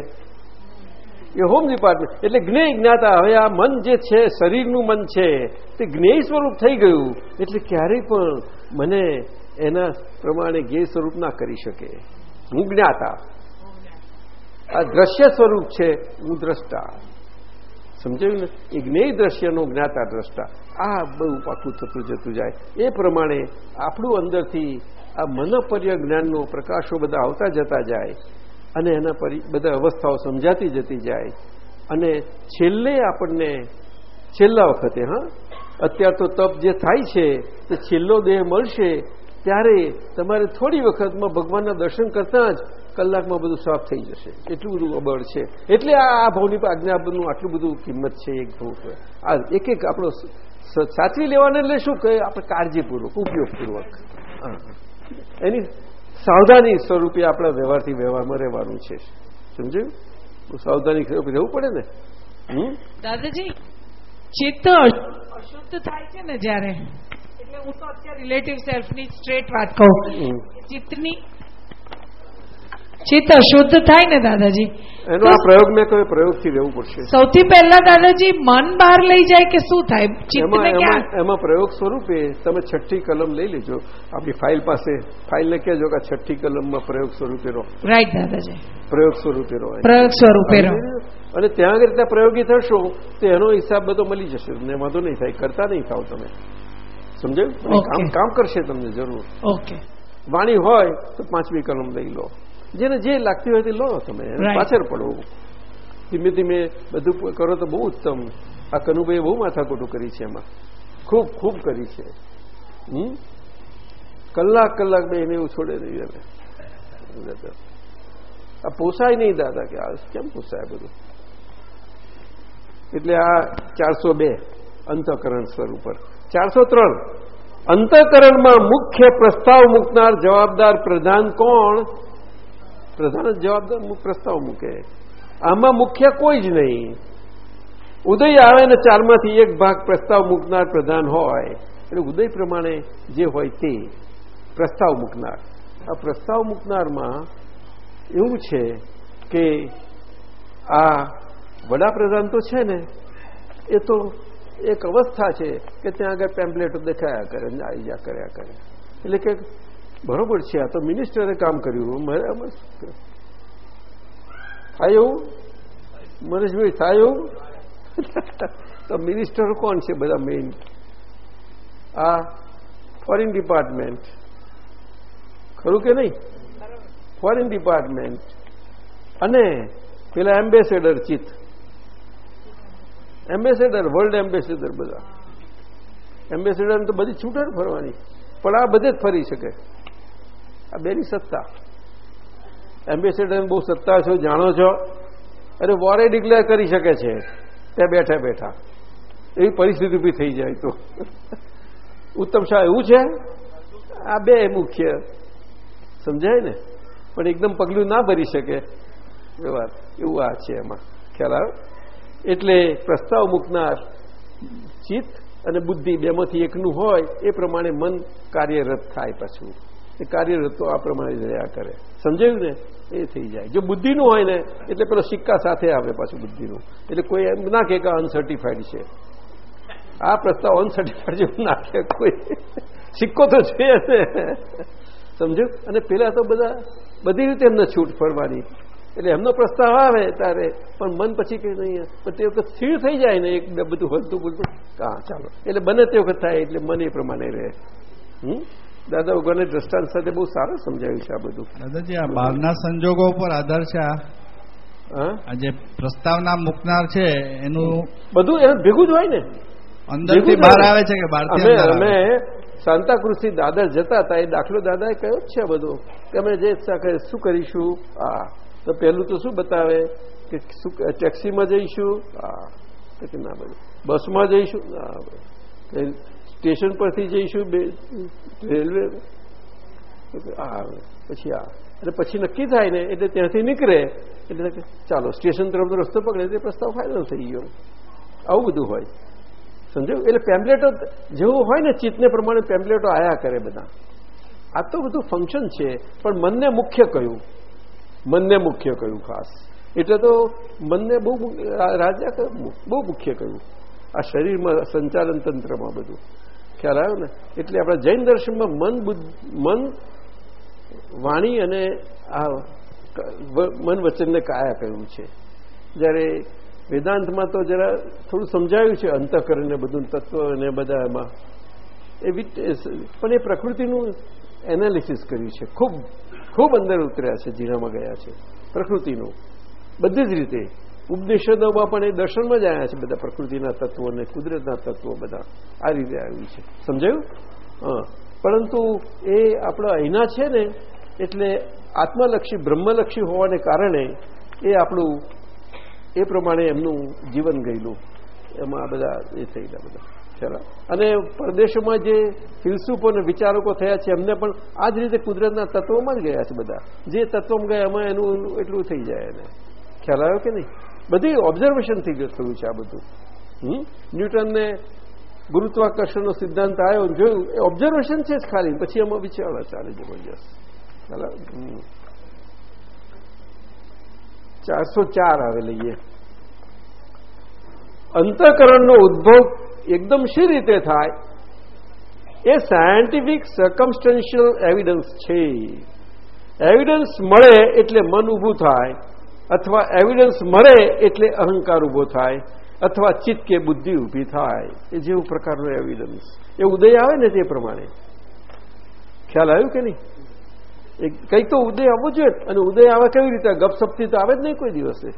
એ હોમ ડિપાર્ટમેન્ટ એટલે જ્ઞેય જ્ઞાતા, હવે આ મન જે છે, શરીરનું મન છે, તે જ્ઞેય સ્વરૂપ થઈ ગયું. એટલે ક્યારેય પણ મને એના પ્રમાણે જ્ઞેય સ્વરૂપ ના કરી શકે. હું જ્ઞાતા. આ દ્રશ્ય સ્વરૂપ છે, હું દ્રષ્ટા. સમજાયું ને? એ જ્ઞેય દ્રશ્યનો જ્ઞાતા દ્રષ્ટા. આ બહુ પાકું થતું જતું જાય. એ પ્રમાણે આપણું અંદરથી આ મનપર્ય જ્ઞાનનો પ્રકાશો બધા આવતા જતા જાય અને એના પરી, બધા અવસ્થાઓ સમજાતી જતી જાય. અને છેલ્લે આપણને, છેલ્લા વખતે, હા? અત્યાર તો તપ જે થાય છે, તે છેલ્લો દેહ મળશે, ત્યારે તમારે થોડી વખતમાં ભગવાનના દર્શન કરતાં જ કલાકમાં બધું સાફ થઈ જશે. એટલું બધું અબળ છે. એટલે આ ભાવની આજ્ઞાબનું આટલું બધું કિંમત છે એક ભાવ આ એક એક આપણો સાચવી લેવાને એટલે શું કહે? આપણે કાળજીપૂર્વક ઉપયોગપૂર્વક. એની સાવધાની સ્વરૂપે આપણા વ્યવહારથી વ્યવહારમાં રહેવાનું છે. સમજ્યું? સાવધાની સ્વરૂપે રહેવું પડે ને? દાદાજી ચિત્ત અશુદ્ધ થાય છે ને જ્યારે? એટલે હું તો અત્યારે રિલેટિવ સેલ્ફની સ્ટ્રેટ વાત કહું. ચિત્તની ચિત્ત શુદ્ધ થાય ને દાદાજી? એનો આ પ્રયોગ મેં કહ્યું પ્રયોગથી લેવું પડશે. સૌથી પહેલા દાદાજી મન બહાર લઈ જાય કે શું થાય? એમાં ચિત્તને એમાં પ્રયોગ સ્વરૂપે તમે છઠ્ઠી કલમ લઈ લેજો. આપણી ફાઇલ પાસે ફાઇલને કહેજો કે છઠ્ઠી કલમમાં પ્રયોગ સ્વરૂપે રહો. રાઈટ દાદાજી. પ્રયોગ સ્વરૂપે રહો. પ્રયોગ સ્વરૂપે રહો. અને ત્યાં આગળ ત્યાં પ્રયોગી થશો તો એનો હિસાબ બધો મળી જશે. તમને વાંધો નહીં થાય કરતા નહીં થાવ તમે. સમજાયું? કામ કામ કરશે તમને જરૂર. ઓકે વાણી હોય તો પાંચમી કલમ લઈ લો. જેને જે લાગતી હોય તે લો તમે પાછળ પડો. ધીમે ધીમે બધું કરો તો બહુ ઉત્તમ આ કનુભાઈએ બહુ માથાકૂટું કરી છે એમાં. ખૂબ ખૂબ કરી છે. હમ? કલાક કલાક બે એને એવું છોડે નહીં એને આ પોસાય નહીં દાદા કે આ કેમ પોસાય બધું? એટલે આ ચારસો બે અંતઃકરણ સ્વર ઉપર. ચારસો ત્રણ. અંતઃકરણમાં મુખ્ય પ્રસ્તાવ મૂકનાર જવાબદાર પ્રધાન કોણ? પ્રધાન જવાબદાર પ્રસ્તાવ મૂકે. આમાં મુખ્ય કોઈ જ નહીં. ઉદય આવે ને ચારમાંથી એક ભાગ પ્રસ્તાવ મૂકનાર પ્રધાન હોય, એટલે ઉદય પ્રમાણે જે હોય તે પ્રસ્તાવ મૂકનાર. આ પ્રસ્તાવ મૂકનારમાં એવું છે કે આ વડાપ્રધાન તો છે ને, એ તો એક અવસ્થા છે કે ત્યાં આગળ પેમ્પલેટો દેખાયા કરે, ને આવી જા કર્યા કરે. એટલે કે બરોબર છે, આ તો મિનિસ્ટરે કામ કર્યું. મારે? થાય એવું? મનીષભાઈ થાય એવું? તો મિનિસ્ટર કોણ છે બધા મેઇન આ ફોરેન ડિપાર્ટમેન્ટ ખરું કે નહીં? ફોરેન ડિપાર્ટમેન્ટ અને પેલા એમ્બેસેડર ચિત. એમ્બેસેડર વર્લ્ડ એમ્બેસેડર બધા. એમ્બેસેડર તો બધી છૂટે ને ફરવાની. પણ આ બધે જ ફરી શકે. આ બેની સત્તા. એમ્બેસેડર બહુ સત્તા છો, જાણો છો. અરે વોરે ડિક્લેર કરી શકે છે. ત્યાં બેઠા બેઠા. એવી પરિસ્થિતિ ઊભી થઈ જાય તો. ઉત્તમ શાહ એવું છે? આ બે મુખ્ય. સમજાય ને? પણ એકદમ પગલું ના ભરી શકે. એ વાત, એવું આ છે એમાં. ખ્યાલ આવે? એટલે પ્રસ્તાવ મૂકનાર ચિત્ત અને બુદ્ધિ બેમાંથી એકનું હોય, એ પ્રમાણે મન કાર્યરત થાય પાછું. એ કાર્યરત આ પ્રમાણે રહ્યા કરે. સમજાયું ને? એ થઈ જાય. જો બુદ્ધિનું હોય ને, એટલે પેલો સિક્કા સાથે આવે પાછું બુદ્ધિનું. એટલે કોઈ એમ ના કે અનસર્ટિફાઈડ છે. આ પ્રસ્તાવ અનસર્ટિફાઈડ જેવું કે કોઈ. સિક્કો તો છે ને. સમજ્યું? અને પેલા તો બધા બધી રીતે એમને છૂટ ફરવાની. એટલે એમનો પ્રસ્તાવ આવે ત્યારે, પણ મન પછી કઈ નહીં. પણ તે વખત સ્થિર થઈ જાય ને, એક બધું હલતું બોલતું હા ચાલો. એટલે બને તે વખત થાય, એટલે મન એ પ્રમાણે રહે. હમ? દાદા ઉગરને દ્રષ્ટાંત સાથે બહુ સારું સમજાયું છે આ બધું. દાદાજી આ બહારના સંજોગો ઉપર આધાર છે આ? જે પ્રસ્તાવના મૂકનાર છે એનું બધું એનું ભેગું જ હોય ને. અંદરથી બહાર આવે છે કે બહારથી અમે? સાંતાક્રુઝથી દાદર જતા હતા એ દાખલો દાદાએ કયો જ છે બધું. કે અમે જે શું કરીશું? આ તો પહેલું તો શું બતાવે? કે શું ટેક્સીમાં જઈશું? આ કે ના બધું. બસમાં જઈશું? ના સ્ટેશન પરથી જઈશું રેલવે. આવે. પછી આ. એટલે પછી નક્કી થાય ને, એટલે ત્યાંથી નીકળે. એટલે ચાલો, સ્ટેશન તરફનો રસ્તો પકડે, તે પ્રસ્તાવ ફાઇનલ થઈ ગયો. આવું બધું હોય. સમજો? એટલે પેમ્પલેટો જેવું હોય ને ચિત્તને પ્રમાણે પેમ્પલેટો આયા કરે બધા. આ તો બધું ફંક્શન છે, પણ મનને મુખ્ય કયું? મનને મુખ્ય કહ્યું ખાસ? એટલે તો મનને બહુ રાજા? બહુ મુખ્ય કહ્યું આ શરીરમાં સંચાલન તંત્રમાં બધું. ખ્યાલ આવ્યો ને? એટલે આપણા જૈન દર્શનમાં મન મન વાણી અને આ મન વચનને કાયા કહ્યું છે. જ્યારે વેદાંતમાં તો જરા થોડું સમજાયું છે અંતઃકરણને બધું, તત્વ અને બધા એમાં. એ પણ એ પ્રકૃતિનું એનાલિસિસ કર્યું છે. ખૂબ ખૂબ અંદર ઉતર્યા છે, જીરામાં ગયા છે. પ્રકૃતિનું. બધી જ રીતે. ઉપનિષદોમાં પણ એ દર્શનમાં જ આવ્યા છે બધા પ્રકૃતિના તત્વો અને કુદરતના તત્વો બધા. આ રીતે આવ્યું છે. સમજાયું? હા. પરંતુ એ આપણા અહીંના છે ને, એટલે આત્મલક્ષી, બ્રહ્મલક્ષી હોવાને કારણે એ આપણું, એ પ્રમાણે એમનું જીવન ગયેલું. એમાં બધા એ થયેલા બધા. ખ્યાલ અને પરદેશોમાં જે ફિલસુફો અને વિચારકો થયા છે, એમને પણ આ જ રીતે કુદરતના તત્વોમાં જ ગયા છે બધા. જે તત્વમાં ગયા, એમાં એનું એટલું થઈ જાય એને. ખ્યાલ આવ્યો કે નહીં? બધી ઓબ્ઝર્વેશનથી જ થયું છે આ બધું? ન્યૂટનને ગુરુત્વાકર્ષણનો સિદ્ધાંત આવ્યો જોયું, એ ઓબ્ઝર્વેશન છે જ ખાલી. પછી એમાં વિચાર ચાલે જબરજસ્ત? ચારસો ચાર આવે લઈએ. અંતઃકરણનો ઉદ્ભવ એકદમ શી રીતે થાય? એ સાયન્ટિફિક સર્કમસ્ટન્શિયલ એવિડન્સ છે. એવિડન્સ મળે એટલે મન ઊભું થાય. અથવા એવિડન્સ મળે એટલે અહંકાર ઊભો થાય, અથવા ચિત્ત કે બુદ્ધિ ઊભી થાય, એ જેવું પ્રકારનો એવિડન્સ એ ઉદય આવે ને તે પ્રમાણે. ખ્યાલ આવ્યું કે નહીં? એ કંઈક તો ઉદય આવવો જોઈએ અને ઉદય આવે કેવી રીતે? ગપસપથી તો આવે જ નહીં કોઈ દિવસે.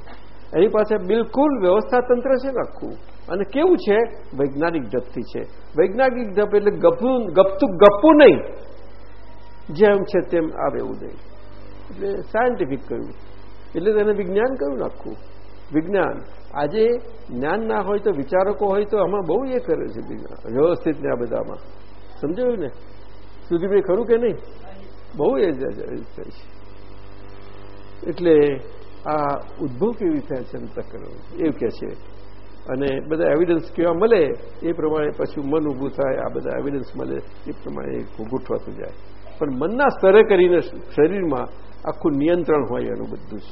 એની પાસે બિલકુલ વ્યવસ્થા તંત્ર છે આખું. અને કેવું છે? વૈજ્ઞાનિક ઢપથી છે. વૈજ્ઞાનિક ઢપ એટલે ગપું ગપતું ગપવું નહીં. જેમ છે તેમ આવે ઉદય. એટલે સાયન્ટિફિક કહ્યું. એટલે તેને વિજ્ઞાન કયું નાખવું. વિજ્ઞાન. આજે જ્ઞાન ના હોય તો વિચારકો હોય તો આમાં બહુ એ કરે છે વ્યવસ્થિત ને આ બધામાં. સમજાયું ને? સુધીભાઈ ખરું કે નહીં? બહુ એ થાય છે. એટલે આ ઉદ્ભવ કેવી થાય છે એવું કે છે. અને બધા એવિડન્સ કેવા મળે એ પ્રમાણે પછી મન ઊભું થાય, આ બધા એવિડન્સ મળે એ પ્રમાણે ગૂંઠવાતું જાય. પણ મનના સ્તરે કરીને શરીરમાં આખું નિયંત્રણ હોય એનું બધું જ.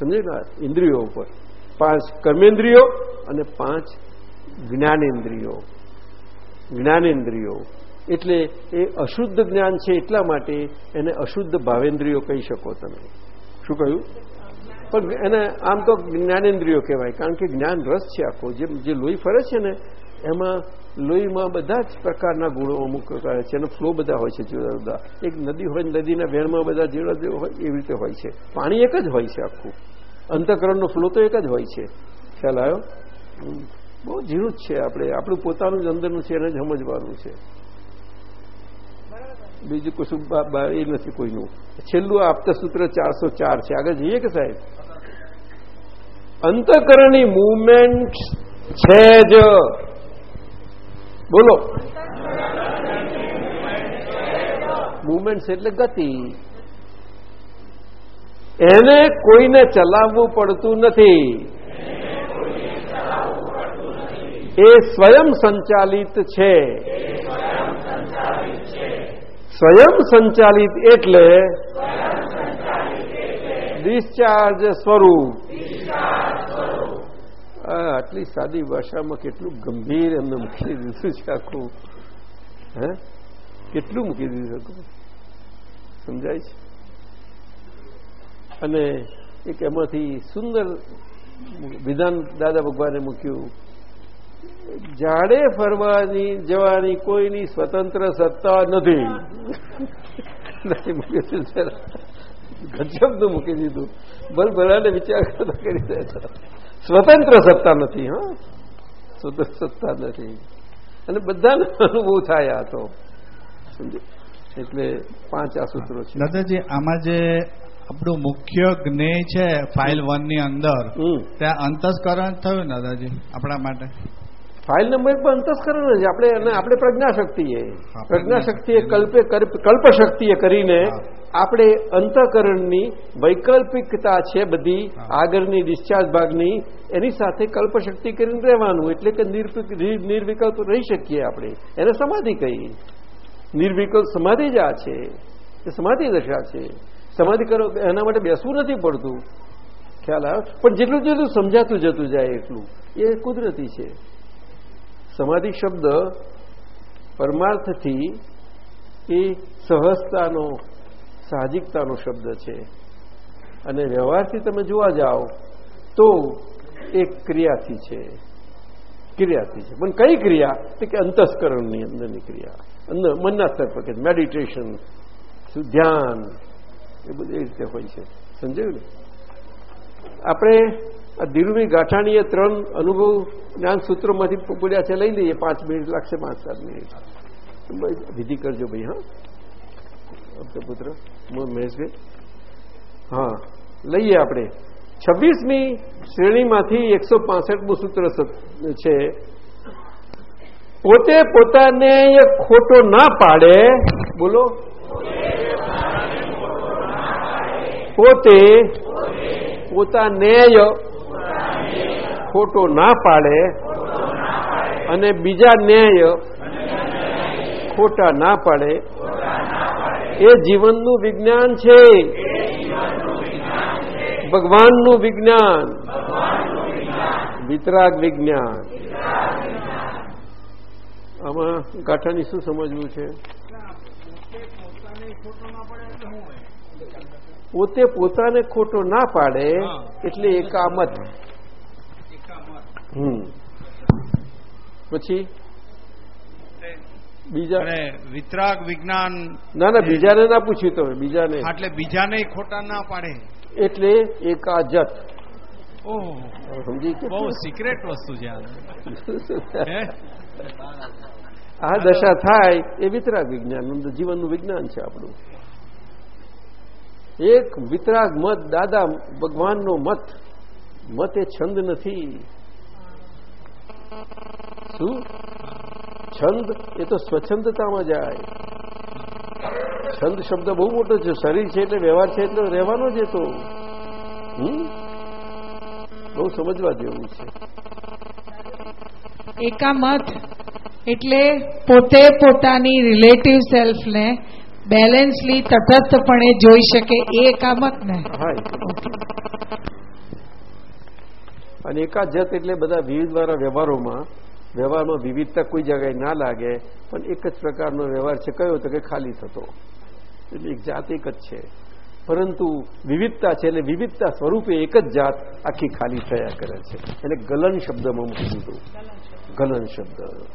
સમજે ને ઇન્દ્રિયો ઉપર. પાંચ કર્મેન્દ્રિયો અને પાંચ જ્ઞાનેન્દ્રિયો. જ્ઞાનેન્દ્રિયો. એટલે એ અશુદ્ધ જ્ઞાન છે એટલા માટે એને અશુદ્ધ ભાવેન્દ્રિયો કહી શકો તમે. શું કહ્યું? પણ એને આમ તો જ્ઞાનેન્દ્રિયો કહેવાય, કારણ કે જ્ઞાન રસ છે આખો. જે જે લોહી ફરે છે ને, એમાં લોહીમાં બધા જ પ્રકારના ગુણો અમુક પ્રકાર છે એનો ફ્લો બધા હોય છે, જુદા જુદા. એક નદી હોય નદીના વેણમાં બધા જેવા જેવા હોય, એવી રીતે હોય છે. પાણી એક જ હોય છે આખું. અંતઃકરણનો ફ્લો તો એક જ હોય છે. ખ્યાલ આવ્યો? બહુ ઝીણું જ છે આપણે. આપણું પોતાનું જ અંદરનું છે એને સમજવાનું છે. બીજું કશું એ નથી કોઈનું. છેલ્લું આપતા સૂત્ર ચારસો ચાર છે. આગળ જઈએ કે સાહેબ? અંતઃકરણની મુવમેન્ટ છે જ. બોલો. મુવમેન્ટ એટલે ગતિ. એને કોઈને ચલાવવું પડતું નથી. એ સ્વયં સંચાલિત છે. સ્વયં સંચાલિત એટલે ડિસ્ચાર્જ સ્વરૂપ. આટલી સાદી ભાષામાં કેટલું ગંભીર એમને મૂકી દીધું છે આખું. હે? કેટલું મૂકી દીધું સમજાય છે? અને એક એમાંથી સુંદર વિધાન દાદા ભગવાને મૂક્યું. જાડે ફરવાની, જવાની કોઈની સ્વતંત્ર સત્તા નથી. ગજબનું મૂકી દીધું. ભલભલાને વિચાર કરતા કરી દેતા સ્વતંત્ર સત્તા નથી, હા? સ્વતંત્ર સત્તા નથી. અને બધાને અનુભવ થાય આ તો. એટલે પાંચ આ સૂત્રો છે. દાદાજી, આમાં જે આપણું મુખ્ય જ્ઞેય છે ફાઇલ વનની અંદર. ત્યાં અંતસ્કરણ થયું ને દાદાજી આપણા માટે. ફાઇલ નંબર પણ અંતસ્કરણ જ આપણે આપણે પ્રજ્ઞાશક્તિએ. પ્રજ્ઞાશક્તિ પ્રજ્ઞાશક્તિએ કલ્પે કલ્પશક્તિએ કરીને આપણે અંતઃકરણની વૈકલ્પિકતા છે બધી આગળની ડિસ્ચાર્જ ભાગની એની સાથે કલ્પશક્તિ કરીને રહેવાનું એટલે કે નિર્વિક- નિર- નિર્વિકલ્પ રહી શકીએ આપણે. એને સમાધિ કહી નિર્વિકલ્પ સમાધિ જ આ છે. એ સમાધિ દશા છે. સમાધિ કરો, એના માટે બેસવું નથી પડતું. ખ્યાલ આવે પણ જેટલું જેટલું સમજાતું જતું જાય એટલું. એ કુદરતી છે. સમાધિ શબ્દ પરમાર્થથી એ સહજતાનો, સાહજિકતાનો શબ્દ છે. અને વ્યવહારથી તમે જોવા જાઓ, તો એ ક્રિયાથી છે. ક્રિયાથી છે. પણ કઈ ક્રિયા? કે અંતસ્કરણની અંદરની ક્રિયા. અંદર મનના સ્તર પર મેડિટેશન, ધ્યાન. એ બધું એ રીતે હોય છે. સમજાયું ને? આપણે આ ધીરુભાઈ ગાંઠાણીએ ત્રણ અનુભવ જ્ઞાન સૂત્રોમાંથી બોલ્યા છે, લઈ લઈએ. પાંચ મિનિટ લાગશે, પાંચ સાત મિનિટ. વિધિ કરજો ભાઈ, હા? પુત્ર મહેશભાઈ. હા, લઈએ આપણે. છવ્વીસમી શ્રેણીમાંથી એકસો પાસઠમું સૂત્ર છે. પોતે પોતાને ખોટો ના પાડે. બોલો. પોતે પોતાને ખોટો ના પાડે અને બીજા ન્યાય ખોટા ના પાડે એ જીવનનું વિજ્ઞાન છે. ભગવાનનું વિજ્ઞાન વિતરાગ વિજ્ઞાન. આમાં ગાંઠાની શું સમજવું છે? પોતે પોતાને ખોટો ના પાડે એટલે એકામત. હમ. પછી? બીજા વિતરાગ વિજ્ઞાન ના ના બીજાને ના પૂછ્યું તમે બીજાને. એટલે બીજાને ખોટા ના પાડે. એટલે એકાજત. ઓહ. સમજી બહુ સિક્રેટ વસ્તુ છે આ. આ દશા થાય એ વિતરાગ વિજ્ઞાન જીવનનું વિજ્ઞાન છે આપણું. એક વિતરાગ મત, દાદા, ભગવાનનો મત. મત એ છંદ નથી. શું? છંદ એ તો સ્વચ્છંદતામાં જાય. છંદ શબ્દ બહુ મોટો છે. શરીર છે એટલે વ્યવહાર છે એટલે રહેવાનો જ તો હમ? બહુ સમજવા જેવું છે. એકા મત એટલે પોતે પોતાની રિલેટિવ સેલ્ફને બેલેન્સલી તટસ્થપણે જોઈ શકે, એ એકામત ને. અને એકાજત એટલે બધા વિવિધ વાળા વ્યવહારોમાં, વ્યવહારમાં વિવિધતા કોઈ જગ્યાએ ના લાગે, પણ એક જ પ્રકારનો વ્યવહાર છે, કયો તો કે ખાલી થતો. એટલે એક જાત એક જ છે. પરંતુ વિવિધતા છે, એટલે વિવિધતા સ્વરૂપે એક જ જાત આખી ખાલી થયા કરે છે. એટલે ગલન શબ્દમાં મૂકી દીધું. ગલન શબ્દ.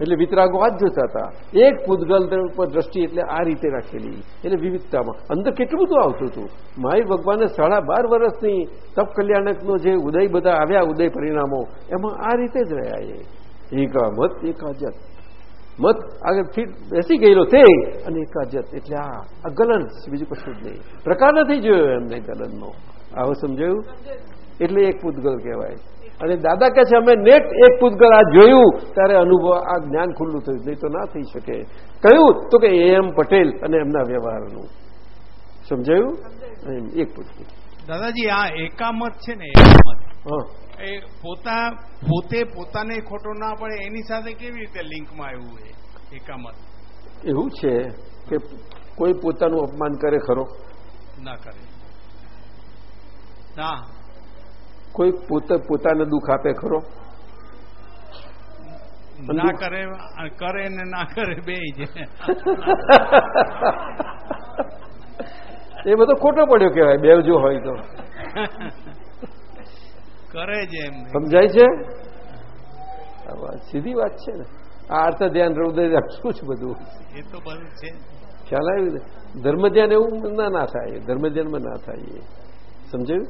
એટલે વિતરાગો આ જ જોતા હતા. એક પૂતગલ ઉપર દ્રષ્ટિ એટલે આ રીતે રાખેલી. એટલે વિવિધતામાં. અંદર કેટલું બધું આવતું હતું. માય ભગવાને સાડા બાર વર્ષની તપ કલ્યાણકનો જે ઉદય બધા આવ્યા ઉદય પરિણામો એમાં આ રીતે જ રહ્યા એ. એકા મત એકાજત મત આગળ ફીટ બેસી ગયેલો તે અને એકાજત એટલે આ આ ગલન બીજું કશું જ નહીં. પ્રકાર નથી જોયો એમને ગલનનો આવું સમજાયું? એટલે એક પૂતગલ કહેવાય. અને દાદા કહે છે અમે નેટ એક પૂતગળ આ જોયું ત્યારે અનુભવ આ જ્ઞાન ખુલ્લું થયું. નહીં તો ના થઈ શકે. કયું તો કે એ એમ પટેલ અને એમના વ્યવહારનું. સમજાયું? એમ, એક પૂતગલ દાદાજી આ એકામત છે ને એકામત. હા એ પોતા પોતે પોતાને ખોટો ના પડે એની સાથે કેવી રીતે લિંકમાં આવ્યું એ એકામત? એવું છે કે કોઈ પોતાનું અપમાન કરે ખરો? ના કરે. ના. કોઈ પોતે પોતાને દુઃખ આપે ખરો? ના કરે કરે ને ના કરે બે એ બધો ખોટો પડ્યો કહેવાય બે જો હોય તો. કરે છે એમ. સમજાય છે? સીધી વાત છે ને. આ અર્થ ધ્યાન હૃદય રાખશું જ બધું. એ તો બધું છે. ખ્યાલ આવ્યું ધર્મ ધ્યાન એવું ના ના થાય. ધર્મ ધ્યાનમાં ના થાય એ. સમજાયું?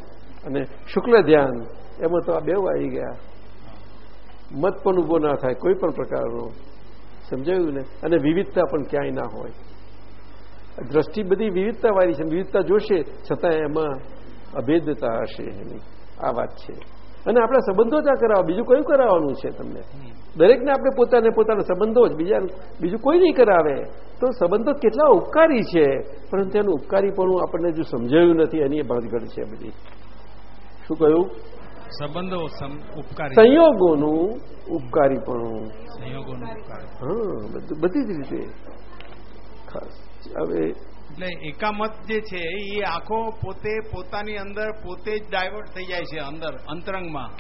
અને શુક્લ ધ્યાન, એમાં તો આ બે આવી ગયા. મત પણ ઊભો ના થાય, કોઈ પણ પ્રકારનો. સમજાયું ને? અને વિવિધતા પણ ક્યાંય ના હોય. દ્રષ્ટિ બધી વિવિધતા વાળી છે, વિવિધતા જોશે, છતાં એમાં અભેદતા હશે એની. આ વાત છે. અને આપણા સંબંધો જ કરાવો બીજું કયું કરાવવાનું છે તમને? દરેકને આપણે પોતાને પોતાના સંબંધો જ, બીજા, બીજું કોઈ નહીં કરાવે. તો સંબંધો કેટલા ઉપકારી છે. પરંતુ એનું ઉપકારીપણું આપણને જો સમજાયું નથી, એની ભાગગઢ છે બધી. શું કહ્યું? સંબંધો ઉપકારી. સંયોગોનું ઉપકારીપણું. સંયોગોનું હા બધી જ રીતે. ખાસ. હવે એટલે એકામત જે છે એ આખો પોતે પોતાની અંદર પોતે જ ડાયવર્ટ થઈ જાય છે અંદર અંતરંગમાં.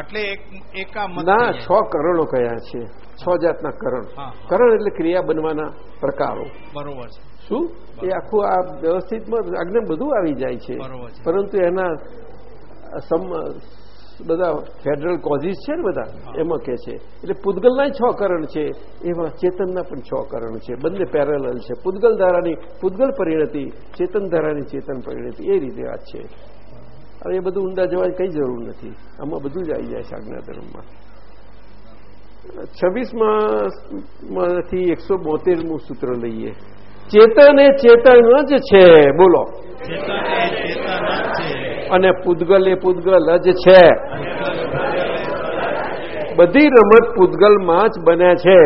એટલે એક એકામત ના છ કરણો કયા છે? છ જાતના કરણ. કરણ એટલે ક્રિયા બનવાના પ્રકારો. બરોબર છે. શું? એ આખું આ વ્યવસ્થિતમાં આજ્ઞા બધું આવી જાય છે. બરોબર છે. પરંતુ એના સમ બધા ફેડરલ કોઝિસ છે ને બધા? એમાં કે છે. એટલે પૂતગલના છ કરણ છે. એમાં ચેતનના પણ છ કરણ છે. બંને પેરેલલ છે. પૂતગલ ધારાની પૂતગલ પરિણતિ ચેતન ધારાની ચેતન પરિણતિ. એ રીતે વાત છે. હવે એ બધું ઊંડા જવાની કઈ જરૂર નથી. આમાં બધું જ આવી જાય છે આજ્ઞા ધર્મમાં. છવ્વીસમાંથી એકસો બોતેરમું સૂત્ર લઈએ. ચેતન એ ચેતન જ છે. બોલો. અને પૂદગલ એ પૂદગલ જ છે. બધી રમત પૂદગલમાં જ બને છે.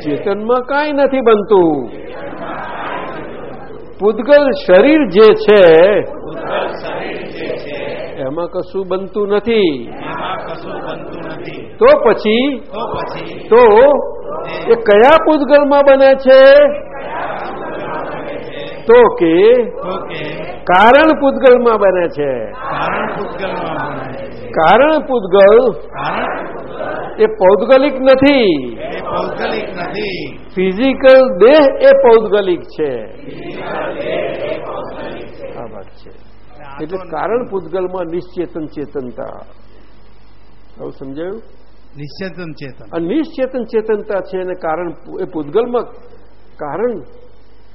ચેતનમાં કાંઈ નથી બનતું. પૂદગલ શરીર જે છે, એમાં કશું બનતું નથી. તો પછી, તો એ કયા પૂદગલમાં બને છે? તો કે કારણ પૂતગલમાં બને છે. કારણ પૂતગલ એ પૌદગલિક નથી. ફિઝિકલ દેહ એ પૌદગલિક છે. આ વાત છે. એટલે કારણ પૂતગલમાં નિશ્ચેતન ચેતનતા. આવું સમજાયું? નિશ્ચેતન ચેતન. નિશ્ચેતન ચેતનતા છે અને કારણ એ પૂતગલમાં કારણ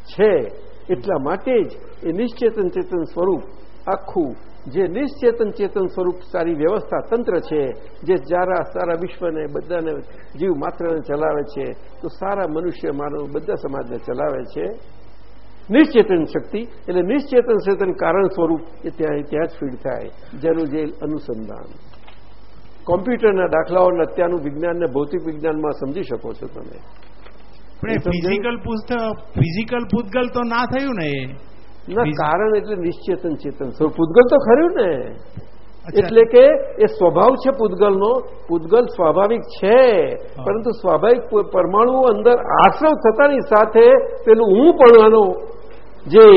છે. એટલા માટે જ એ નિશ્ચેતન ચેતન સ્વરૂપ આખું, જે નિશ્ચેતન ચેતન સ્વરૂપ સારી વ્યવસ્થા તંત્ર છે, જે જારા સારા વિશ્વને બધાને જીવ માત્રને ચલાવે છે, તો સારા મનુષ્ય માનવ બધા સમાજને ચલાવે છે. નિશ્ચેતન શક્તિ એટલે નિશ્ચેતન ચેતન કારણ સ્વરૂપ એ ત્યાં ત્યાં જ ફીડ થાય. જેનું જે અનુસંધાન. કોમ્પ્યુટરના દાખલાઓને અત્યારનું વિજ્ઞાનને ભૌતિક વિજ્ઞાનમાં સમજી શકો છો તમે. પણ ફિઝિકલ ફિઝિકલ પૂતગલ તો ના થયું ને એ. કારણ એટલે નિશ્ચેતન ચેતન. પૂતગલ તો ખર્યું ને? એટલે કે એ સ્વભાવ છે પૂતગલનો પૂતગલ સ્વાભાવિક છે પરંતુ સ્વાભાવિક પરમાણુ અંદર આશ્રવ થતાની સાથે પેલું હું પડવાનો જે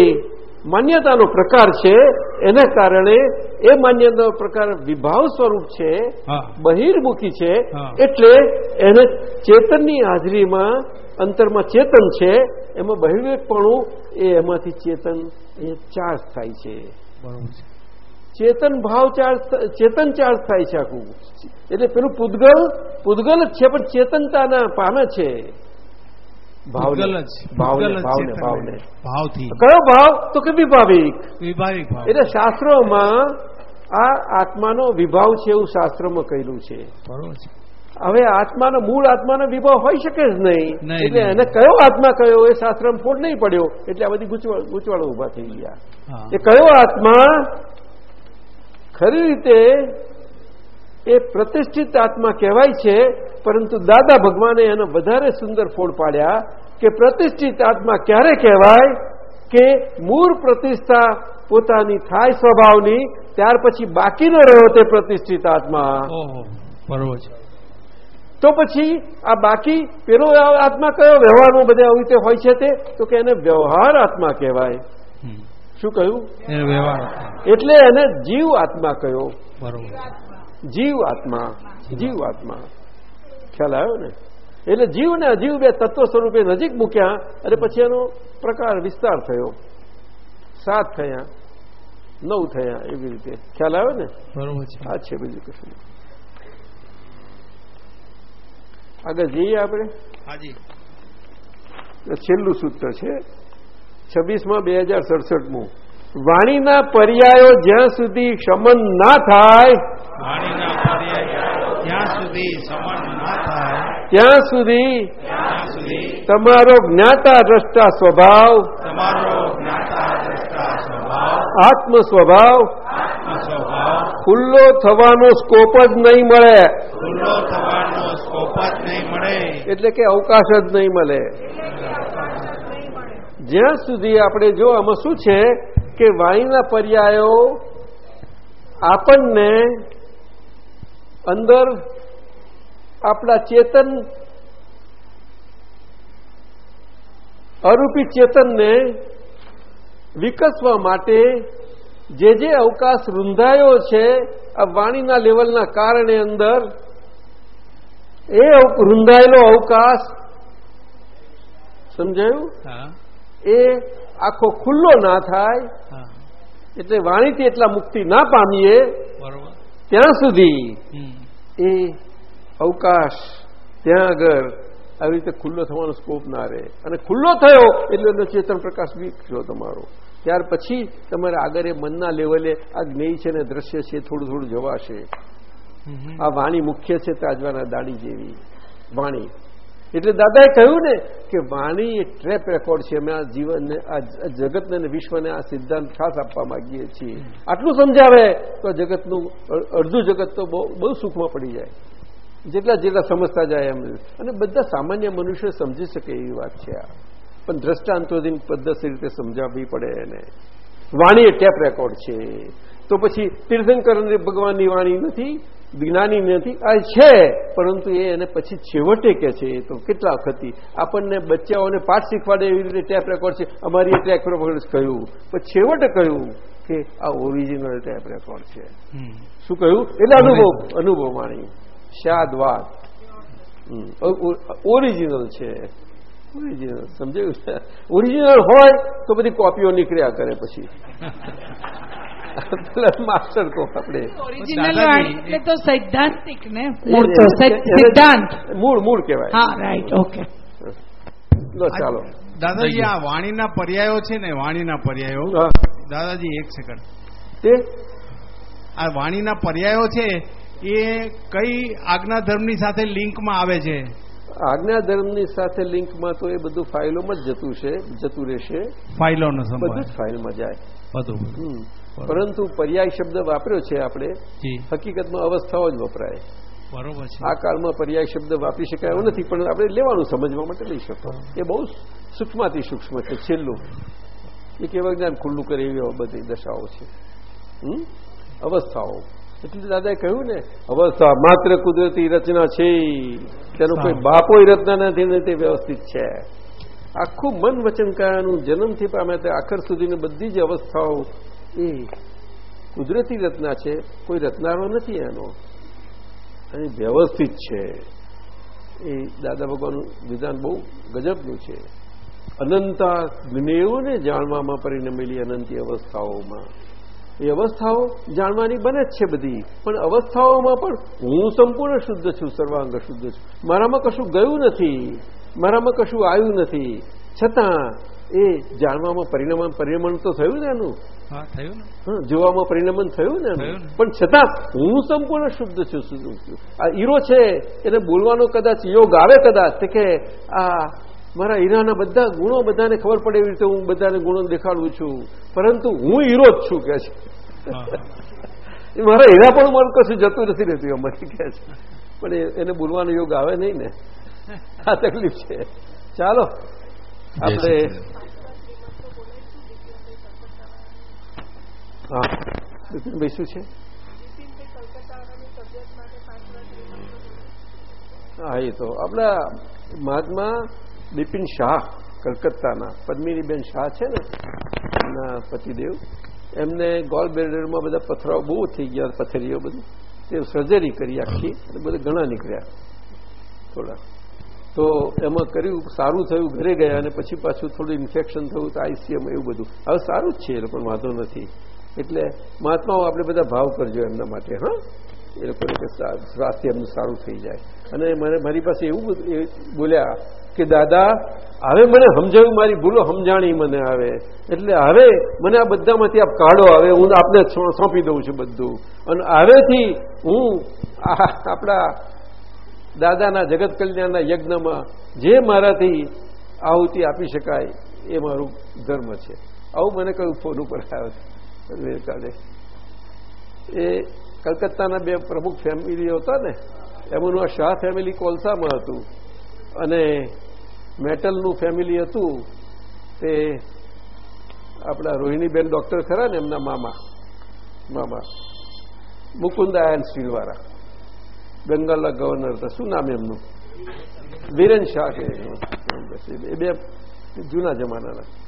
માન્યતાનો પ્રકાર છે એને કારણે એ માન્યતાનો પ્રકાર વિભાવ સ્વરૂપ છે બહિર્મુખી છે એટલે એને ચેતનની હાજરીમાં અંતરમાં ચેતન છે એમાં બહિર્વેકપણું એ એમાંથી ચેતન એ ચાર્જ થાય છે. ચેતન ભાવ ચાર્જ ચેતન ચાર્જ થાય છે આખું. એટલે પેલું પૂદગલ પૂદગલ જ છે પણ ચેતનતાના પામે છે. ભાવથી. કયો ભાવ? તો કે વિભાવિક. વિભાવિક ભાવ. એટલે શાસ્ત્રોમાં આ આત્માનો વિભાવ છે એવું શાસ્ત્રોમાં કહેલું છે. બરોબર છે. હવે આત્માનો મૂળ આત્માનો વિભાવ હોઈ શકે જ નહીં. એટલે એને કયો આત્મા કયો એ શાસ્ત્રમાં ફોડ નહીં પડ્યો. એટલે આ બધી ગૂંચવાળો ઊભા થઈ ગયા. એ કયો આત્મા ખરી રીતે એ પ્રતિષ્ઠિત આત્મા કહેવાય છે પરંતુ દાદા ભગવાને એનો વધારે સુંદર ફોડ પાડ્યા કે પ્રતિષ્ઠિત આત્મા ક્યારે કહેવાય કે મૂળ પ્રતિષ્ઠા પોતાની થાય સ્વભાવની ત્યાર પછી બાકી ન રહ્યો તે પ્રતિષ્ઠિત આત્મા. બરોબર છે. તો પછી આ બાકી પેલો આત્મા કયો? વ્યવહારમાં બધા આવી રીતે હોય છે તે? તો કે એને વ્યવહાર આત્મા કહેવાય. શું કહ્યું? વ્યવહાર એટલે એને જીવ આત્મા કયો? બરોબર. જીવ આત્મા જીવ આત્મા ખ્યાલ આવ્યો ને? એટલે જીવ ને અજીવ બે તત્વ સ્વરૂપે નજીક મૂક્યા અને પછી એનો પ્રકાર વિસ્તાર થયો. સાત થયા નવ થયા એવી રીતે. ખ્યાલ આવ્યો ને? બરોબર છે. આ છે બીજું કશું આગળ જઈએ આપણે? હાજી. છેલ્લું સૂત્ર છે છવ્વીસમાં બે હજાર સડસઠમું. વાણીના પર્યાયો જ્યાં સુધી શમન ના થાય વાણીના પર્યાય જ્યાં સુધી સમન ના થાય ત્યાં સુધી તમારો જ્ઞાતા દ્રષ્ટા સ્વભાવ તમારો જ્ઞાતા દ્રષ્ટા સ્વભાવ આત્મ સ્વભાવ સ્વભાવ ખુલ્લો થવાનો સ્કોપ જ નહીં મળે. ખુલ્લો થવાનો સ્કોપ જ નહીં મળે. એટલે કે અવકાશ જ નહીં મળે. જ્યાં સુધી આપણે જો આમાં શું છે કે વાણીના પર્યાયો આપણને અંદર આપણા ચેતન અરૂપી ચેતનને વિકસવા માટે જે જે અવકાશ રૂંધાયો છે આ વાણીના લેવલના કારણે અંદર એ રૂંધાયેલો અવકાશ સમજાયું? એ આખો ખુલ્લો ના થાય એટલે વાણીથી એટલા મુક્તિ ના પામીએ ત્યાં સુધી એ અવકાશ ત્યાં આગળ આવી રીતે ખુલ્લો થવાનો સ્કોપ ના રહે. અને ખુલ્લો થયો એટલે એનો ચેતન પ્રકાશ વિકસ્યો તમારો. ત્યાર પછી તમારે આગળ એ મનના લેવલે આ જ્ઞેય છે ને દ્રશ્ય છે થોડું થોડું જવાશે. આ વાણી મુખ્ય છે તાજવાના દાડી જેવી વાણી. એટલે દાદાએ કહ્યું ને કે વાણી એ ટ્રેપ રેકોર્ડ છે. અમે આ જીવનને, આ જગતને અને વિશ્વને આ સિદ્ધાંત ખાસ આપવા માંગીએ છીએ. આટલું સમજાવે તો જગતનું અડધું જગત તો બહુ બહુ સુખમાં પડી જાય. જેટલા જેટલા સમજતા જાય એમ અને બધા સામાન્ય મનુષ્ય સમજી શકે એવી વાત છે આ. પણ દ્રષ્ટાંતોથી પદ્ધતિ રીતે સમજાવવી પડે એને. વાણી એ ટેપ રેકોર્ડ છે. તો પછી તીર્થંકર ભગવાનની વાણી નથી. જ્ઞાની નથી આ છે પરંતુ એ એને પછી છેવટે કે છે એ તો કેટલા વખતથી આપણને બચ્ચાઓને પાઠ શીખવાડે એવી રીતે ટેપ રેકોર્ડ છે. અમારી એ ટેપ રેકોર્ડ કહ્યું. પણ છેવટે કહ્યું કે આ ઓરિજિનલ ટેપ રેકોર્ડ છે. શું કહ્યું? એટલે અનુભવ અનુભવ માણી શાદ વાત ઓરિજિનલ છે. ઓરિજિનલ સમજાયું? ઓરિજિનલ હોય તો બધી કોપીઓ નીકળ્યા કરે પછી. માસ્ટર કહો આપણે. ઓરિજિનલ એટલે તો સૈદ્ધાંતિક ને? મૂળ તો સિદ્ધાંત. મૂળ મૂળ કહેવાય. હા રાઈટ ઓકે ચાલો. દાદાજી આ વાણીના પર્યાયો છે ને વાણીના પર્યાયો. દાદાજી એક સેકન્ડ તે? આ વાણીના પર્યાયો છે એ કઈ આજ્ઞા ધર્મની સાથે લિંકમાં આવે છે? આજ્ઞા ધર્મની સાથે લિંકમાં તો એ બધું ફાઇલોમાં જ જતું છે જતું રહેશે. ફાઇલોનો બધું જ ફાઇલમાં જાય. બધું. પરંતુ પર્યાય શબ્દ વાપર્યો છે આપણે હકીકતમાં અવસ્થાઓ જ વપરાય. બરોબર છે. આ કાળમાં પર્યાય શબ્દ વાપરી શકાય એવું નથી પણ આપણે લેવાનું સમજવા માટે લઈ શકો એ બહુ સૂક્ષ્મથી સૂક્ષ્મ છે છેલ્લું. એ કેવા જ્ઞાન ખુલ્લું કરે એવી બધી દશાઓ છે. અવસ્થાઓ. એટલે દાદાએ કહ્યું ને અવસ્થા માત્ર કુદરતી રચના છે. તેનો કોઈ બાપોય રચના નથી ને તે વ્યવસ્થિત છે. આખું મન વચન કાયાનું જન્મથી પામે તે આખર સુધીની બધી જ અવસ્થાઓ એ કુદરતી રચના છે, કોઈ રચનારો નથી એનો. અને વ્યવસ્થિત છે. એ દાદા ભગવાનનું વિધાન બહુ ગજબનું છે. અનંતા જ્ઞેયોને જાણવામાં પરિણમેલી અનંતી અવસ્થાઓમાં. એ અવસ્થાઓ જાણવાની બને જ છે બધી. પણ અવસ્થાઓમાં પણ હું સંપૂર્ણ શુદ્ધ છું, સર્વાંગ શુદ્ધ છું. મારામાં કશું ગયું નથી. મારામાં કશું આવ્યું નથી. છતાં એ જાણવામાં પરિણામ પરિણમન તો થયું ને એનું. જોવામાં પરિણમન થયું ને એનું. થયું ને. પણ છતાં હું સંપૂર્ણ શુદ્ધ છું આ હીરો છે એને બોલવાનો કદાચ યોગ આવે કદાચ કે આ મારા હીરાના બધા ગુણો બધાને ખબર પડે એવી રીતે હું બધાને ગુણો દેખાડું છું. પરંતુ હું હીરો જ છું કે છે. મારા હીરા પણ મન કશું જતું નથી રહેતું અમારી કે છે. પણ એને બોલવાનો યોગ આવે નહીં ને? આ તકલીફ છે. ચાલો આપણે હા. બિપિનભાઈ શું છે? હા, એ તો. આપણા મહાત્મા બિપિન શાહ કલકત્તાના, પદ્મિનીબેન શાહ છે ને, એમના પતિદેવ. એમને ગોલ બેડરમાં બધા પથરાઓ બહુ થઈ ગયા, પથરીઓ બધું. તે સર્જરી કરી આખી અને બધા ઘણા નીકળ્યા. થોડા. તો એમાં કર્યું, સારું થયું, ઘરે ગયા અને પછી પાછું થોડું ઇન્ફેક્શન થયું, તો આઈસીએમ એવું બધું. હવે સારું જ છે, એ લોકોને વાંધો નથી. એટલે મહાત્માઓ આપણે બધા ભાવ કરજો એમના માટે, હા? એ લોકોને સ્વાસ્થ્ય એમનું સારું થઈ જાય. અને મને, મારી પાસે એવું બોલ્યા કે, દાદા, હવે મને સમજાયું મારી ભૂલો, સમજાણી મને આવે. એટલે હવે મને આ બધામાંથી આપ કાઢો, હવે હું આપને સોંપી દઉં છું બધું. અને હવેથી હું આપણા દાદાના જગત કલ્યાણના યજ્ઞમાં જે મારાથી આહુતિ આપી શકાય, એ મારું ધર્મ છે. આવું મને કહ્યું ફોન ઉપર આવ્યો છે એ કલકત્તાના બે પ્રમુખ ફેમિલીઓ હતા ને, એમનું આ શાહ ફેમિલી કોલસામાં હતું. અને મેટલનું ફેમિલી હતું તે આપણા રોહિણીબેન ડોક્ટર ખરા ને એમના મામા મામા મુકુંદાયન સ્ટીલવાળા બંગાળના ગવર્નર હતા. શું નામ એમનું? વીરેન શાહ કે એ બે જૂના જમાનાના.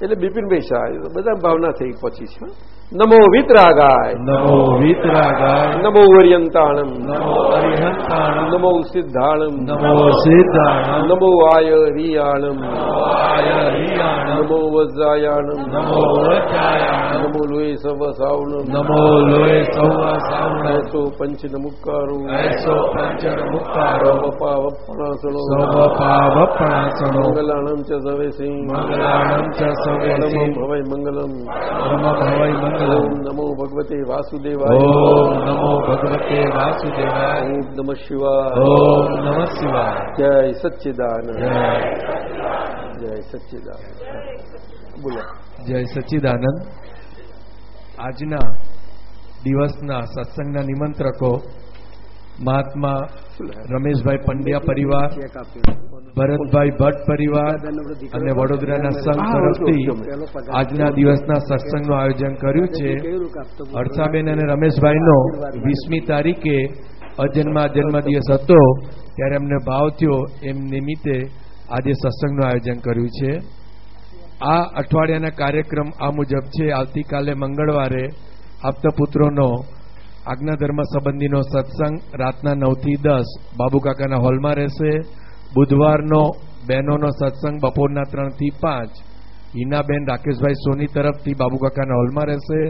એટલે બિપિનભાઈ શાહ બધા ભાવના થઈ પહોંચી છે. નમો વિતરાગાય નમો વિતરાગાય નમો વર્યંતાણમ નમો અરિહંતાણમ નમો સિદ્ધાણમ નમો સિદ્ધાણમ નમો આય રિયાણમ આય રિયાણમ નમો વજ્રાયાણમ નમો વજ્રાયાણમ નમો લોય સવ સાવણમ નમો લોય સૌ સાવણ એસો પંચ નમુકારો એસો પંચ મુક્તારો વપા વપણાસણો સૌપા વપણાસણો મંગલાણમ ચ સવે સિંહ મંગલાણમ ચ સવે પરમમ ભવય મંગલમ પરમ ભવૈ મંગલમ ઓમ નમો ભગવતે વાસુદેવાય ઓમ નમો ભગવતે વાસુદેવાય ઓમ નમઃ શિવાય ઓમ નમઃ શિવાય જય સચ્ચિદાનંદ જય સચ્ચિદાનંદ બોલો જય સચ્ચિદાનંદ આજના દિવસના સત્સંગના નિમંત્રકો મહાત્મા રમેશભાઈ પંડ્યા પરિવાર ભરતભાઈ ભટ્ટ પરિવાર અને વડોદરાના સંઘ તરફથી આજના દિવસના સત્સંગનું આયોજન કર્યું છે. હર્ષાબેન અને રમેશભાઈનો વીસમી તારીખે અજન્મા જન્મ દિવસ હતો ત્યારે એમને ભાવ થયો એમ નિમિત્તે આજે સત્સંગનું આયોજન કર્યું છે. આ અઠવાડિયાના કાર્યક્રમ આ મુજબ છે. આવતીકાલે મંગળવારે આપતપુત્રોનો આજ્ઞાધર્મ સંબંધીનો સત્સંગ રાતના નવથી દસ. બાબુકાકાના હોલમાં રહેશે. બુધવારનો બહેનોનો સત્સંગ બપોરના ત્રણથી પાંચ. હિનાબેન રાકેશભાઈ સોની તરફથી બાબુકાકાના હોલમાં રહેશે.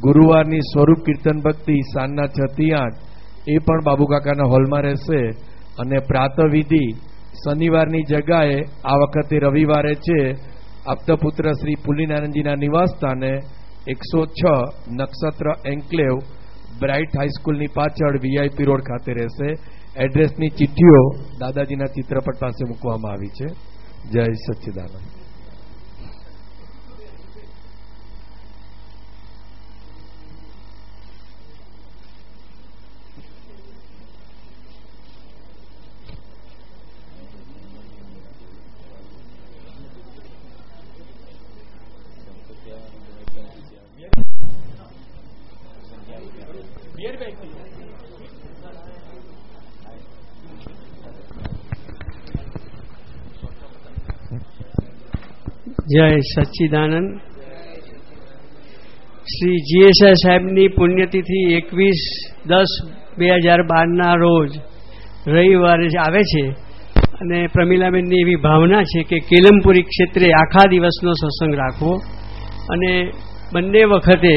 ગુરુવારની સ્વરૂપ કીર્તન ભક્તિ સાંજના છ થી આઠ. એ પણ બાબુકાકાના હોલમાં રહેશે. અને પ્રાતવિધિ શનિવારની જગાએ આ વખતે રવિવારે છે. આપતપુત્ર શ્રી પુલિનારાયણજીના નિવાસ સ્થાને એકસો છ નક્ષત્ર એન્કલેવ બ્રાઇટ હાઈસ્કૂલની પાછળ વીઆઈપી રોડ ખાતે રહેશે. એડ્રેસની ચિઠ્ઠીઓ દાદાજીના ચિત્રપટ પાસે મૂકવામાં આવી છે. જય સચ્ચિદાનંદ જય સચ્ચિદાનંદ. શ્રી જીએસઆઈ સાહેબની પુણ્યતિથિ એકવીસ દસ બે હજાર બારના રોજ રવિવારે આવે છે અને પ્રમીલાબેનની એવી ભાવના છે કે કેલમપુરી ક્ષેત્રે આખા દિવસનો સત્સંગ રાખવો અને બંને વખતે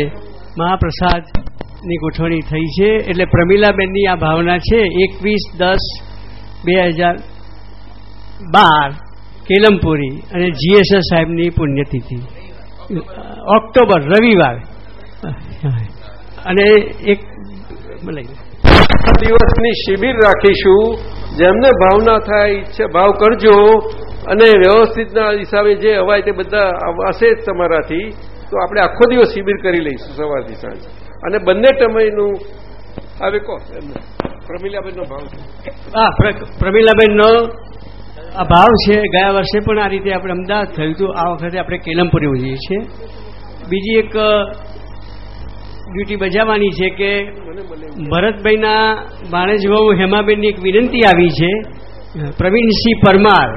મહાપ્રસાદની ગોઠવણી થઈ છે. એટલે પ્રમીલાબેનની આ ભાવના છે એકવીસ દસ બે હજાર બાર કેલમપુરી અને જીએસએસ સાહેબની પુણ્યતિથિ. ઓક્ટોબર રવિવાર. અને એક દિવસની શિબિર રાખીશું. જેમને ભાવના થાય ઈચ્છા ભાવ કરજો. અને વ્યવસ્થિતના હિસાબે જે હવાય તે બધા હશે જ તમારાથી તો આપણે આખો દિવસ શિબિર કરી લઈશું સવારથી સાંજ. અને બંને ટમયનું હવે કહો પ્રમીલાબેનનો ભાવ. હા પ્ર- પ્રમીલાબેનનો આ ભાવ છે. ગયા વર્ષે પણ આ રીતે આપણે અમદાવાદ થયું હતું. આ વખતે આપણે કેલમપુરી ઉજવીએ છીએ. બીજી એક ડ્યુટી બજાવવાની છે કે ભરતભાઈના ભાણેજ વહુ હેમાબેનની એક વિનંતી આવી છે. પ્રવીણસિંહ પરમાર,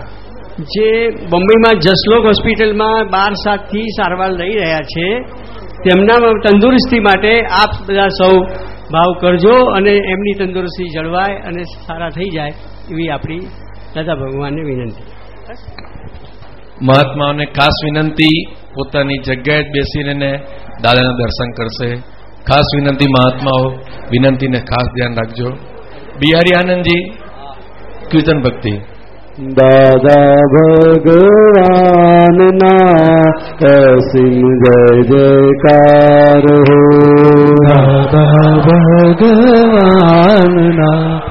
જે બોમ્બેમાં જસલોક હોસ્પિટલમાં બાર સાતથી સારવાર લઈ રહ્યા છે. તેમના તંદુરસ્તી માટે આપ બધા સૌ ભાવ કરજો અને એમની તંદુરસ્તી જળવાય અને સારા થઈ જાય એવી આપણી દાદા ભગવાનને વિનંતી. મહાત્માઓને ખાસ વિનંતી પોતાની જગ્યાએ જ બેસીને દાદાના દર્શન કરશે. ખાસ વિનંતી મહાત્માઓ વિનંતીને ખાસ ધ્યાન રાખજો. બિહારી આનંદજી કીર્તન ભક્તિ. દાદા ભગવાન ના સિંહ જય જયકાર હો. દાદા ભગવાન ના